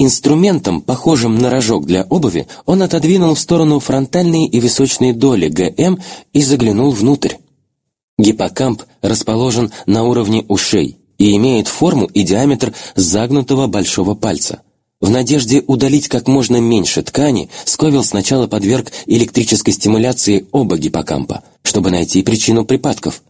Инструментом, похожим на рожок для обуви, он отодвинул в сторону фронтальные и височные доли ГМ и заглянул внутрь. Гиппокамп расположен на уровне ушей и имеет форму и диаметр загнутого большого пальца – в надежде удалить как можно меньше ткани, Сковилл сначала подверг электрической стимуляции оба гиппокампа, чтобы найти причину припадков.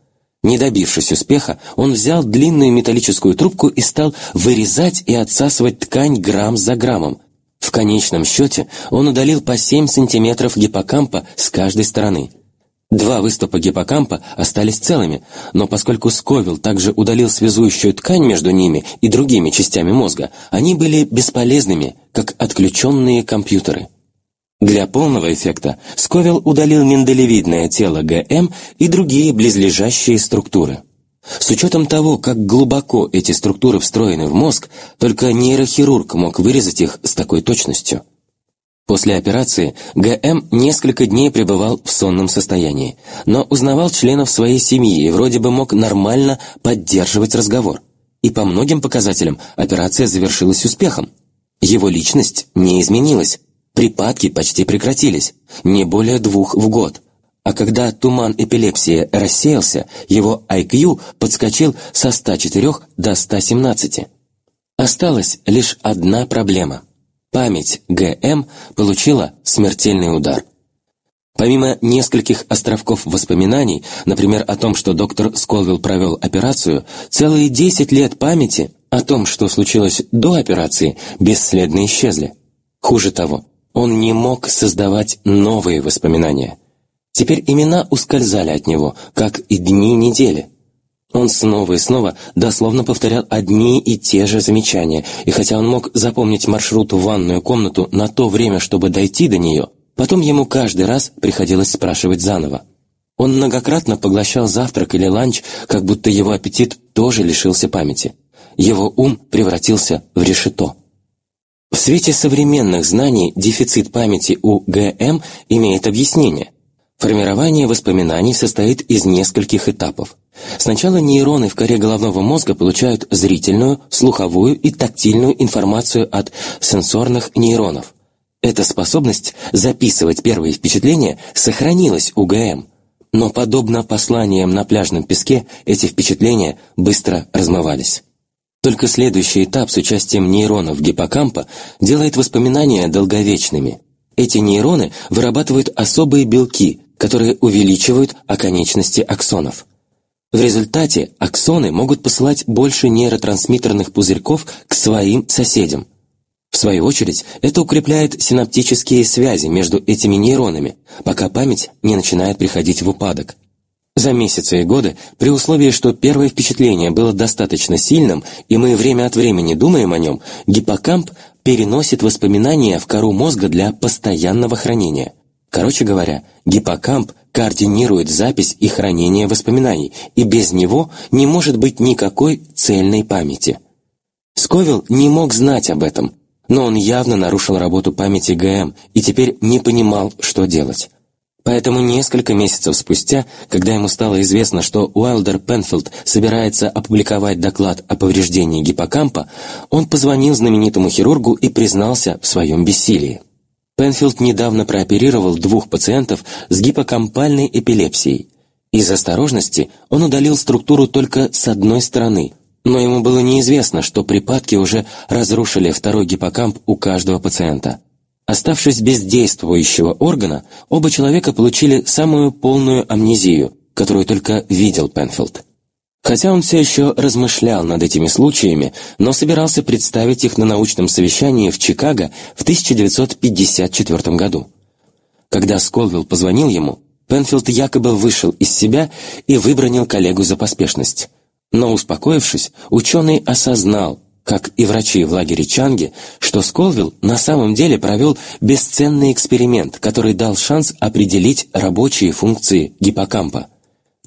Не добившись успеха, он взял длинную металлическую трубку и стал вырезать и отсасывать ткань грамм за граммом. В конечном счете он удалил по 7 сантиметров гиппокампа с каждой стороны – Два выступа гиппокампа остались целыми, но поскольку Сковилл также удалил связующую ткань между ними и другими частями мозга, они были бесполезными, как отключенные компьютеры. Для полного эффекта Сковилл удалил миндалевидное тело ГМ и другие близлежащие структуры. С учетом того, как глубоко эти структуры встроены в мозг, только нейрохирург мог вырезать их с такой точностью. После операции ГМ несколько дней пребывал в сонном состоянии, но узнавал членов своей семьи и вроде бы мог нормально поддерживать разговор. И по многим показателям операция завершилась успехом. Его личность не изменилась, припадки почти прекратились, не более двух в год – а когда туман эпилепсии рассеялся, его IQ подскочил со 104 до 117. Осталась лишь одна проблема. Память ГМ получила смертельный удар. Помимо нескольких островков воспоминаний, например, о том, что доктор Сколвилл провел операцию, целые 10 лет памяти о том, что случилось до операции, бесследно исчезли. Хуже того, он не мог создавать новые воспоминания. Теперь имена ускользали от него, как и дни недели. Он снова и снова дословно повторял одни и те же замечания, и хотя он мог запомнить маршрут в ванную комнату на то время, чтобы дойти до нее, потом ему каждый раз приходилось спрашивать заново. Он многократно поглощал завтрак или ланч, как будто его аппетит тоже лишился памяти. Его ум превратился в решето. В свете современных знаний дефицит памяти у ГМ имеет объяснение – Формирование воспоминаний состоит из нескольких этапов. Сначала нейроны в коре головного мозга получают зрительную, слуховую и тактильную информацию от сенсорных нейронов. Эта способность записывать первые впечатления сохранилась у ГМ, но подобно посланиям на пляжном песке эти впечатления быстро размывались. Только следующий этап с участием нейронов гиппокампа делает воспоминания долговечными. Эти нейроны вырабатывают особые белки, которые увеличивают оконечности аксонов. В результате аксоны могут посылать больше нейротрансмиттерных пузырьков к своим соседям. В свою очередь, это укрепляет синаптические связи между этими нейронами, пока память не начинает приходить в упадок. За месяцы и годы, при условии, что первое впечатление было достаточно сильным, и мы время от времени думаем о нем, гиппокамп переносит воспоминания в кору мозга для постоянного хранения – Короче говоря, гиппокамп координирует запись и хранение воспоминаний, и без него не может быть никакой цельной памяти. Сковил не мог знать об этом, но он явно нарушил работу памяти ГМ и теперь не понимал, что делать. Поэтому несколько месяцев спустя, когда ему стало известно, что Уайлдер Пенфилд собирается опубликовать доклад о повреждении гиппокампа, он позвонил знаменитому хирургу и признался в своем бессилии. Пенфилд недавно прооперировал двух пациентов с гипокампальной эпилепсией. Из осторожности он удалил структуру только с одной стороны, но ему было неизвестно, что припадки уже разрушили второй гиппокамп у каждого пациента. Оставшись без действующего органа, оба человека получили самую полную амнезию, которую только видел Пенфилд. Хотя он все еще размышлял над этими случаями, но собирался представить их на научном совещании в Чикаго в 1954 году. Когда Сколвилл позвонил ему, Пенфилд якобы вышел из себя и выбронил коллегу за поспешность. Но успокоившись, ученый осознал, как и врачи в лагере Чанги, что Сколвилл на самом деле провел бесценный эксперимент, который дал шанс определить рабочие функции гиппокампа.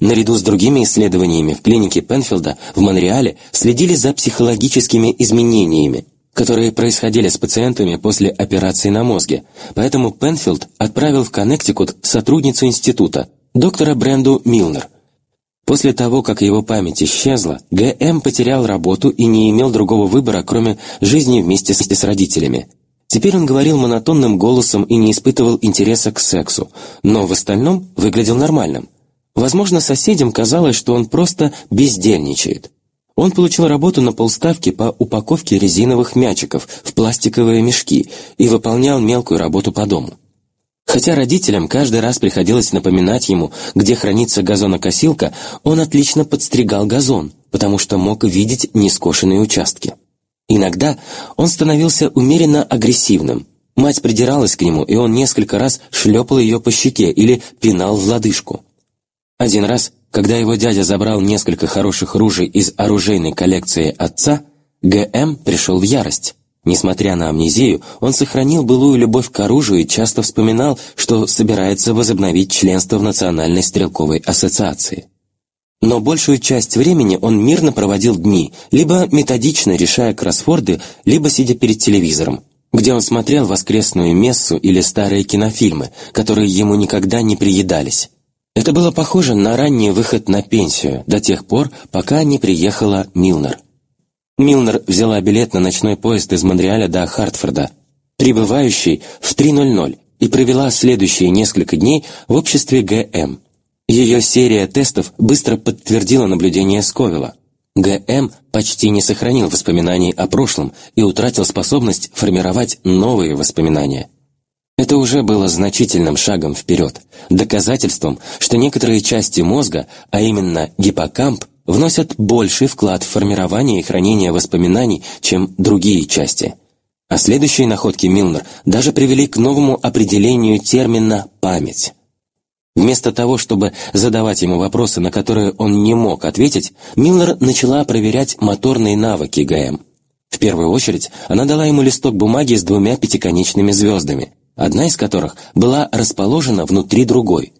Наряду с другими исследованиями в клинике Пенфилда в Монреале следили за психологическими изменениями, которые происходили с пациентами после операции на мозге, поэтому Пенфилд отправил в Коннектикут сотрудницу института, доктора Бренду Милнер. После того, как его память исчезла, ГМ потерял работу и не имел другого выбора, кроме жизни вместе с родителями. Теперь он говорил монотонным голосом и не испытывал интереса к сексу, но в остальном выглядел нормальным. Возможно, соседям казалось, что он просто бездельничает. Он получил работу на полставки по упаковке резиновых мячиков в пластиковые мешки и выполнял мелкую работу по дому. Хотя родителям каждый раз приходилось напоминать ему, где хранится газонокосилка, он отлично подстригал газон, потому что мог видеть нескошенные участки. Иногда он становился умеренно агрессивным. Мать придиралась к нему, и он несколько раз шлепал ее по щеке или пинал в лодыжку. Один раз, когда его дядя забрал несколько хороших ружей из оружейной коллекции отца, ГМ пришел в ярость. Несмотря на амнезию, он сохранил былую любовь к оружию и часто вспоминал, что собирается возобновить членство в Национальной стрелковой ассоциации. Но большую часть времени он мирно проводил дни, либо методично решая кроссворды, либо сидя перед телевизором, где он смотрел воскресную мессу или старые кинофильмы, которые ему никогда не приедались. Это было похоже на ранний выход на пенсию, до тех пор, пока не приехала Милнер. Милнер взяла билет на ночной поезд из Монреаля до Хартфорда, прибывающий в 3.00, и провела следующие несколько дней в обществе ГМ. Ее серия тестов быстро подтвердила наблюдение Сковила. ГМ почти не сохранил воспоминаний о прошлом и утратил способность формировать новые воспоминания. Это уже было значительным шагом вперед, доказательством, что некоторые части мозга, а именно гиппокамп, вносят больший вклад в формирование и хранение воспоминаний, чем другие части. А следующие находки Милнер даже привели к новому определению термина «память». Вместо того, чтобы задавать ему вопросы, на которые он не мог ответить, Милнер начала проверять моторные навыки ГМ. В первую очередь она дала ему листок бумаги с двумя пятиконечными звездами – одна из которых была расположена внутри другой.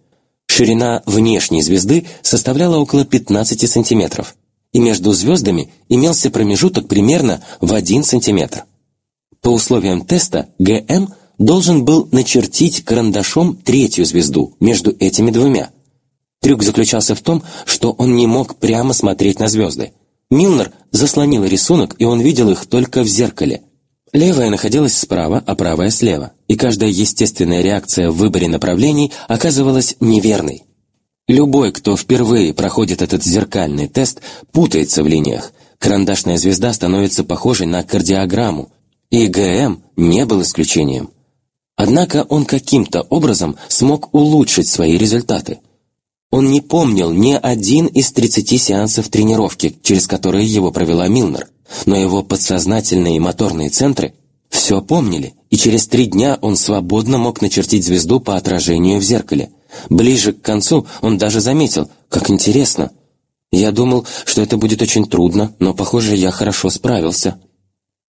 Ширина внешней звезды составляла около 15 сантиметров, и между звездами имелся промежуток примерно в 1 сантиметр. По условиям теста ГМ должен был начертить карандашом третью звезду между этими двумя. Трюк заключался в том, что он не мог прямо смотреть на звезды. Милнер заслонил рисунок, и он видел их только в зеркале – Левая находилась справа, а правая слева, и каждая естественная реакция в выборе направлений оказывалась неверной. Любой, кто впервые проходит этот зеркальный тест, путается в линиях. Карандашная звезда становится похожей на кардиограмму, и ГМ не был исключением. Однако он каким-то образом смог улучшить свои результаты. Он не помнил ни один из 30 сеансов тренировки, через которые его провела Милнер, но его подсознательные и моторные центры все помнили, и через три дня он свободно мог начертить звезду по отражению в зеркале. Ближе к концу он даже заметил, как интересно. Я думал, что это будет очень трудно, но, похоже, я хорошо справился.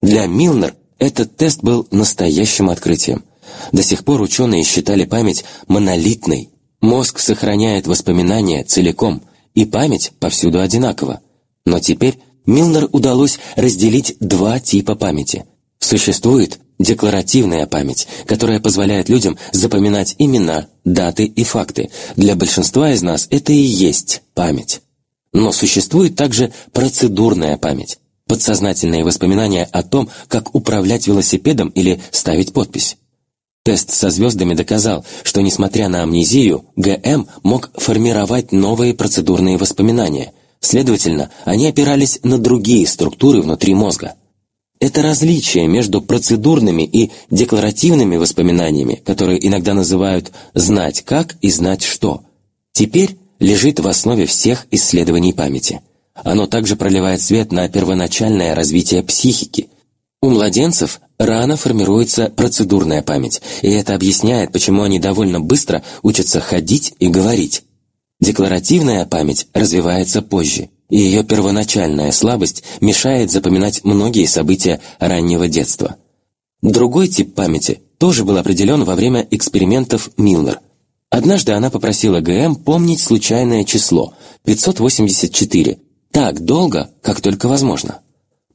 Для Милнер этот тест был настоящим открытием. До сих пор ученые считали память монолитной. Мозг сохраняет воспоминания целиком, и память повсюду одинакова. Но теперь Милнер удалось разделить два типа памяти. Существует декларативная память, которая позволяет людям запоминать имена, даты и факты. Для большинства из нас это и есть память. Но существует также процедурная память, подсознательные воспоминания о том, как управлять велосипедом или ставить подпись. Тест со звездами доказал, что, несмотря на амнезию, ГМ мог формировать новые процедурные воспоминания – Следовательно, они опирались на другие структуры внутри мозга. Это различие между процедурными и декларативными воспоминаниями, которые иногда называют «знать как» и «знать что», теперь лежит в основе всех исследований памяти. Оно также проливает свет на первоначальное развитие психики. У младенцев рано формируется процедурная память, и это объясняет, почему они довольно быстро учатся ходить и говорить. Декларативная память развивается позже, и ее первоначальная слабость мешает запоминать многие события раннего детства. Другой тип памяти тоже был определен во время экспериментов Милнер. Однажды она попросила ГМ помнить случайное число – 584, так долго, как только возможно.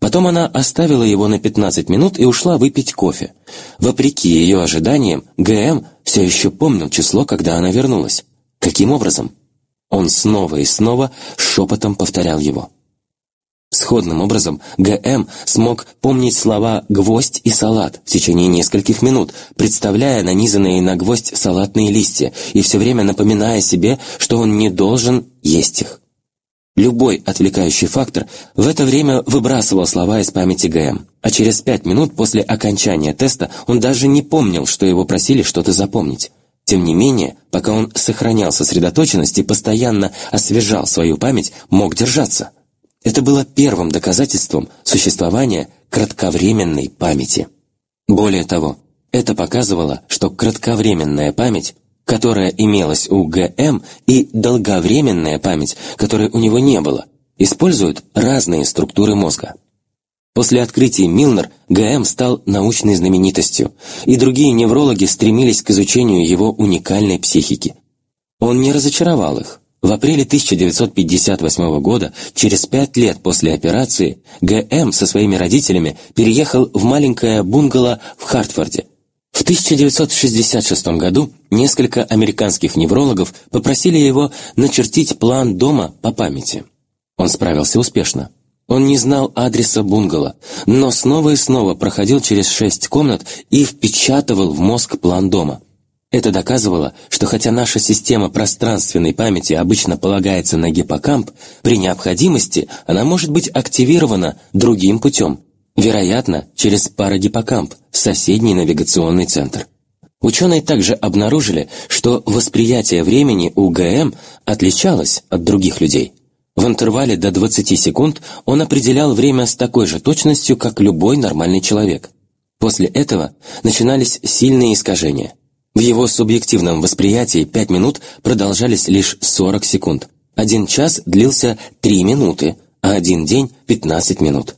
Потом она оставила его на 15 минут и ушла выпить кофе. Вопреки ее ожиданиям, ГМ все еще помнил число, когда она вернулась. Каким образом? Он снова и снова шепотом повторял его. Сходным образом ГМ смог помнить слова «гвоздь» и «салат» в течение нескольких минут, представляя нанизанные на гвоздь салатные листья и все время напоминая себе, что он не должен есть их. Любой отвлекающий фактор в это время выбрасывал слова из памяти ГМ, а через пять минут после окончания теста он даже не помнил, что его просили что-то запомнить. Тем не менее, пока он сохранял сосредоточенность и постоянно освежал свою память, мог держаться. Это было первым доказательством существования кратковременной памяти. Более того, это показывало, что кратковременная память, которая имелась у ГМ, и долговременная память, которой у него не было, используют разные структуры мозга. После открытия Милнер ГМ стал научной знаменитостью, и другие неврологи стремились к изучению его уникальной психики. Он не разочаровал их. В апреле 1958 года, через пять лет после операции, Г.М. со своими родителями переехал в маленькое бунгало в Хартфорде. В 1966 году несколько американских неврологов попросили его начертить план дома по памяти. Он справился успешно. Он не знал адреса бунгало, но снова и снова проходил через шесть комнат и впечатывал в мозг план дома – это доказывало, что хотя наша система пространственной памяти обычно полагается на гиппокамп, при необходимости она может быть активирована другим путем, вероятно, через парагиппокамп, соседний навигационный центр. Ученые также обнаружили, что восприятие времени у ГМ отличалось от других людей. В интервале до 20 секунд он определял время с такой же точностью, как любой нормальный человек. После этого начинались сильные искажения. В его субъективном восприятии пять минут продолжались лишь 40 секунд. Один час длился 3 минуты, а один день – 15 минут.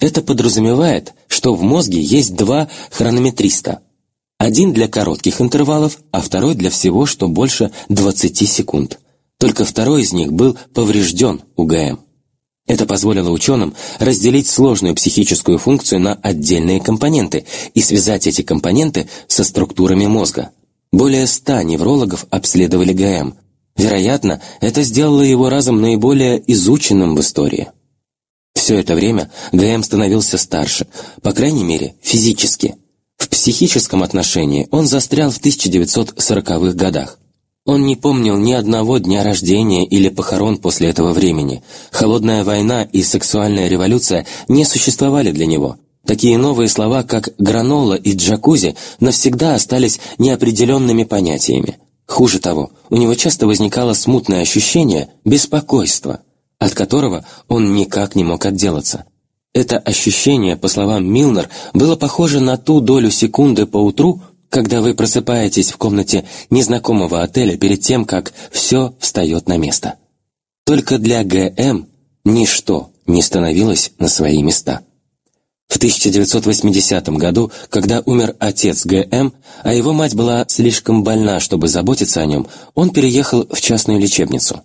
Это подразумевает, что в мозге есть два хронометриста. Один для коротких интервалов, а второй для всего, что больше 20 секунд. Только второй из них был поврежден УГМ. Это позволило ученым разделить сложную психическую функцию на отдельные компоненты и связать эти компоненты со структурами мозга. Более ста неврологов обследовали ГМ. Вероятно, это сделало его разум наиболее изученным в истории. Все это время ГМ становился старше, по крайней мере, физически. В психическом отношении он застрял в 1940-х годах. Он не помнил ни одного дня рождения или похорон после этого времени. Холодная война и сексуальная революция не существовали для него. Такие новые слова, как «гранола» и «джакузи» навсегда остались неопределенными понятиями. Хуже того, у него часто возникало смутное ощущение беспокойства, от которого он никак не мог отделаться. Это ощущение, по словам Милнер, было похоже на ту долю секунды по утру, когда вы просыпаетесь в комнате незнакомого отеля перед тем, как все встает на место. Только для ГМ ничто не становилось на свои места. В 1980 году, когда умер отец ГМ, а его мать была слишком больна, чтобы заботиться о нем, он переехал в частную лечебницу.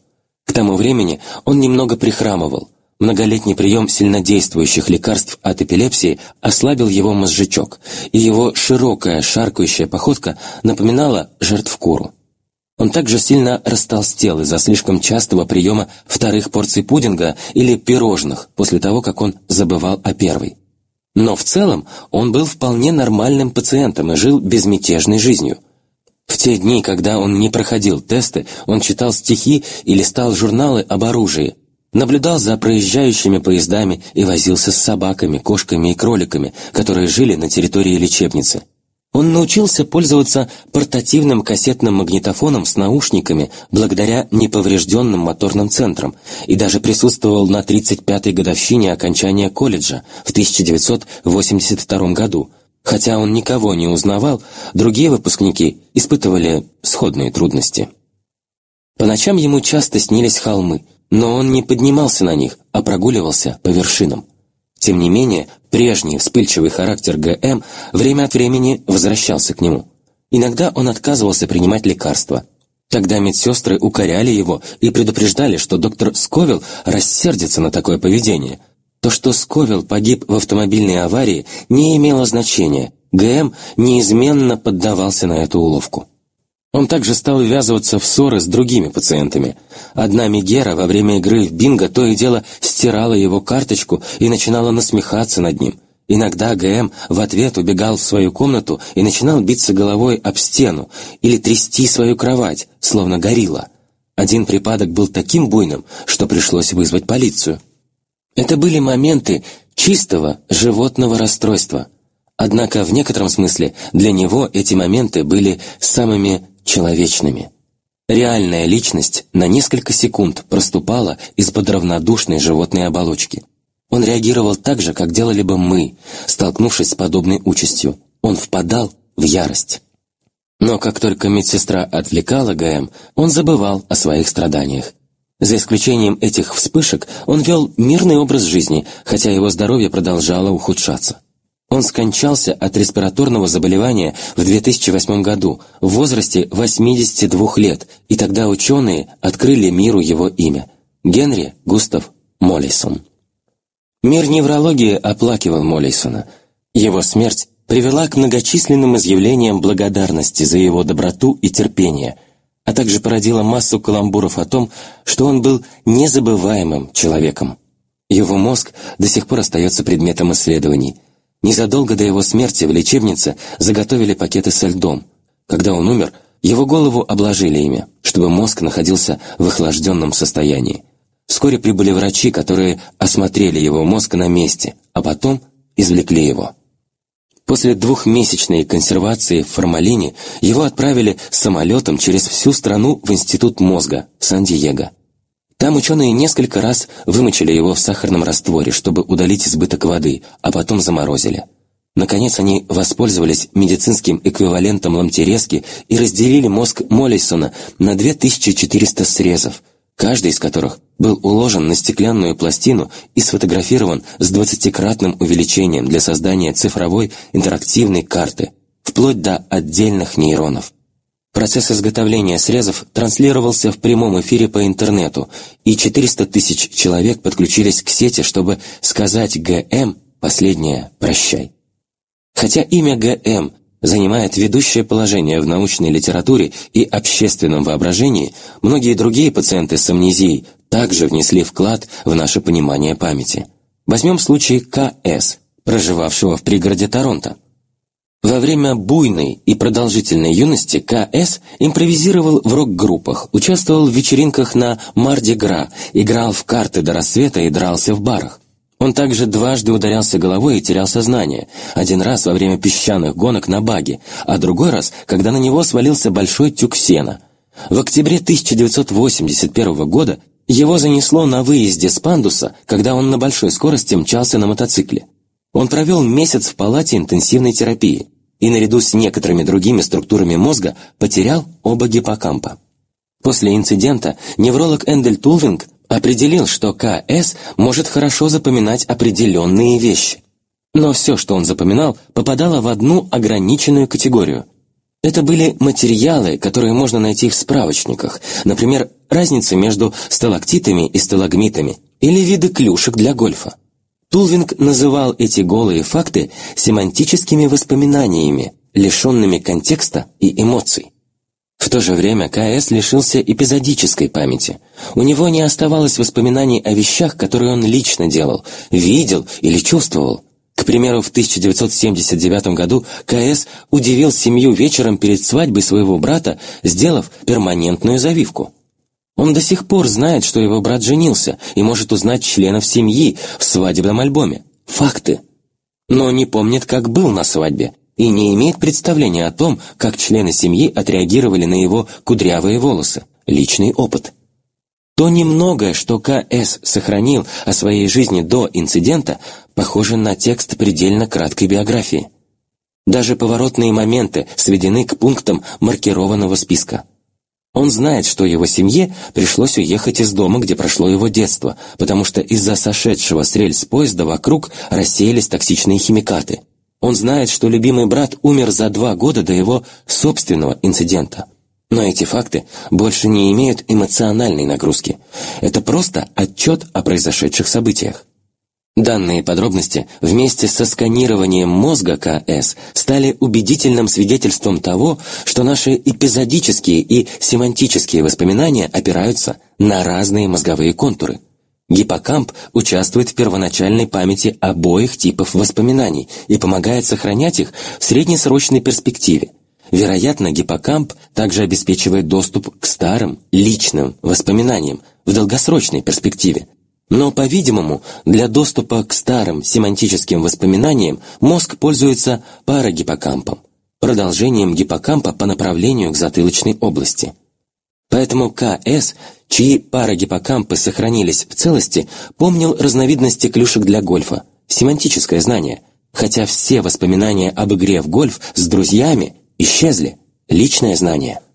К тому времени он немного прихрамывал, Многолетний прием сильнодействующих лекарств от эпилепсии ослабил его мозжечок, и его широкая шаркающая походка напоминала жертвкуру. Он также сильно растолстел из-за слишком частого приема вторых порций пудинга или пирожных после того, как он забывал о первой. Но в целом он был вполне нормальным пациентом и жил безмятежной жизнью. В те дни, когда он не проходил тесты, он читал стихи и листал журналы об оружии, наблюдал за проезжающими поездами и возился с собаками, кошками и кроликами, которые жили на территории лечебницы. Он научился пользоваться портативным кассетным магнитофоном с наушниками благодаря неповрежденным моторным центрам и даже присутствовал на 35-й годовщине окончания колледжа в 1982 году. Хотя он никого не узнавал, другие выпускники испытывали сходные трудности. По ночам ему часто снились холмы – но он не поднимался на них, а прогуливался по вершинам. Тем не менее, прежний вспыльчивый характер ГМ время от времени возвращался к нему. Иногда он отказывался принимать лекарства. Тогда медсестры укоряли его и предупреждали, что доктор Сковил рассердится на такое поведение. То, что Сковил погиб в автомобильной аварии, не имело значения. ГМ неизменно поддавался на эту уловку. Он также стал ввязываться в ссоры с другими пациентами. Одна Мегера во время игры в бинго то и дело стирала его карточку и начинала насмехаться над ним. Иногда ГМ в ответ убегал в свою комнату и начинал биться головой об стену или трясти свою кровать, словно горилла. Один припадок был таким буйным, что пришлось вызвать полицию. Это были моменты чистого животного расстройства. Однако в некотором смысле для него эти моменты были самыми человечными. Реальная личность на несколько секунд проступала из-под равнодушной животной оболочки. Он реагировал так же, как делали бы мы, столкнувшись с подобной участью. Он впадал в ярость. Но как только медсестра отвлекала ГМ, он забывал о своих страданиях. За исключением этих вспышек, он вел мирный образ жизни, хотя его здоровье продолжало ухудшаться. Он скончался от респираторного заболевания в 2008 году в возрасте 82 лет, и тогда ученые открыли миру его имя – Генри Густав Моллисон. Мир неврологии оплакивал Моллисона. Его смерть привела к многочисленным изъявлениям благодарности за его доброту и терпение, а также породила массу каламбуров о том, что он был незабываемым человеком. Его мозг до сих пор остается предметом исследований. Незадолго до его смерти в лечебнице заготовили пакеты со льдом. Когда он умер, его голову обложили ими, чтобы мозг находился в охлажденном состоянии. Вскоре прибыли врачи, которые осмотрели его мозг на месте, а потом извлекли его. После двухмесячной консервации в формалине его отправили самолетом через всю страну в Институт мозга в Сан-Диего. Там ученые несколько раз вымочили его в сахарном растворе, чтобы удалить избыток воды, а потом заморозили. Наконец они воспользовались медицинским эквивалентом ламтерески и разделили мозг Моллисона на 2400 срезов, каждый из которых был уложен на стеклянную пластину и сфотографирован с двадцатикратным увеличением для создания цифровой интерактивной карты, вплоть до отдельных нейронов. Процесс изготовления срезов транслировался в прямом эфире по интернету, и 400 тысяч человек подключились к сети, чтобы сказать ГМ последнее «прощай». Хотя имя ГМ занимает ведущее положение в научной литературе и общественном воображении, многие другие пациенты с амнезией также внесли вклад в наше понимание памяти. Возьмем случай К.С., проживавшего в пригороде Торонто. Во время буйной и продолжительной юности К.С. импровизировал в рок-группах, участвовал в вечеринках на Марди-Гра, играл в карты до рассвета и дрался в барах. Он также дважды ударялся головой и терял сознание. Один раз во время песчаных гонок на баге, а другой раз, когда на него свалился большой тюк сена. В октябре 1981 года его занесло на выезде с пандуса, когда он на большой скорости мчался на мотоцикле. Он провел месяц в палате интенсивной терапии и наряду с некоторыми другими структурами мозга потерял оба гиппокампа. После инцидента невролог Эндель Тулвинг определил, что КС может хорошо запоминать определенные вещи. Но все, что он запоминал, попадало в одну ограниченную категорию. Это были материалы, которые можно найти в справочниках, например, разница между сталактитами и сталагмитами или виды клюшек для гольфа. Тулвинг называл эти голые факты семантическими воспоминаниями, лишенными контекста и эмоций. В то же время К.С. лишился эпизодической памяти. У него не оставалось воспоминаний о вещах, которые он лично делал, видел или чувствовал. К примеру, в 1979 году К.С. удивил семью вечером перед свадьбой своего брата, сделав перманентную завивку. Он до сих пор знает, что его брат женился, и может узнать членов семьи в свадебном альбоме. Факты. Но не помнит, как был на свадьбе, и не имеет представления о том, как члены семьи отреагировали на его кудрявые волосы. Личный опыт. То немногое, что К.С. сохранил о своей жизни до инцидента, похоже на текст предельно краткой биографии. Даже поворотные моменты сведены к пунктам маркированного списка. Он знает, что его семье пришлось уехать из дома, где прошло его детство, потому что из-за сошедшего с рельс поезда вокруг рассеялись токсичные химикаты. Он знает, что любимый брат умер за два года до его собственного инцидента. Но эти факты больше не имеют эмоциональной нагрузки. Это просто отчет о произошедших событиях. Данные подробности вместе со сканированием мозга КС стали убедительным свидетельством того, что наши эпизодические и семантические воспоминания опираются на разные мозговые контуры. Гиппокамп участвует в первоначальной памяти обоих типов воспоминаний и помогает сохранять их в среднесрочной перспективе. Вероятно, гиппокамп также обеспечивает доступ к старым, личным воспоминаниям в долгосрочной перспективе, но, по-видимому, для доступа к старым семантическим воспоминаниям мозг пользуется парагиппокампом, продолжением гиппокампа по направлению к затылочной области. Поэтому КС, чьи парагиппокампы сохранились в целости, помнил разновидности клюшек для гольфа, семантическое знание, хотя все воспоминания об игре в гольф с друзьями исчезли, личное знание –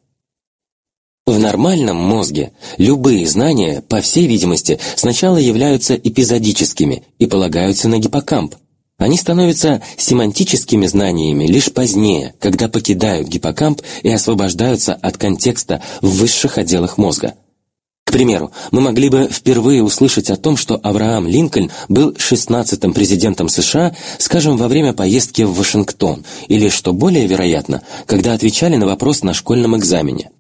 в нормальном мозге любые знания, по всей видимости, сначала являются эпизодическими и полагаются на гиппокамп, Они становятся семантическими знаниями лишь позднее, когда покидают гиппокамп и освобождаются от контекста в высших отделах мозга. К примеру, мы могли бы впервые услышать о том, что Авраам Линкольн был 16-м президентом США, скажем, во время поездки в Вашингтон, или, что более вероятно, когда отвечали на вопрос на школьном экзамене.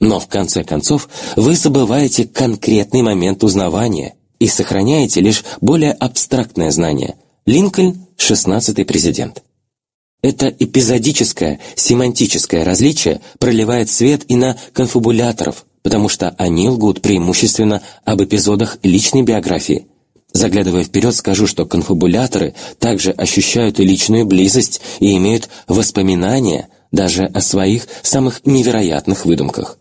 Но в конце концов вы забываете конкретный момент узнавания и сохраняете лишь более абстрактное знание – Линкольн – 16-й президент. Это эпизодическое, семантическое различие проливает свет и на конфабуляторов, потому что они лгут преимущественно об эпизодах личной биографии. Заглядывая вперед, скажу, что конфабуляторы также ощущают личную близость и имеют воспоминания даже о своих самых невероятных выдумках.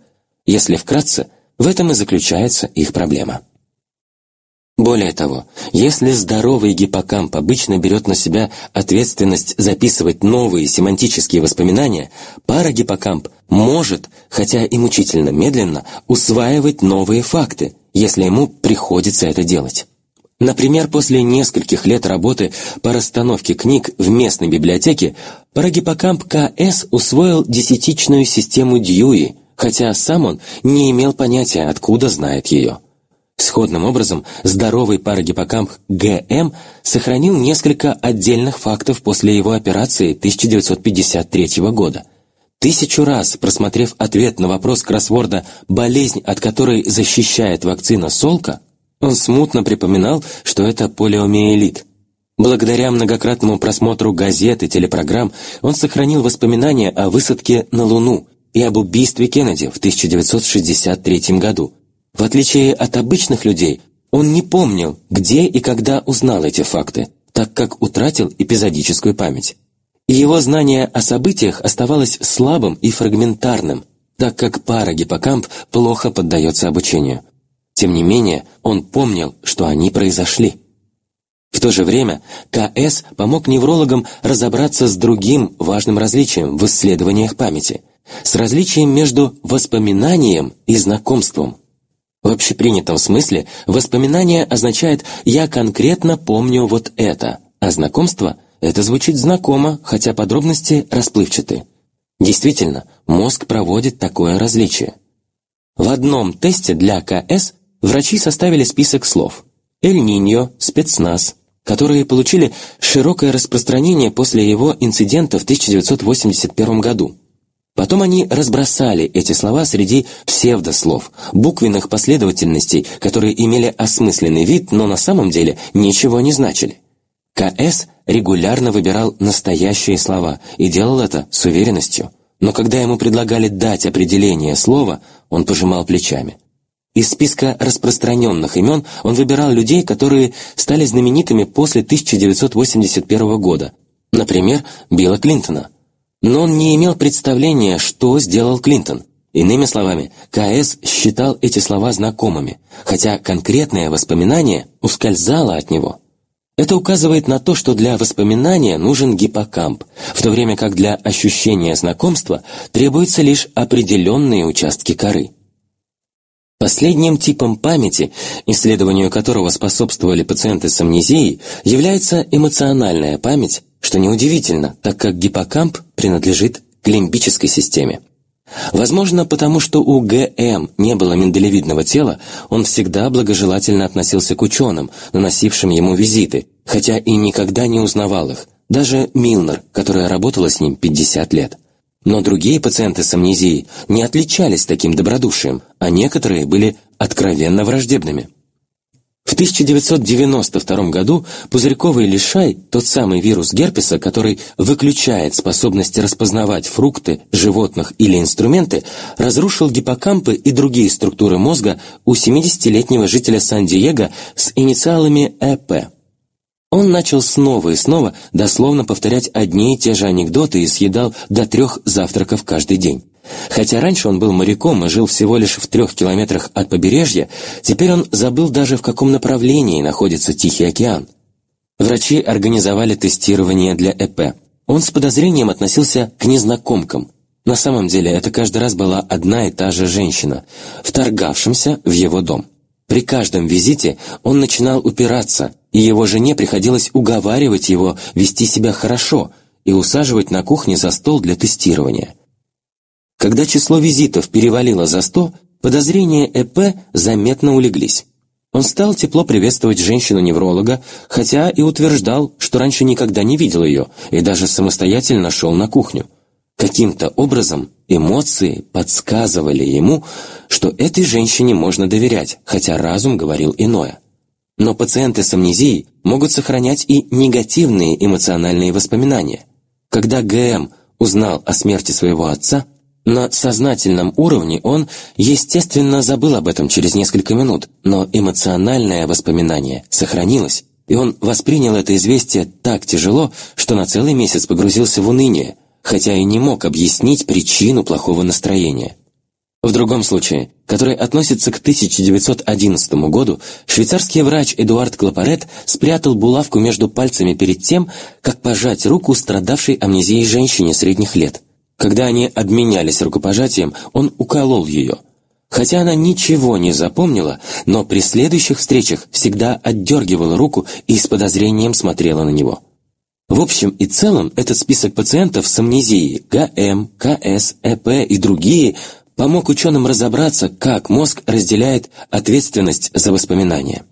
Если вкратце, в этом и заключается их проблема. Более того, если здоровый гиппокамп обычно берет на себя ответственность записывать новые семантические воспоминания, парагиппокамп может, хотя и мучительно медленно, усваивать новые факты, если ему приходится это делать. Например, после нескольких лет работы по расстановке книг в местной библиотеке, парагиппокамп КС усвоил десятичную систему Дьюи, хотя сам он не имел понятия, откуда знает ее. Сходным образом, здоровый парагиппокамп ГМ сохранил несколько отдельных фактов после его операции 1953 года. Тысячу раз, просмотрев ответ на вопрос кроссворда «болезнь, от которой защищает вакцина Солка», он смутно припоминал, что это полиомиелит. Благодаря многократному просмотру газет и телепрограмм он сохранил воспоминания о высадке на Луну и об убийстве Кеннеди в 1963 году – в отличие от обычных людей, он не помнил, где и когда узнал эти факты, так как утратил эпизодическую память. И его знание о событиях оставалось слабым и фрагментарным, так как парагиппокамп плохо поддается обучению. Тем не менее, он помнил, что они произошли. В то же время КС помог неврологам разобраться с другим важным различием в исследованиях памяти, с различием между воспоминанием и знакомством. В общепринятом смысле воспоминание означает «я конкретно помню вот это», а знакомство – это звучит знакомо, хотя подробности расплывчаты. Действительно, мозг проводит такое различие. В одном тесте для КС врачи составили список слов «Эль-Ниньо», «Спецназ», которые получили широкое распространение после его инцидента в 1981 году. Потом они разбросали эти слова среди псевдослов, буквенных последовательностей, которые имели осмысленный вид, но на самом деле ничего не значили. КС регулярно выбирал настоящие слова и делал это с уверенностью. Но когда ему предлагали дать определение слова, он пожимал плечами. Из списка распространенных имен он выбирал людей, которые стали знаменитыми после 1981 года, например, Билла Клинтона – но он не имел представления, что сделал Клинтон. Иными словами, КС считал эти слова знакомыми, хотя конкретное воспоминание ускользало от него. Это указывает на то, что для воспоминания нужен гиппокамп, в то время как для ощущения знакомства требуются лишь определенные участки коры. Последним типом памяти, исследованию которого способствовали пациенты с амнезией, является эмоциональная память, что неудивительно, так как гиппокамп принадлежит к лимбической системе. Возможно, потому что у ГМ не было миндалевидного тела, он всегда благожелательно относился к ученым, наносившим ему визиты, хотя и никогда не узнавал их, даже Милнер, которая работала с ним 50 лет. Но другие пациенты с амнезией не отличались таким добродушием, а некоторые были откровенно враждебными. В 1992 году пузырьковый лишай, тот самый вирус герпеса, который выключает способность распознавать фрукты, животных или инструменты, разрушил гиппокампы и другие структуры мозга у 70-летнего жителя Сан-Диего с инициалами ЭП. Он начал снова и снова дословно повторять одни и те же анекдоты и съедал до трех завтраков каждый день. Хотя раньше он был моряком и жил всего лишь в трех километрах от побережья, теперь он забыл даже в каком направлении находится Тихий океан. Врачи организовали тестирование для ЭП. Он с подозрением относился к незнакомкам. На самом деле это каждый раз была одна и та же женщина, вторгавшимся в его дом. При каждом визите он начинал упираться, и его жене приходилось уговаривать его вести себя хорошо и усаживать на кухне за стол для тестирования. Когда число визитов перевалило за сто, подозрения ЭП заметно улеглись. Он стал тепло приветствовать женщину-невролога, хотя и утверждал, что раньше никогда не видел ее и даже самостоятельно шел на кухню. Каким-то образом эмоции подсказывали ему, что этой женщине можно доверять, хотя разум говорил иное. Но пациенты с амнезией могут сохранять и негативные эмоциональные воспоминания. Когда ГМ узнал о смерти своего отца, на сознательном уровне он, естественно, забыл об этом через несколько минут, но эмоциональное воспоминание сохранилось, и он воспринял это известие так тяжело, что на целый месяц погрузился в уныние, хотя и не мог объяснить причину плохого настроения. В другом случае, который относится к 1911 году, швейцарский врач Эдуард Клапарет спрятал булавку между пальцами перед тем, как пожать руку страдавшей амнезией женщине средних лет – когда они обменялись рукопожатием, он уколол ее. Хотя она ничего не запомнила, но при следующих встречах всегда отдергивала руку и с подозрением смотрела на него. В общем и целом, этот список пациентов с амнезией ГМ, КС, ЭП и другие помог ученым разобраться, как мозг разделяет ответственность за воспоминания.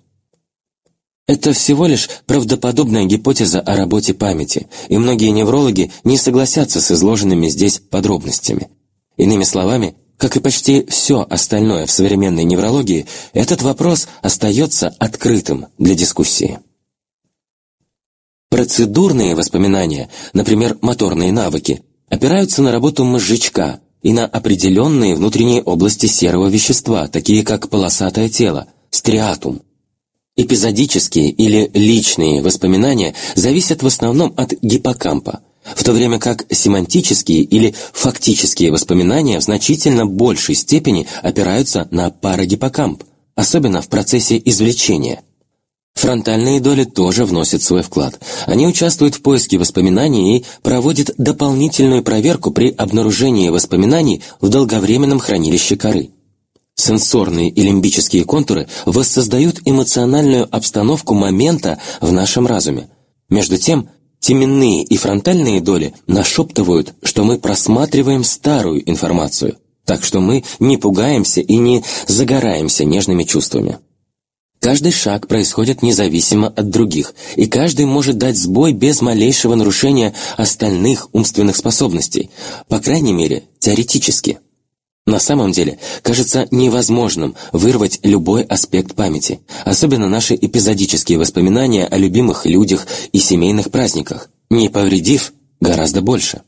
Это всего лишь правдоподобная гипотеза о работе памяти, и многие неврологи не согласятся с изложенными здесь подробностями. Иными словами, как и почти все остальное в современной неврологии, этот вопрос остается открытым для дискуссии. Процедурные воспоминания, например, моторные навыки, опираются на работу мозжечка и на определенные внутренние области серого вещества, такие как полосатое тело, стриатум, Эпизодические или личные воспоминания зависят в основном от гиппокампа, в то время как семантические или фактические воспоминания в значительно большей степени опираются на парагиппокамп, особенно в процессе извлечения. Фронтальные доли тоже вносят свой вклад. Они участвуют в поиске воспоминаний и проводят дополнительную проверку при обнаружении воспоминаний в долговременном хранилище коры. Сенсорные и лимбические контуры воссоздают эмоциональную обстановку момента в нашем разуме. Между тем, теменные и фронтальные доли нашептывают, что мы просматриваем старую информацию, так что мы не пугаемся и не загораемся нежными чувствами. Каждый шаг происходит независимо от других, и каждый может дать сбой без малейшего нарушения остальных умственных способностей, по крайней мере, теоретически. На самом деле, кажется невозможным вырвать любой аспект памяти, особенно наши эпизодические воспоминания о любимых людях и семейных праздниках, не повредив гораздо больше.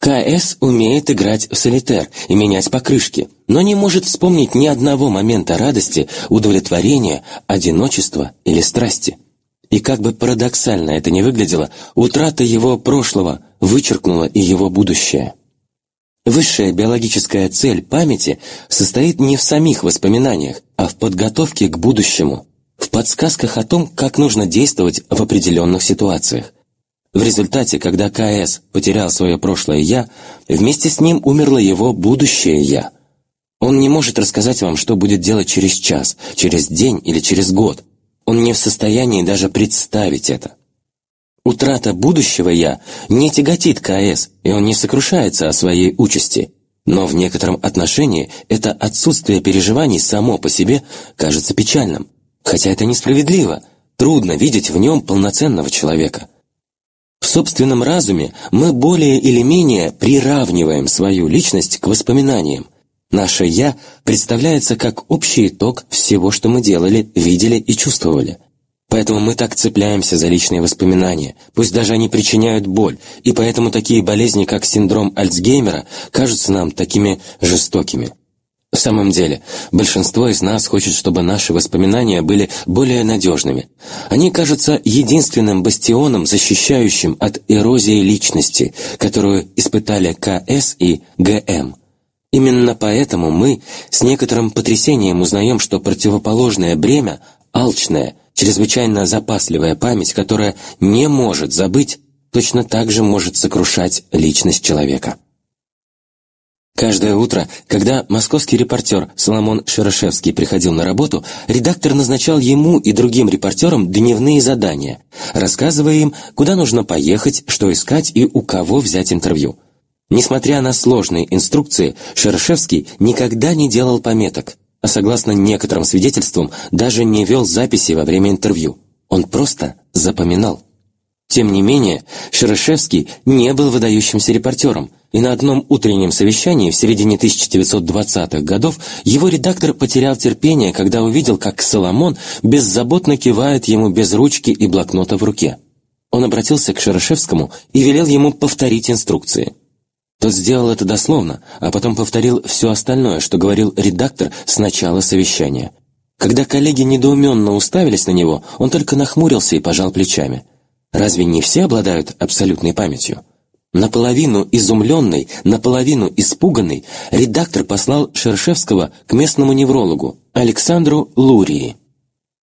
КС умеет играть в солитер и менять покрышки, но не может вспомнить ни одного момента радости, удовлетворения, одиночества или страсти. И как бы парадоксально это ни выглядело, утрата его прошлого вычеркнула и его будущее. Высшая биологическая цель памяти состоит не в самих воспоминаниях, а в подготовке к будущему, в подсказках о том, как нужно действовать в определенных ситуациях. В результате, когда КС потерял свое прошлое «я», вместе с ним умерло его будущее «я». Он не может рассказать вам, что будет делать через час, через день или через год. Он не в состоянии даже представить это. Утрата будущего «я» не тяготит КС, и он не сокрушается о своей участи. Но в некотором отношении это отсутствие переживаний само по себе кажется печальным. Хотя это несправедливо. Трудно видеть в нем полноценного человека. В собственном разуме мы более или менее приравниваем свою личность к воспоминаниям. Наше «я» представляется как общий итог всего, что мы делали, видели и чувствовали. Поэтому мы так цепляемся за личные воспоминания, пусть даже они причиняют боль, и поэтому такие болезни, как синдром Альцгеймера, кажутся нам такими жестокими. В самом деле, большинство из нас хочет, чтобы наши воспоминания были более надежными. Они кажутся единственным бастионом, защищающим от эрозии личности, которую испытали КС и ГМ. Именно поэтому мы с некоторым потрясением узнаем, что противоположное бремя, алчное – чрезвычайно запасливая память, которая не может забыть, точно так же может сокрушать личность человека. Каждое утро, когда московский репортер Соломон Шерошевский приходил на работу, редактор назначал ему и другим репортерам дневные задания, рассказывая им, куда нужно поехать, что искать и у кого взять интервью. Несмотря на сложные инструкции, Шерошевский никогда не делал пометок, а согласно некоторым свидетельствам, даже не вел записи во время интервью. Он просто запоминал. Тем не менее, Шерошевский не был выдающимся репортером, и на одном утреннем совещании в середине 1920-х годов его редактор потерял терпение, когда увидел, как Соломон беззаботно кивает ему без ручки и блокнота в руке. Он обратился к Шерошевскому и велел ему повторить инструкции. Тот сделал это дословно, а потом повторил все остальное, что говорил редактор с начала совещания. Когда коллеги недоуменно уставились на него, он только нахмурился и пожал плечами. Разве не все обладают абсолютной памятью? Наполовину изумленный, наполовину испуганный, редактор послал Шершевского к местному неврологу Александру Лурии.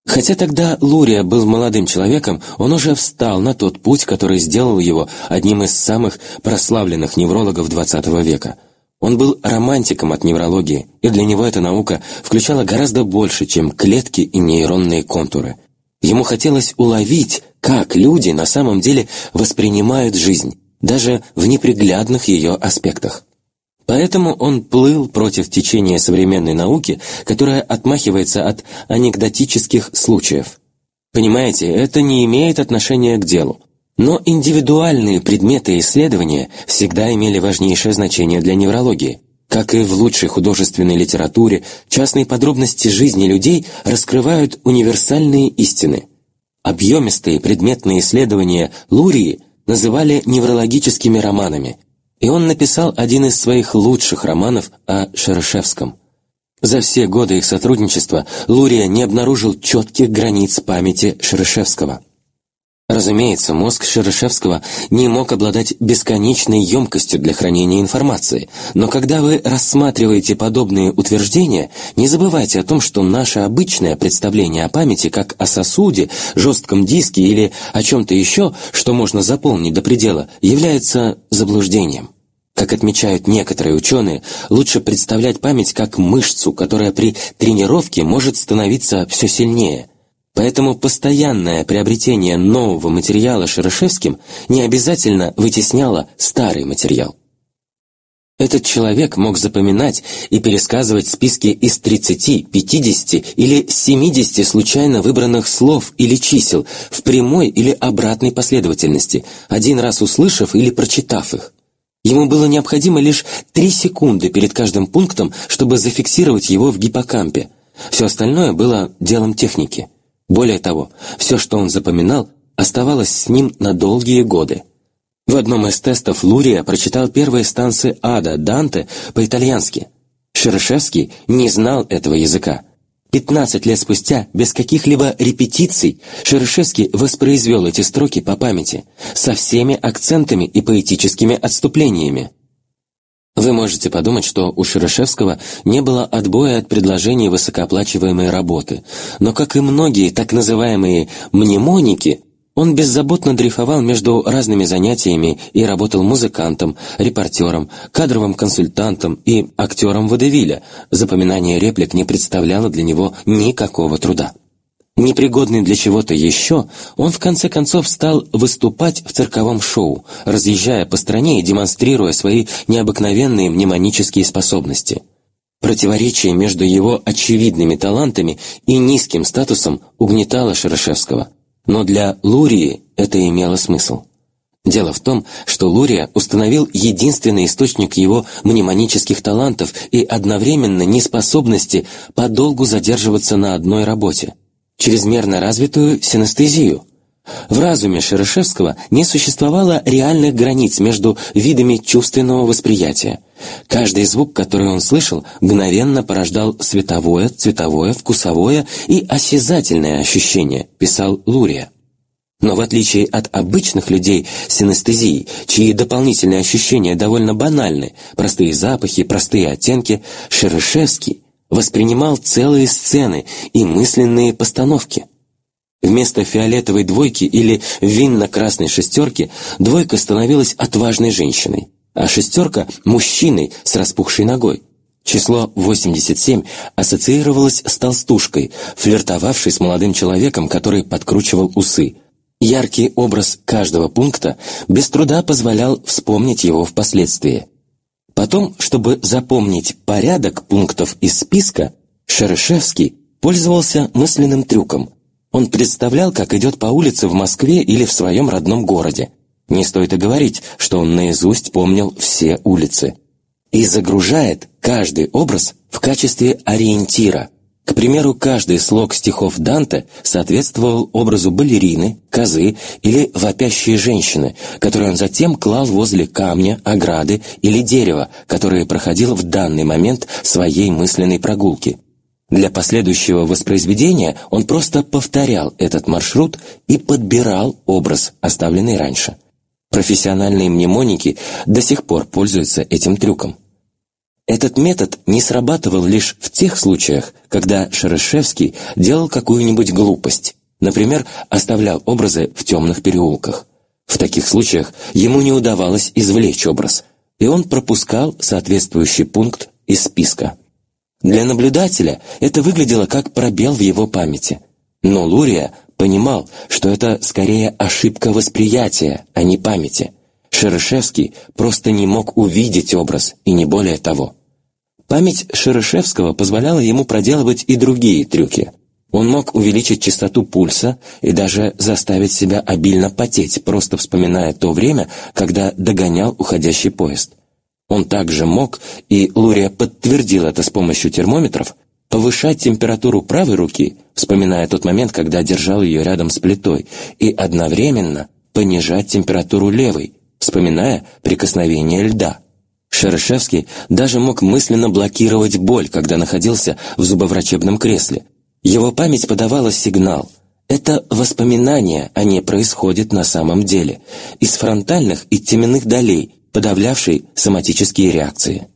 Хотя тогда Лурия был молодым человеком, он уже встал на тот путь, который сделал его одним из самых прославленных неврологов XX века. Он был романтиком от неврологии, и для него эта наука включала гораздо больше, чем клетки и нейронные контуры. Ему хотелось уловить, как люди на самом деле воспринимают жизнь, даже в неприглядных ее аспектах. Поэтому он плыл против течения современной науки, которая отмахивается от анекдотических случаев. Понимаете, это не имеет отношения к делу. Но индивидуальные предметы исследования всегда имели важнейшее значение для неврологии. Как и в лучшей художественной литературе, частные подробности жизни людей раскрывают универсальные истины. Объемистые предметные исследования Лурии – называли неврологическими романами, и он написал один из своих лучших романов о Шерешевском. За все годы их сотрудничества Лурия не обнаружил четких границ памяти Шерешевского – Разумеется, мозг Шерешевского не мог обладать бесконечной емкостью для хранения информации, но когда вы рассматриваете подобные утверждения, не забывайте о том, что наше обычное представление о памяти как о сосуде, жестком диске или о чем-то еще, что можно заполнить до предела, является заблуждением. Как отмечают некоторые ученые, лучше представлять память как мышцу, которая при тренировке может становиться все сильнее – Поэтому постоянное приобретение нового материала Шерешевским не обязательно вытесняло старый материал. Этот человек мог запоминать и пересказывать списки из 30, 50 или 70 случайно выбранных слов или чисел в прямой или обратной последовательности, один раз услышав или прочитав их. Ему было необходимо лишь 3 секунды перед каждым пунктом, чтобы зафиксировать его в гиппокампе. Все остальное было делом техники. Более того, все, что он запоминал, оставалось с ним на долгие годы. В одном из тестов Лурия прочитал первые станции ада Данте по-итальянски. Шерешевский не знал этого языка. Пятнадцать лет спустя, без каких-либо репетиций, Шерешевский воспроизвел эти строки по памяти, со всеми акцентами и поэтическими отступлениями. Вы можете подумать, что у Шерешевского не было отбоя от предложений высокооплачиваемой работы, но, как и многие так называемые «мнемоники», он беззаботно дрейфовал между разными занятиями и работал музыкантом, репортером, кадровым консультантом и актером водевиля. Запоминание реплик не представляло для него никакого труда. Непригодный для чего-то еще, он в конце концов стал выступать в цирковом шоу, разъезжая по стране и демонстрируя свои необыкновенные мнемонические способности. Противоречие между его очевидными талантами и низким статусом угнетало Шерешевского. Но для Лурии это имело смысл. Дело в том, что Лурия установил единственный источник его мнемонических талантов и одновременно неспособности подолгу задерживаться на одной работе – чрезмерно развитую синестезию. В разуме Шерешевского не существовало реальных границ между видами чувственного восприятия. Каждый звук, который он слышал, мгновенно порождал световое, цветовое, вкусовое и осязательное ощущение, писал Лурия. Но в отличие от обычных людей с синестезией, чьи дополнительные ощущения довольно банальны, простые запахи, простые оттенки, Шерешевский воспринимал целые сцены и мысленные постановки. Вместо фиолетовой двойки или винно-красной шестерки двойка становилась отважной женщиной, а шестерка – мужчиной с распухшей ногой. Число 87 ассоциировалось с толстушкой, флиртовавшей с молодым человеком, который подкручивал усы. Яркий образ каждого пункта без труда позволял вспомнить его впоследствии. Потом, чтобы запомнить порядок пунктов из списка, Шерешевский пользовался мысленным трюком. Он представлял, как идет по улице в Москве или в своем родном городе. Не стоит и говорить, что он наизусть помнил все улицы – и загружает каждый образ в качестве ориентира. К примеру, каждый слог стихов Данте соответствовал образу балерины, козы или вопящей женщины, которую он затем клал возле камня, ограды или дерева, которое проходил в данный момент своей мысленной прогулки. Для последующего воспроизведения он просто повторял этот маршрут и подбирал образ, оставленный раньше – Профессиональные мнемоники до сих пор пользуются этим трюком. Этот метод не срабатывал лишь в тех случаях, когда Шерешевский делал какую-нибудь глупость, например, оставлял образы в темных переулках. В таких случаях ему не удавалось извлечь образ, и он пропускал соответствующий пункт из списка. Для наблюдателя это выглядело как пробел в его памяти, но Лурия понимал, что это скорее ошибка восприятия, а не памяти. Шерешевский просто не мог увидеть образ, и не более того. Память Шерешевского позволяла ему проделывать и другие трюки. Он мог увеличить частоту пульса и даже заставить себя обильно потеть, просто вспоминая то время, когда догонял уходящий поезд. Он также мог, и Лурия подтвердил это с помощью термометров, повышать температуру правой руки, вспоминая тот момент, когда держал ее рядом с плитой, и одновременно понижать температуру левой, вспоминая прикосновение льда. Шерешевский даже мог мысленно блокировать боль, когда находился в зубоврачебном кресле. Его память подавала сигнал. Это воспоминание, а не происходит на самом деле, из фронтальных и теменных долей, подавлявшей соматические реакции.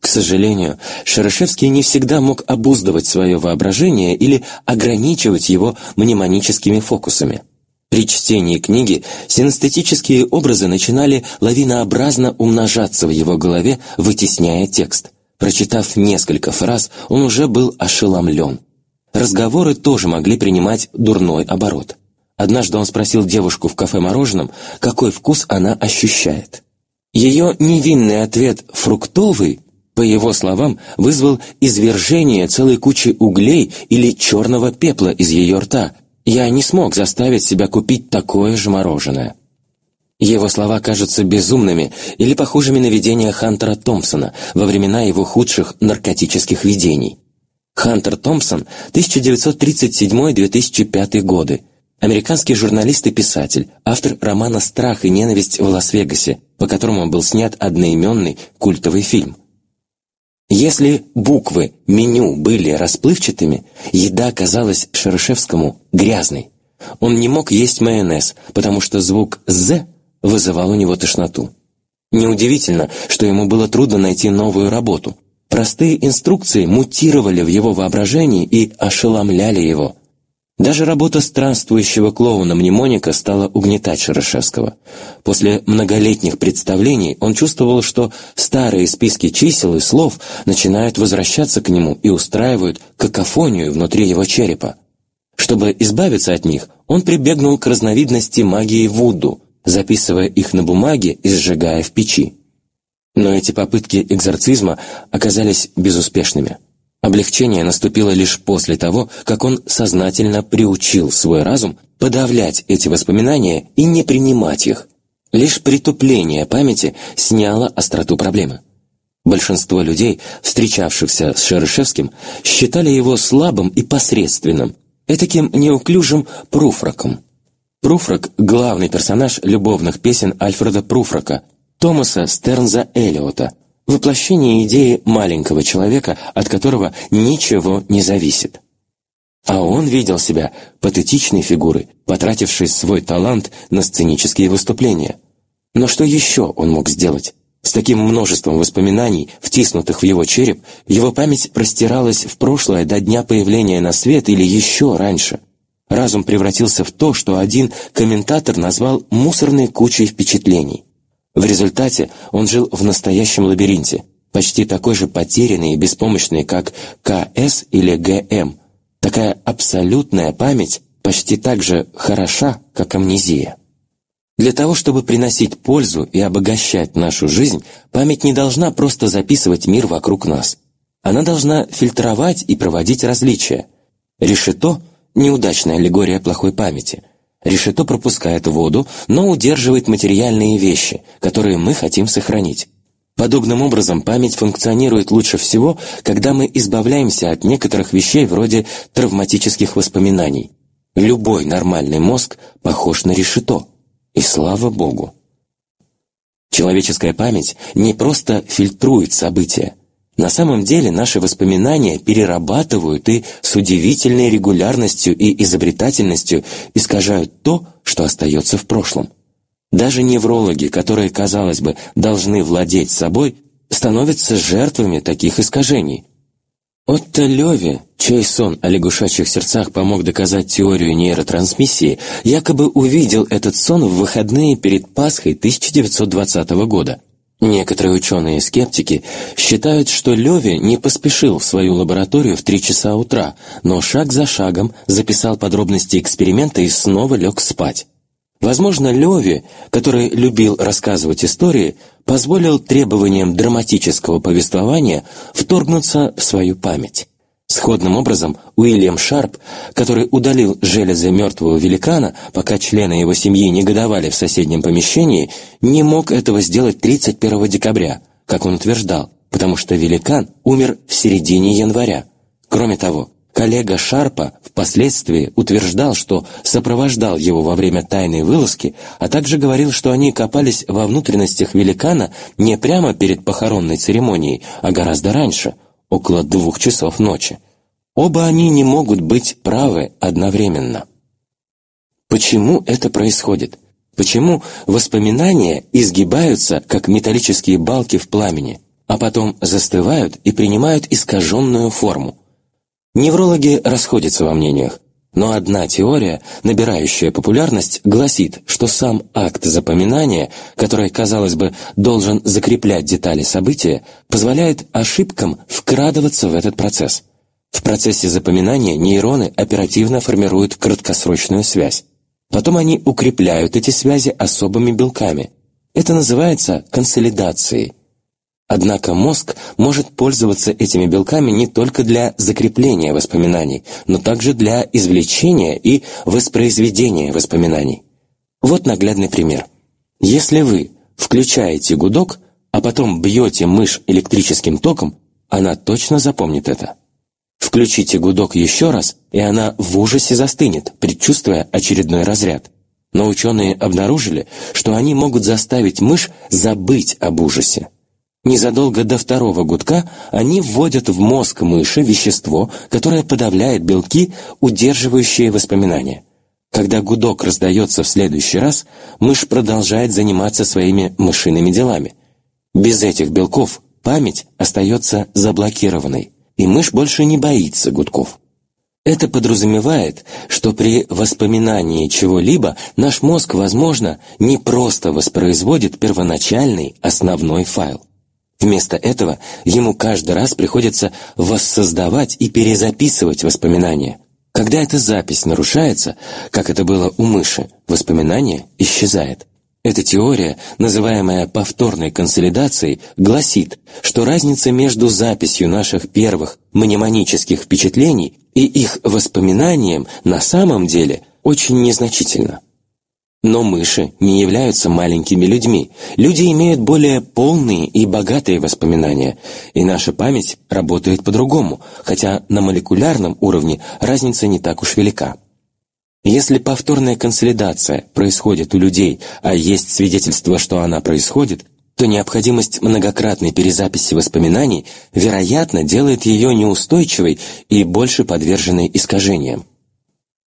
К сожалению, Шерешевский не всегда мог обуздывать свое воображение или ограничивать его мнемоническими фокусами. При чтении книги синестетические образы начинали лавинообразно умножаться в его голове, вытесняя текст. Прочитав несколько фраз, он уже был ошеломлен. Разговоры тоже могли принимать дурной оборот. Однажды он спросил девушку в кафе-мороженом, какой вкус она ощущает. Ее невинный ответ «фруктовый» по его словам, вызвал извержение целой кучи углей или черного пепла из ее рта. Я не смог заставить себя купить такое же мороженое. Его слова кажутся безумными или похожими на видения Хантера Томпсона во времена его худших наркотических видений. Хантер Томпсон, 1937-2005 годы, американский журналист и писатель, автор романа «Страх и ненависть в Лас-Вегасе», по которому был снят одноименный культовый фильм. Если буквы меню были расплывчатыми, еда казалась Шерешевскому грязной. Он не мог есть майонез, потому что звук «з» вызывал у него тошноту. Неудивительно, что ему было трудно найти новую работу. Простые инструкции мутировали в его воображении и ошеломляли его. Даже работа странствующего клоуна-мнемоника стала угнетать Шерешевского. После многолетних представлений он чувствовал, что старые списки чисел и слов начинают возвращаться к нему и устраивают какофонию внутри его черепа. Чтобы избавиться от них, он прибегнул к разновидности магии Вуду, записывая их на бумаге и сжигая в печи. Но эти попытки экзорцизма оказались безуспешными. Облегчение наступило лишь после того, как он сознательно приучил свой разум подавлять эти воспоминания и не принимать их. Лишь притупление памяти сняло остроту проблемы. Большинство людей, встречавшихся с Шерешевским, считали его слабым и посредственным, этаким неуклюжим пруфраком. Пруфрак – главный персонаж любовных песен Альфреда Пруфрака, Томаса Стернза Эллиота, воплощение идеи маленького человека, от которого ничего не зависит. А он видел себя патетичной фигурой, потратившей свой талант на сценические выступления. Но что еще он мог сделать? С таким множеством воспоминаний, втиснутых в его череп, его память простиралась в прошлое до дня появления на свет или еще раньше. Разум превратился в то, что один комментатор назвал «мусорной кучей впечатлений». В результате он жил в настоящем лабиринте, почти такой же потерянный и беспомощный, как КС или ГМ. Такая абсолютная память почти так же хороша, как амнезия. Для того, чтобы приносить пользу и обогащать нашу жизнь, память не должна просто записывать мир вокруг нас. Она должна фильтровать и проводить различия. Решето – неудачная аллегория плохой памяти. Решето пропускает воду, но удерживает материальные вещи, которые мы хотим сохранить. Подобным образом память функционирует лучше всего, когда мы избавляемся от некоторых вещей вроде травматических воспоминаний. Любой нормальный мозг похож на решето. И слава Богу! Человеческая память не просто фильтрует события. На самом деле наши воспоминания перерабатывают и с удивительной регулярностью и изобретательностью искажают то, что остается в прошлом. Даже неврологи, которые, казалось бы, должны владеть собой, становятся жертвами таких искажений. Отто Леви, чей сон о лягушачьих сердцах помог доказать теорию нейротрансмиссии, якобы увидел этот сон в выходные перед Пасхой 1920 года. Некоторые ученые и скептики считают, что Леви не поспешил в свою лабораторию в три часа утра, но шаг за шагом записал подробности эксперимента и снова лег спать. Возможно, Леви, который любил рассказывать истории, позволил требованиям драматического повествования вторгнуться в свою память. Сходным образом, Уильям Шарп, который удалил железы мертвого великана, пока члены его семьи негодовали в соседнем помещении, не мог этого сделать 31 декабря, как он утверждал, потому что великан умер в середине января. Кроме того, Коллега Шарпа впоследствии утверждал, что сопровождал его во время тайной вылазки, а также говорил, что они копались во внутренностях великана не прямо перед похоронной церемонией, а гораздо раньше, около двух часов ночи. Оба они не могут быть правы одновременно. Почему это происходит? Почему воспоминания изгибаются, как металлические балки в пламени, а потом застывают и принимают искаженную форму? Неврологи расходятся во мнениях, но одна теория, набирающая популярность, гласит, что сам акт запоминания, который, казалось бы, должен закреплять детали события, позволяет ошибкам вкрадываться в этот процесс. В процессе запоминания нейроны оперативно формируют краткосрочную связь. Потом они укрепляют эти связи особыми белками. Это называется консолидацией – Однако мозг может пользоваться этими белками не только для закрепления воспоминаний, но также для извлечения и воспроизведения воспоминаний. Вот наглядный пример. Если вы включаете гудок, а потом бьете мышь электрическим током, она точно запомнит это. Включите гудок еще раз, и она в ужасе застынет, предчувствуя очередной разряд. Но ученые обнаружили, что они могут заставить мышь забыть об ужасе. Незадолго до второго гудка они вводят в мозг мыши вещество, которое подавляет белки, удерживающие воспоминания. Когда гудок раздается в следующий раз, мышь продолжает заниматься своими мышиными делами. Без этих белков память остается заблокированной, и мышь больше не боится гудков. Это подразумевает, что при воспоминании чего-либо наш мозг, возможно, не просто воспроизводит первоначальный основной файл. Вместо этого ему каждый раз приходится воссоздавать и перезаписывать воспоминания. Когда эта запись нарушается, как это было у мыши, воспоминание исчезает. Эта теория, называемая повторной консолидацией, гласит, что разница между записью наших первых мнемонических впечатлений и их воспоминанием на самом деле очень незначительна. Но мыши не являются маленькими людьми. Люди имеют более полные и богатые воспоминания, и наша память работает по-другому, хотя на молекулярном уровне разница не так уж велика. Если повторная консолидация происходит у людей, а есть свидетельство, что она происходит, то необходимость многократной перезаписи воспоминаний, вероятно, делает ее неустойчивой и больше подверженной искажениям.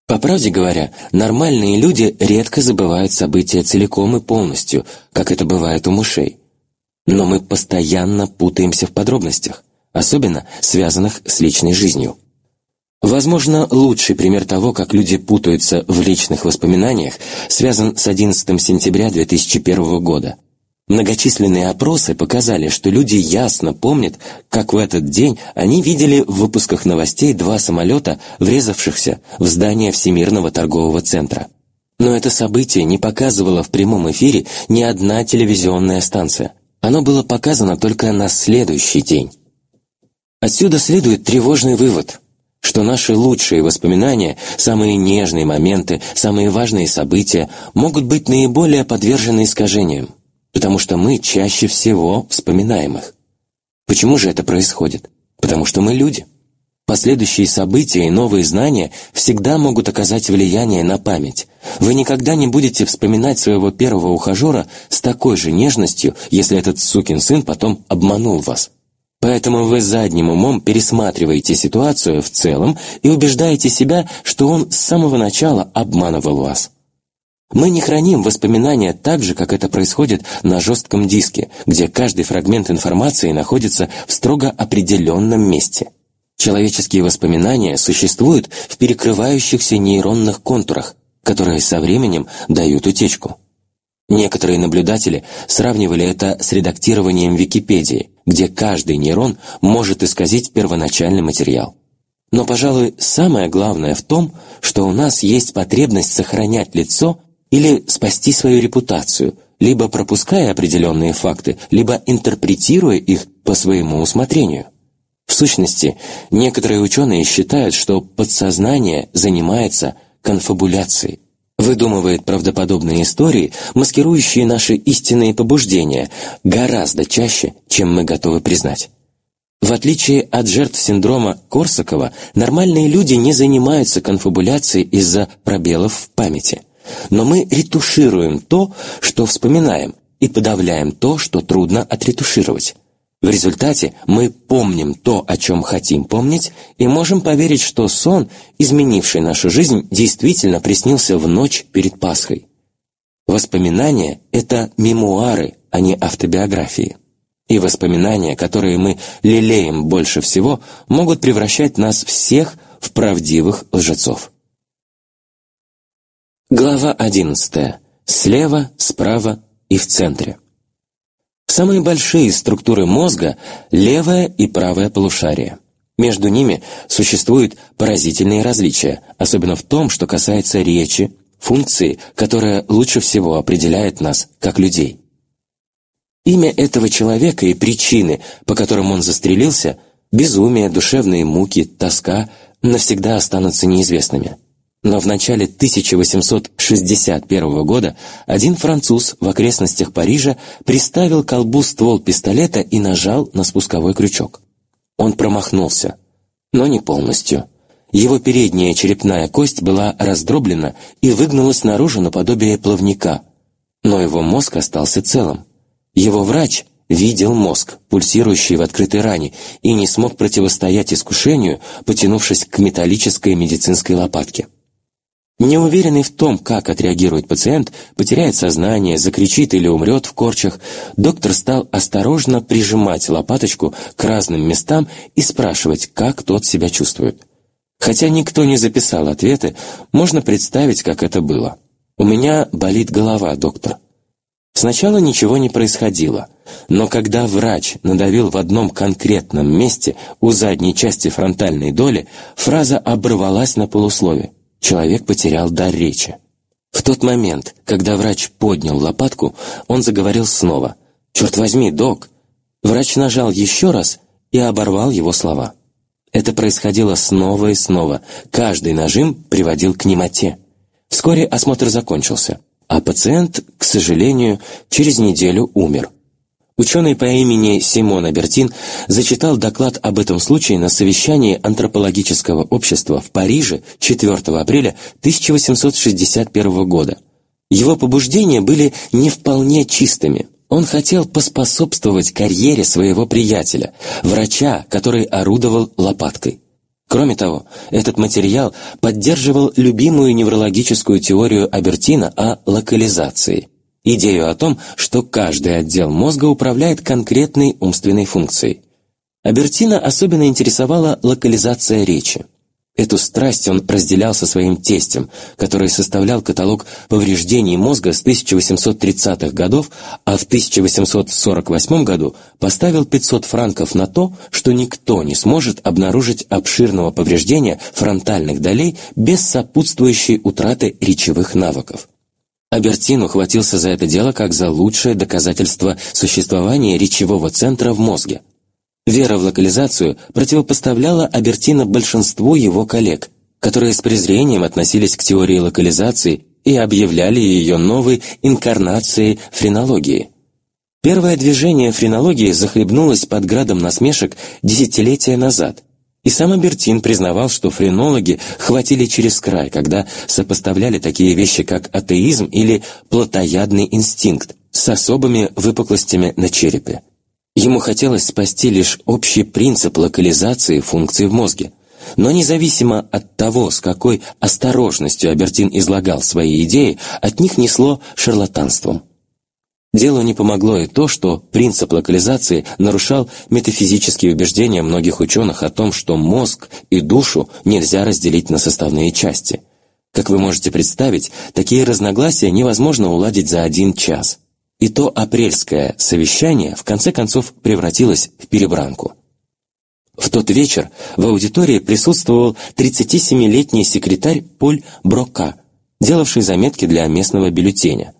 По правде говоря, нормальные люди редко забывают события целиком и полностью, как это бывает у мышей. Но мы постоянно путаемся в подробностях, особенно связанных с личной жизнью. Возможно, лучший пример того, как люди путаются в личных воспоминаниях, связан с 11 сентября 2001 года. Многочисленные опросы показали, что люди ясно помнят, как в этот день они видели в выпусках новостей два самолета, врезавшихся в здание Всемирного торгового центра. Но это событие не показывало в прямом эфире ни одна телевизионная станция. Оно было показано только на следующий день. Отсюда следует тревожный вывод, что наши лучшие воспоминания, самые нежные моменты, самые важные события могут быть наиболее подвержены искажениям потому что мы чаще всего вспоминаем их. Почему же это происходит? Потому что мы люди. Последующие события и новые знания всегда могут оказать влияние на память. Вы никогда не будете вспоминать своего первого ухажера с такой же нежностью, если этот сукин сын потом обманул вас. Поэтому вы задним умом пересматриваете ситуацию в целом и убеждаете себя, что он с самого начала обманывал вас. Мы не храним воспоминания так же, как это происходит на жестком диске, где каждый фрагмент информации находится в строго определенном месте. Человеческие воспоминания существуют в перекрывающихся нейронных контурах, которые со временем дают утечку. Некоторые наблюдатели сравнивали это с редактированием Википедии, где каждый нейрон может исказить первоначальный материал. Но, пожалуй, самое главное в том, что у нас есть потребность сохранять лицо или спасти свою репутацию, либо пропуская определенные факты, либо интерпретируя их по своему усмотрению. В сущности, некоторые ученые считают, что подсознание занимается конфабуляцией, выдумывает правдоподобные истории, маскирующие наши истинные побуждения, гораздо чаще, чем мы готовы признать. В отличие от жертв синдрома Корсакова, нормальные люди не занимаются конфабуляцией из-за пробелов в памяти – но мы ретушируем то, что вспоминаем, и подавляем то, что трудно отретушировать. В результате мы помним то, о чем хотим помнить, и можем поверить, что сон, изменивший нашу жизнь, действительно приснился в ночь перед Пасхой. Воспоминания — это мемуары, а не автобиографии. И воспоминания, которые мы лелеем больше всего, могут превращать нас всех в правдивых лжецов. Глава 11. Слева, справа и в центре. Самые большие структуры мозга – левое и правое полушарие. Между ними существуют поразительные различия, особенно в том, что касается речи, функции, которая лучше всего определяет нас как людей. Имя этого человека и причины, по которым он застрелился – безумие, душевные муки, тоска – навсегда останутся неизвестными – но в начале 1861 года один француз в окрестностях Парижа приставил к колбу ствол пистолета и нажал на спусковой крючок. Он промахнулся, но не полностью. Его передняя черепная кость была раздроблена и выгнулась наружу наподобие плавника, но его мозг остался целым. Его врач видел мозг, пульсирующий в открытой ране, и не смог противостоять искушению, потянувшись к металлической медицинской лопатке. Неуверенный в том, как отреагирует пациент, потеряет сознание, закричит или умрет в корчах, доктор стал осторожно прижимать лопаточку к разным местам и спрашивать, как тот себя чувствует. Хотя никто не записал ответы, можно представить, как это было. «У меня болит голова, доктор». Сначала ничего не происходило, но когда врач надавил в одном конкретном месте у задней части фронтальной доли, фраза оборвалась на полуслове человек потерял дар речи. В тот момент, когда врач поднял лопатку, он заговорил снова. «Черт возьми, док!» Врач нажал еще раз и оборвал его слова. Это происходило снова и снова. Каждый нажим приводил к немоте. Вскоре осмотр закончился, а пациент, к сожалению, через неделю умер. Ученый по имени Симон Абертин зачитал доклад об этом случае на совещании антропологического общества в Париже 4 апреля 1861 года. Его побуждения были не вполне чистыми. Он хотел поспособствовать карьере своего приятеля, врача, который орудовал лопаткой. Кроме того, этот материал поддерживал любимую неврологическую теорию Абертина о локализации – идею о том, что каждый отдел мозга управляет конкретной умственной функцией. Абертина особенно интересовала локализация речи. Эту страсть он разделял со своим тестем, который составлял каталог повреждений мозга с 1830-х годов, а в 1848 году поставил 500 франков на то, что никто не сможет обнаружить обширного повреждения фронтальных долей без сопутствующей утраты речевых навыков. Абертин ухватился за это дело как за лучшее доказательство существования речевого центра в мозге – Вера в локализацию противопоставляла Абертина большинству его коллег, которые с презрением относились к теории локализации и объявляли ее новой инкарнацией френологии. Первое движение френологии захлебнулось под градом насмешек десятилетия назад, и сам Абертин признавал, что френологи хватили через край, когда сопоставляли такие вещи, как атеизм или плотоядный инстинкт с особыми выпуклостями на черепе. Ему хотелось спасти лишь общий принцип локализации функций в мозге. Но независимо от того, с какой осторожностью Абертин излагал свои идеи, от них несло шарлатанством. Делу не помогло и то, что принцип локализации нарушал метафизические убеждения многих ученых о том, что мозг и душу нельзя разделить на составные части. Как вы можете представить, такие разногласия невозможно уладить за один час – и то апрельское совещание в конце концов превратилось в перебранку. В тот вечер в аудитории присутствовал 37-летний секретарь Поль Брока, делавший заметки для местного бюллетеня.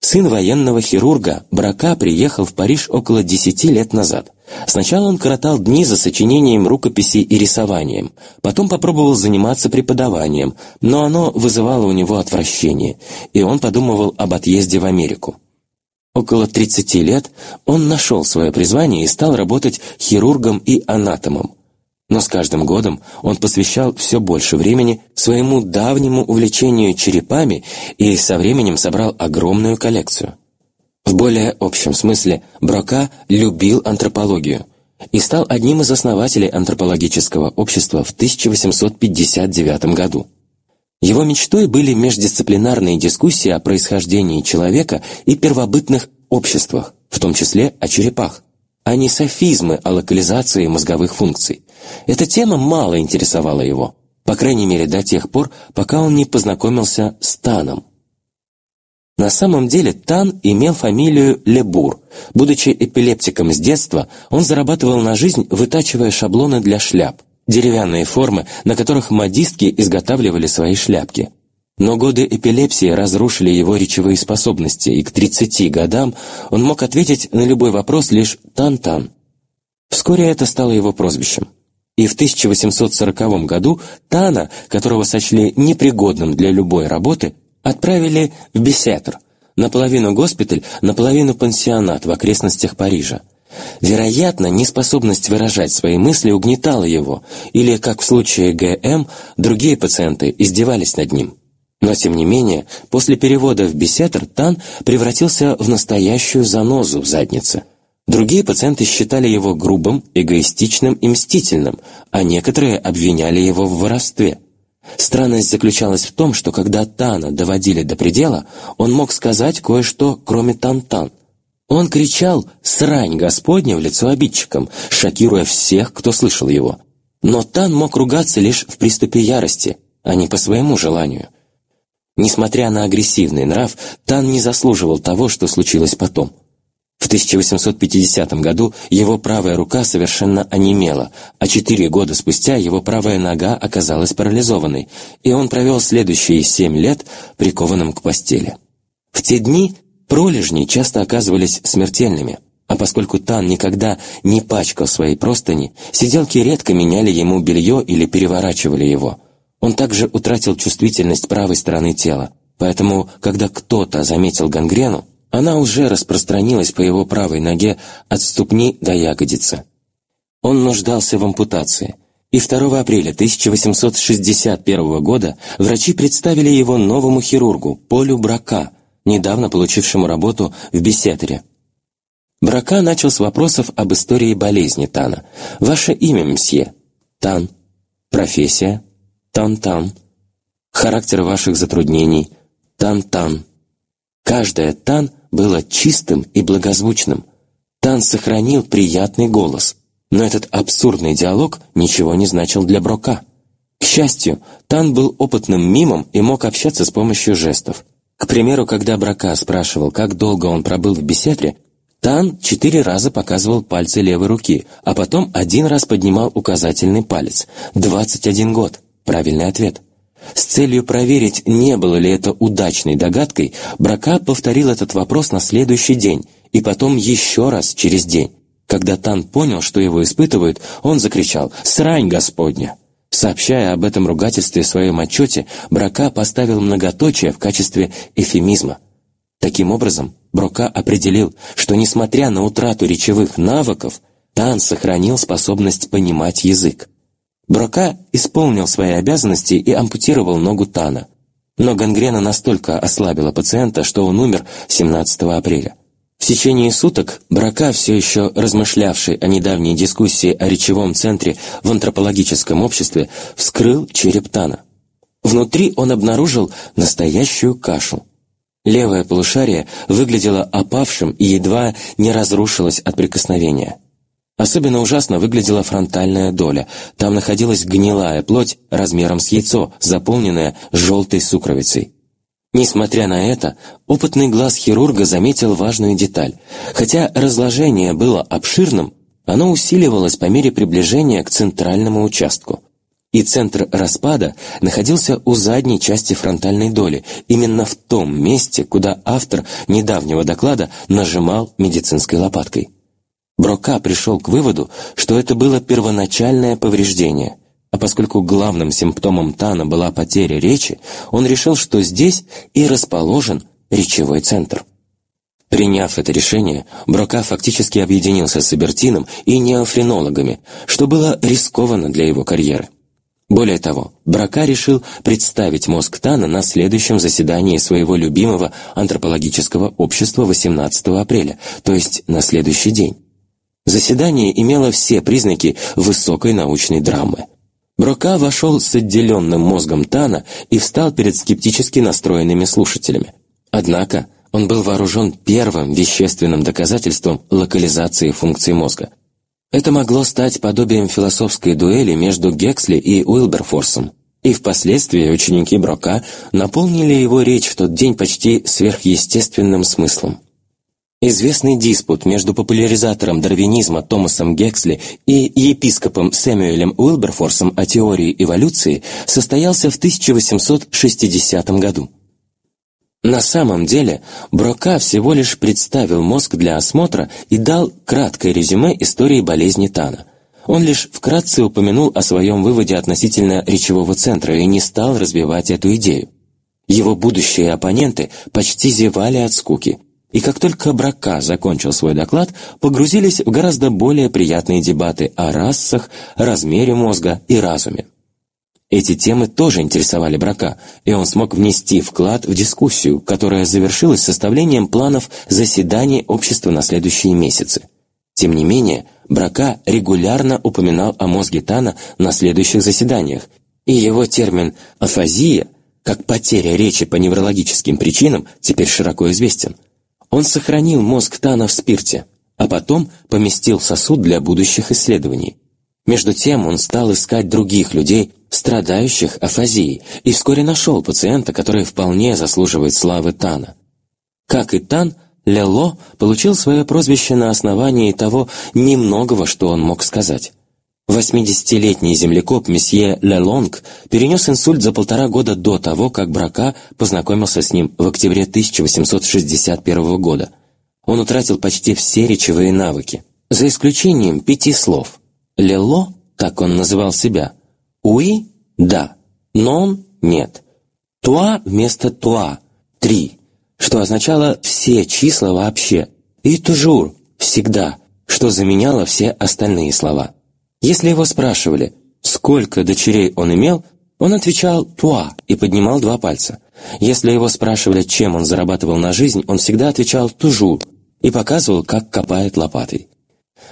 Сын военного хирурга Брока приехал в Париж около 10 лет назад. Сначала он коротал дни за сочинением рукописей и рисованием, потом попробовал заниматься преподаванием, но оно вызывало у него отвращение, и он подумывал об отъезде в Америку. Около 30 лет он нашел свое призвание и стал работать хирургом и анатомом. Но с каждым годом он посвящал все больше времени своему давнему увлечению черепами и со временем собрал огромную коллекцию. В более общем смысле Брока любил антропологию и стал одним из основателей антропологического общества в 1859 году. Его мечтой были междисциплинарные дискуссии о происхождении человека и первобытных обществах, в том числе о черепах, а не софизмы о локализации мозговых функций. Эта тема мало интересовала его, по крайней мере до тех пор, пока он не познакомился с Таном. На самом деле Тан имел фамилию Лебур. Будучи эпилептиком с детства, он зарабатывал на жизнь, вытачивая шаблоны для шляп – деревянные формы, на которых модистки изготавливали свои шляпки. Но годы эпилепсии разрушили его речевые способности, и к 30 годам он мог ответить на любой вопрос лишь «тан-тан». Вскоре это стало его прозвищем. И в 1840 году Тана, которого сочли непригодным для любой работы, отправили в Бесетр, наполовину госпиталь, наполовину пансионат в окрестностях Парижа. Вероятно, неспособность выражать свои мысли угнетала его, или, как в случае ГМ, другие пациенты издевались над ним. Но, тем не менее, после перевода в бесетр Тан превратился в настоящую занозу в заднице. Другие пациенты считали его грубым, эгоистичным и мстительным, а некоторые обвиняли его в воровстве. Странность заключалась в том, что когда Тана доводили до предела, он мог сказать кое-что, кроме Тан-Тан. Он кричал «Срань Господня» в лицо обидчикам, шокируя всех, кто слышал его. Но Тан мог ругаться лишь в приступе ярости, а не по своему желанию. Несмотря на агрессивный нрав, Тан не заслуживал того, что случилось потом. В 1850 году его правая рука совершенно онемела, а четыре года спустя его правая нога оказалась парализованной, и он провел следующие семь лет прикованным к постели. В те дни Пролежни часто оказывались смертельными, а поскольку Тан никогда не пачкал свои простыни, сиделки редко меняли ему белье или переворачивали его. Он также утратил чувствительность правой стороны тела, поэтому, когда кто-то заметил гангрену, она уже распространилась по его правой ноге от ступни до ягодицы. Он нуждался в ампутации, и 2 апреля 1861 года врачи представили его новому хирургу Полю Брака – недавно получившему работу в Бесетере. Брака начал с вопросов об истории болезни Тана. «Ваше имя, мсье?» «Тан». «Профессия?» «Тан-тан». «Характер ваших затруднений?» «Тан-тан». Каждое «тан» было чистым и благозвучным. Тан сохранил приятный голос, но этот абсурдный диалог ничего не значил для Брока. К счастью, Тан был опытным мимом и мог общаться с помощью жестов. К примеру, когда Брака спрашивал, как долго он пробыл в беседре, Тан четыре раза показывал пальцы левой руки, а потом один раз поднимал указательный палец. «Двадцать один год». Правильный ответ. С целью проверить, не было ли это удачной догадкой, Брака повторил этот вопрос на следующий день, и потом еще раз через день. Когда Тан понял, что его испытывают, он закричал «Срань Господня!». Сообщая об этом ругательстве в своем отчете, Брака поставил многоточие в качестве эфемизма. Таким образом, Брока определил, что несмотря на утрату речевых навыков, Тан сохранил способность понимать язык. Брока исполнил свои обязанности и ампутировал ногу Тана. Но гангрена настолько ослабила пациента, что он умер 17 апреля. В течение суток Брака, все еще размышлявший о недавней дискуссии о речевом центре в антропологическом обществе, вскрыл череп Тана. Внутри он обнаружил настоящую кашу. Левое полушарие выглядело опавшим и едва не разрушилось от прикосновения. Особенно ужасно выглядела фронтальная доля. Там находилась гнилая плоть размером с яйцо, заполненная желтой сукровицей. Несмотря на это, опытный глаз хирурга заметил важную деталь. Хотя разложение было обширным, оно усиливалось по мере приближения к центральному участку. И центр распада находился у задней части фронтальной доли, именно в том месте, куда автор недавнего доклада нажимал медицинской лопаткой. Брока пришел к выводу, что это было первоначальное повреждение, а поскольку главным симптомом Тана была потеря речи, он решил, что здесь и расположен речевой центр. Приняв это решение, Брока фактически объединился с Абертином и неофренологами, что было рискованно для его карьеры. Более того, Брака решил представить мозг Тана на следующем заседании своего любимого антропологического общества 18 апреля, то есть на следующий день. Заседание имело все признаки высокой научной драмы. Брока вошел с отделенным мозгом Тана и встал перед скептически настроенными слушателями. Однако он был вооружен первым вещественным доказательством локализации функций мозга. Это могло стать подобием философской дуэли между Гексли и Уилберфорсом, и впоследствии ученики Брока наполнили его речь в тот день почти сверхъестественным смыслом. Известный диспут между популяризатором дарвинизма Томасом Гексли и епископом Сэмюэлем Уилберфорсом о теории эволюции состоялся в 1860 году. На самом деле, Брока всего лишь представил мозг для осмотра и дал краткое резюме истории болезни Тана. Он лишь вкратце упомянул о своем выводе относительно речевого центра и не стал развивать эту идею. Его будущие оппоненты почти зевали от скуки – и как только Брака закончил свой доклад, погрузились в гораздо более приятные дебаты о расах, размере мозга и разуме. Эти темы тоже интересовали Брака, и он смог внести вклад в дискуссию, которая завершилась составлением планов заседаний общества на следующие месяцы. Тем не менее, Брака регулярно упоминал о мозге Тана на следующих заседаниях, и его термин «афазия», как потеря речи по неврологическим причинам, теперь широко известен – он сохранил мозг Тана в спирте, а потом поместил сосуд для будущих исследований. Между тем он стал искать других людей, страдающих афазией, и вскоре нашел пациента, который вполне заслуживает славы Тана. Как и Тан, Лело получил свое прозвище на основании того немногого, что он мог сказать. 80-летний землекоп месье Лелонг перенес инсульт за полтора года до того, как Брака познакомился с ним в октябре 1861 года. Он утратил почти все речевые навыки, за исключением пяти слов. «Лело» — так он называл себя, «уи» — «да», «нон» — «нет», «туа» вместо «туа» — «три», что означало «все числа вообще», и «тужур» — «всегда», что заменяло все остальные слова. Если его спрашивали, сколько дочерей он имел, он отвечал «туа» и поднимал два пальца. Если его спрашивали, чем он зарабатывал на жизнь, он всегда отвечал «тужур» и показывал, как копает лопатой.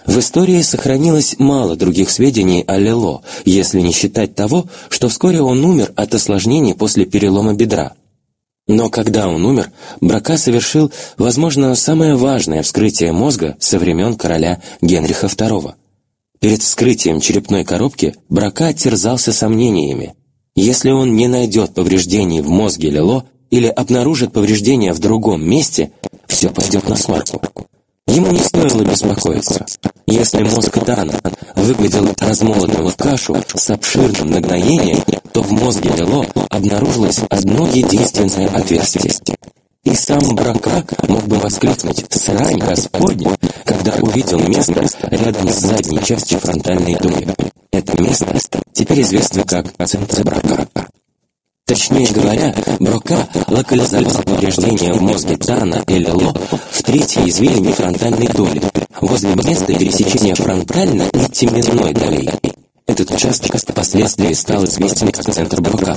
В истории сохранилось мало других сведений о Лело, если не считать того, что вскоре он умер от осложнений после перелома бедра. Но когда он умер, Брака совершил, возможно, самое важное вскрытие мозга со времен короля Генриха II – Перед вскрытием черепной коробки Брака терзался сомнениями. Если он не найдет повреждений в мозге Лило или обнаружит повреждения в другом месте, все пойдет на смарку. Ему не стоило беспокоиться. Если мозг Тана выглядел размолотым в кашу с обширным нагноением, то в мозге Лило обнаружилось одно единственное отверстие. И сам Бракак мог бы воскликнуть «Срань Господня!», когда увидел место рядом с задней частью фронтальной доли. Это место теперь известно как центр Брака. Точнее говоря, Брока локализовал повреждение в мозге Тана или Ло в третьей извилине фронтальной доли, возле места пересечения фронтально и теменной долей. Этот участок впоследствии стал известен как центр Брока.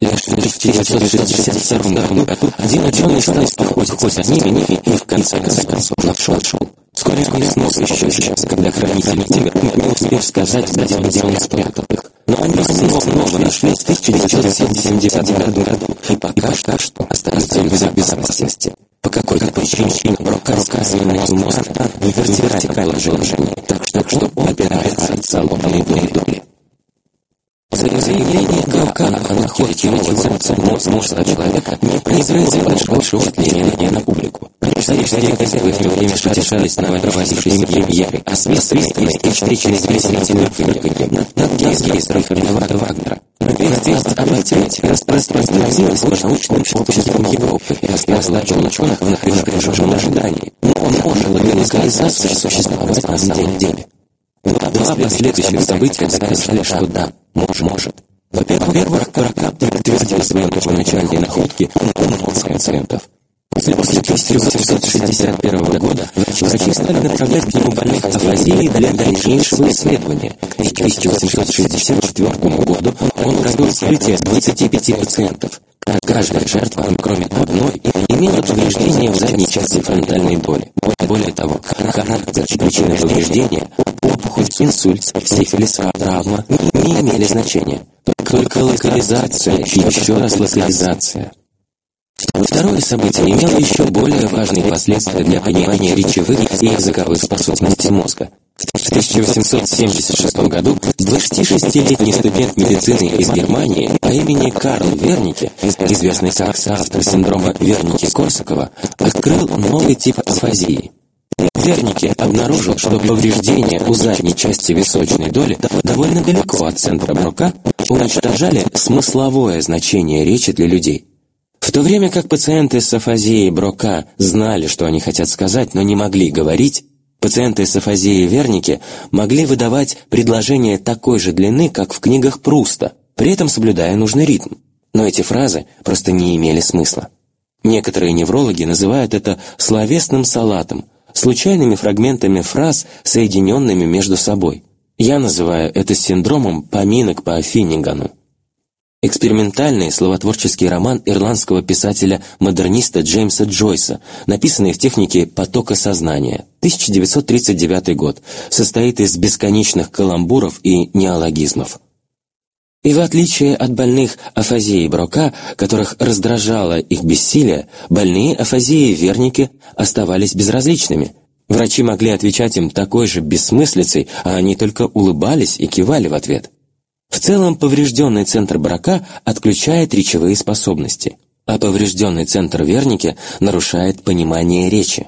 расположенный в трапезной бывшего монастыря. Стены музея обрушились во время бомбардировки в 1940 году, и. Лишь в 1962 году один ученый стал охотиться за ними и в конце концов нашел. Вскоре он снова исчез, когда хранители умер, не успев сказать, где он, он спрятал их. Но они снова, снова нашли в 1970 году, и пока что остаются в безопасности. По какой-то причине Брок рассказывает мозг в вертикальном положении, так что, так что он опирается от соломенной доли. Заявление Галка о находке центра мозга человека не произвело большого впечатления на публику. Прежде газеты в то время шатешались на провозившейся премьеры, а свистанные и встречи с зрительным фырканьем над гейсгейсером Фердинанда Вагнера. Весть об ответе распространилась по научным обществам Европы и распределила ученых в напряженном ожидании. Но он может ли локализация существовать на самом деле? Два последующих события доказали, что да, может, может. Во-первых, Прокап подтвердил свои первоначальные находки у пациентов. После 1861 года врачи стали направлять к нему больных афазией для дальнейшего исследования. К 1864 году он провел вскрытие 25 пациентов. Каждая жертва, кроме одной, имела повреждение в задней части фронтальной доли. Более того, характер причины повреждения, опухоль, инсульт, сифилис, травма не имели значения. Только локализация еще раз локализация. Второе событие имело еще более важные последствия для понимания речевых и языковых способностей мозга. В 1876 году 26-летний студент медицины из Германии по имени Карл Вернике, известный как соавтор синдрома Верники-Корсакова, открыл новый тип афазии. Вернике обнаружил, что повреждения у задней части височной доли довольно далеко от центра брука уничтожали смысловое значение речи для людей. В то время как пациенты с афазией Брока знали, что они хотят сказать, но не могли говорить, пациенты с афазией Верники могли выдавать предложения такой же длины, как в книгах Пруста, при этом соблюдая нужный ритм. Но эти фразы просто не имели смысла. Некоторые неврологи называют это словесным салатом, случайными фрагментами фраз, соединенными между собой. Я называю это синдромом поминок по Финнигану. Экспериментальный словотворческий роман ирландского писателя-модерниста Джеймса Джойса, написанный в технике потока сознания, 1939 год, состоит из бесконечных каламбуров и неологизмов. И в отличие от больных афазией Брока, которых раздражало их бессилие, больные афазией Верники оставались безразличными. Врачи могли отвечать им такой же бессмыслицей, а они только улыбались и кивали в ответ. В целом поврежденный центр брака отключает речевые способности, а поврежденный центр верники нарушает понимание речи.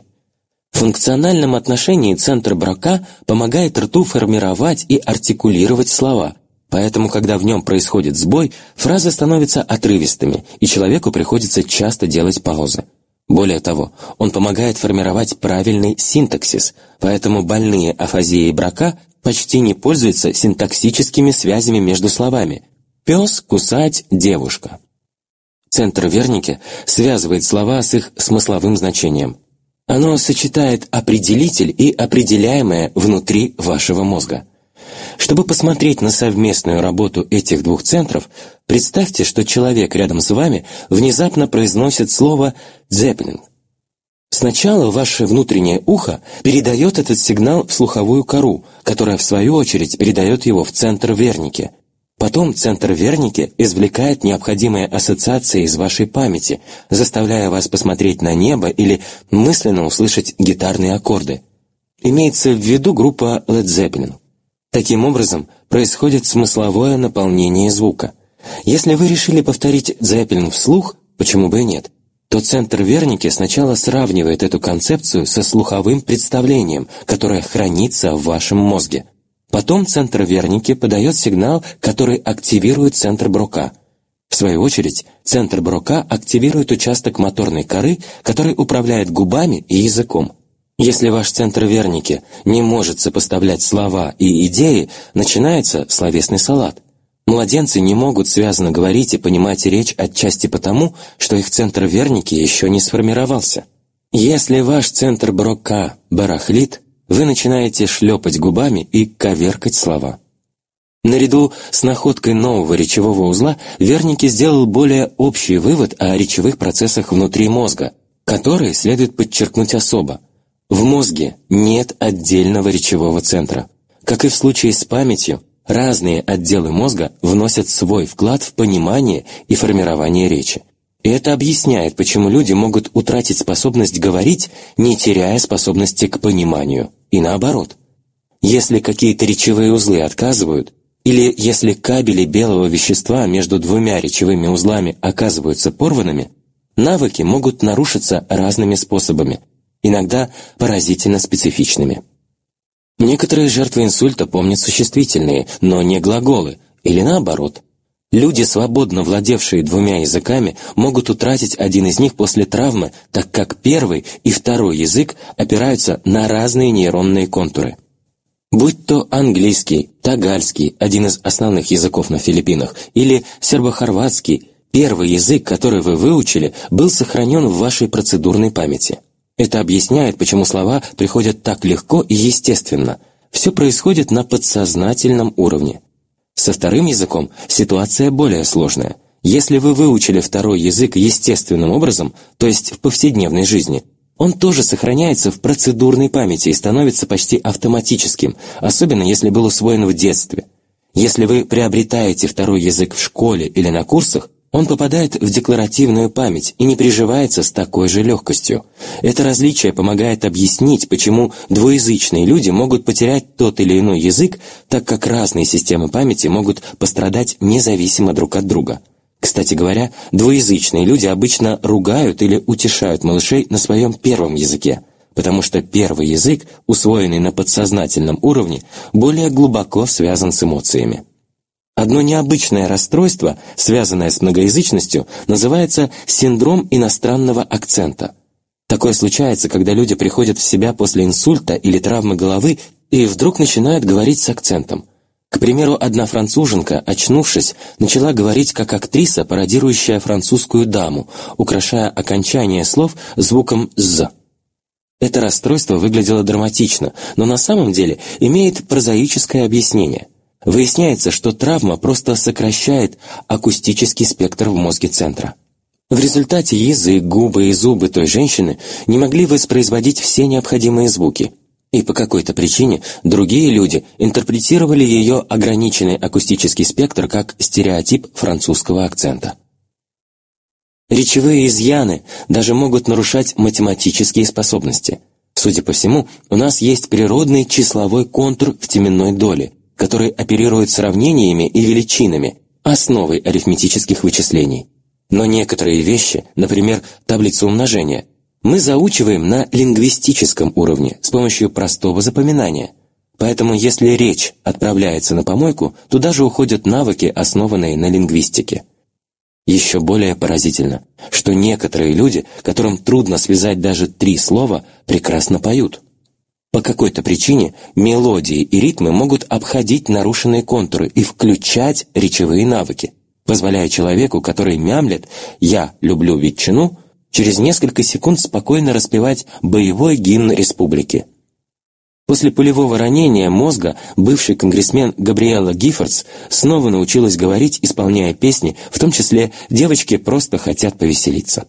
В функциональном отношении центр брака помогает рту формировать и артикулировать слова, поэтому, когда в нем происходит сбой, фразы становятся отрывистыми, и человеку приходится часто делать паузы. Более того, он помогает формировать правильный синтаксис, поэтому больные афазией брака почти не пользуется синтаксическими связями между словами «пес», «кусать», «девушка». Центр Верники связывает слова с их смысловым значением. Оно сочетает определитель и определяемое внутри вашего мозга. Чтобы посмотреть на совместную работу этих двух центров, представьте, что человек рядом с вами внезапно произносит слово «дзеппелинг». Сначала ваше внутреннее ухо передает этот сигнал в слуховую кору, которая в свою очередь передает его в центр верники. Потом центр верники извлекает необходимые ассоциации из вашей памяти, заставляя вас посмотреть на небо или мысленно услышать гитарные аккорды. Имеется в виду группа Led Zeppelin. Таким образом, происходит смысловое наполнение звука. Если вы решили повторить Zeppelin вслух, почему бы и нет, то центр Верники сначала сравнивает эту концепцию со слуховым представлением, которое хранится в вашем мозге. Потом центр Верники подает сигнал, который активирует центр Брока. В свою очередь, центр Брока активирует участок моторной коры, который управляет губами и языком. Если ваш центр Верники не может сопоставлять слова и идеи, начинается словесный салат. Младенцы не могут связно говорить и понимать речь отчасти потому, что их центр верники еще не сформировался. Если ваш центр Брока барахлит, вы начинаете шлепать губами и коверкать слова. Наряду с находкой нового речевого узла Верники сделал более общий вывод о речевых процессах внутри мозга, который следует подчеркнуть особо. В мозге нет отдельного речевого центра. Как и в случае с памятью, Разные отделы мозга вносят свой вклад в понимание и формирование речи. И это объясняет, почему люди могут утратить способность говорить, не теряя способности к пониманию, и наоборот. Если какие-то речевые узлы отказывают, или если кабели белого вещества между двумя речевыми узлами оказываются порванными, навыки могут нарушиться разными способами, иногда поразительно специфичными. Некоторые жертвы инсульта помнят существительные, но не глаголы, или наоборот. Люди, свободно владевшие двумя языками, могут утратить один из них после травмы, так как первый и второй язык опираются на разные нейронные контуры. Будь то английский, тагальский, один из основных языков на Филиппинах, или сербо-хорватский, первый язык, который вы выучили, был сохранен в вашей процедурной памяти. Это объясняет, почему слова приходят так легко и естественно. Все происходит на подсознательном уровне. Со вторым языком ситуация более сложная. Если вы выучили второй язык естественным образом, то есть в повседневной жизни, он тоже сохраняется в процедурной памяти и становится почти автоматическим, особенно если был усвоен в детстве. Если вы приобретаете второй язык в школе или на курсах, он попадает в декларативную память и не приживается с такой же легкостью. Это различие помогает объяснить, почему двуязычные люди могут потерять тот или иной язык, так как разные системы памяти могут пострадать независимо друг от друга. Кстати говоря, двуязычные люди обычно ругают или утешают малышей на своем первом языке, потому что первый язык, усвоенный на подсознательном уровне, более глубоко связан с эмоциями. Одно необычное расстройство, связанное с многоязычностью, называется синдром иностранного акцента. Такое случается, когда люди приходят в себя после инсульта или травмы головы и вдруг начинают говорить с акцентом. К примеру, одна француженка, очнувшись, начала говорить как актриса, пародирующая французскую даму, украшая окончание слов звуком «з». Это расстройство выглядело драматично, но на самом деле имеет прозаическое объяснение – Выясняется, что травма просто сокращает акустический спектр в мозге центра. В результате язык, губы и зубы той женщины не могли воспроизводить все необходимые звуки, и по какой-то причине другие люди интерпретировали ее ограниченный акустический спектр как стереотип французского акцента. Речевые изъяны даже могут нарушать математические способности. Судя по всему, у нас есть природный числовой контур в теменной доле, который оперирует сравнениями и величинами, основой арифметических вычислений. Но некоторые вещи, например, таблицу умножения, мы заучиваем на лингвистическом уровне с помощью простого запоминания. Поэтому если речь отправляется на помойку, туда же уходят навыки, основанные на лингвистике. Еще более поразительно, что некоторые люди, которым трудно связать даже три слова, прекрасно поют – по какой-то причине мелодии и ритмы могут обходить нарушенные контуры и включать речевые навыки, позволяя человеку, который мямлет «я люблю ветчину», через несколько секунд спокойно распевать боевой гимн республики. После пулевого ранения мозга бывший конгрессмен Габриэла Гиффордс снова научилась говорить, исполняя песни, в том числе «Девочки просто хотят повеселиться».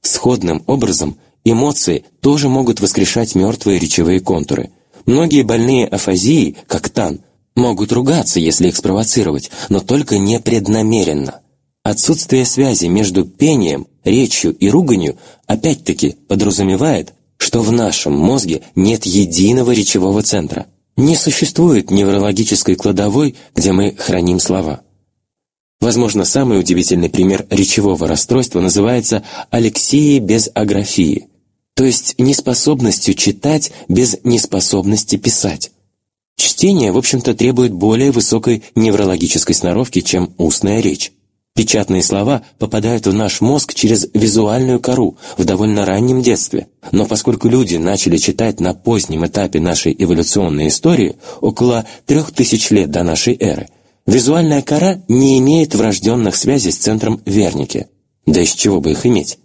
Сходным образом Эмоции тоже могут воскрешать мертвые речевые контуры. Многие больные афазией, как Тан, могут ругаться, если их спровоцировать, но только непреднамеренно. Отсутствие связи между пением, речью и руганью опять-таки подразумевает, что в нашем мозге нет единого речевого центра. Не существует неврологической кладовой, где мы храним слова. Возможно, самый удивительный пример речевого расстройства называется алексией без аграфии, то есть неспособностью читать без неспособности писать. Чтение, в общем-то, требует более высокой неврологической сноровки, чем устная речь. Печатные слова попадают в наш мозг через визуальную кору в довольно раннем детстве. Но поскольку люди начали читать на позднем этапе нашей эволюционной истории, около трех тысяч лет до нашей эры, визуальная кора не имеет врожденных связей с центром Верники. Да из чего бы их иметь?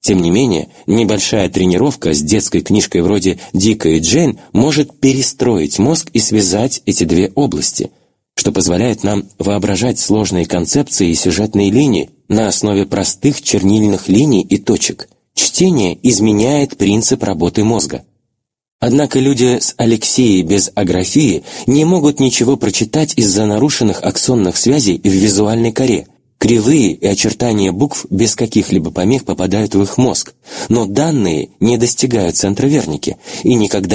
Тем не менее, небольшая тренировка с детской книжкой вроде «Дика и Джейн» может перестроить мозг и связать эти две области – что позволяет нам воображать сложные концепции и сюжетные линии на основе простых чернильных линий и точек. Чтение изменяет принцип работы мозга. Однако люди с Алексеей без аграфии не могут ничего прочитать из-за нарушенных аксонных связей в визуальной коре. Кривые и очертания букв без каких-либо помех попадают в их мозг, но данные не достигают центра верники и никогда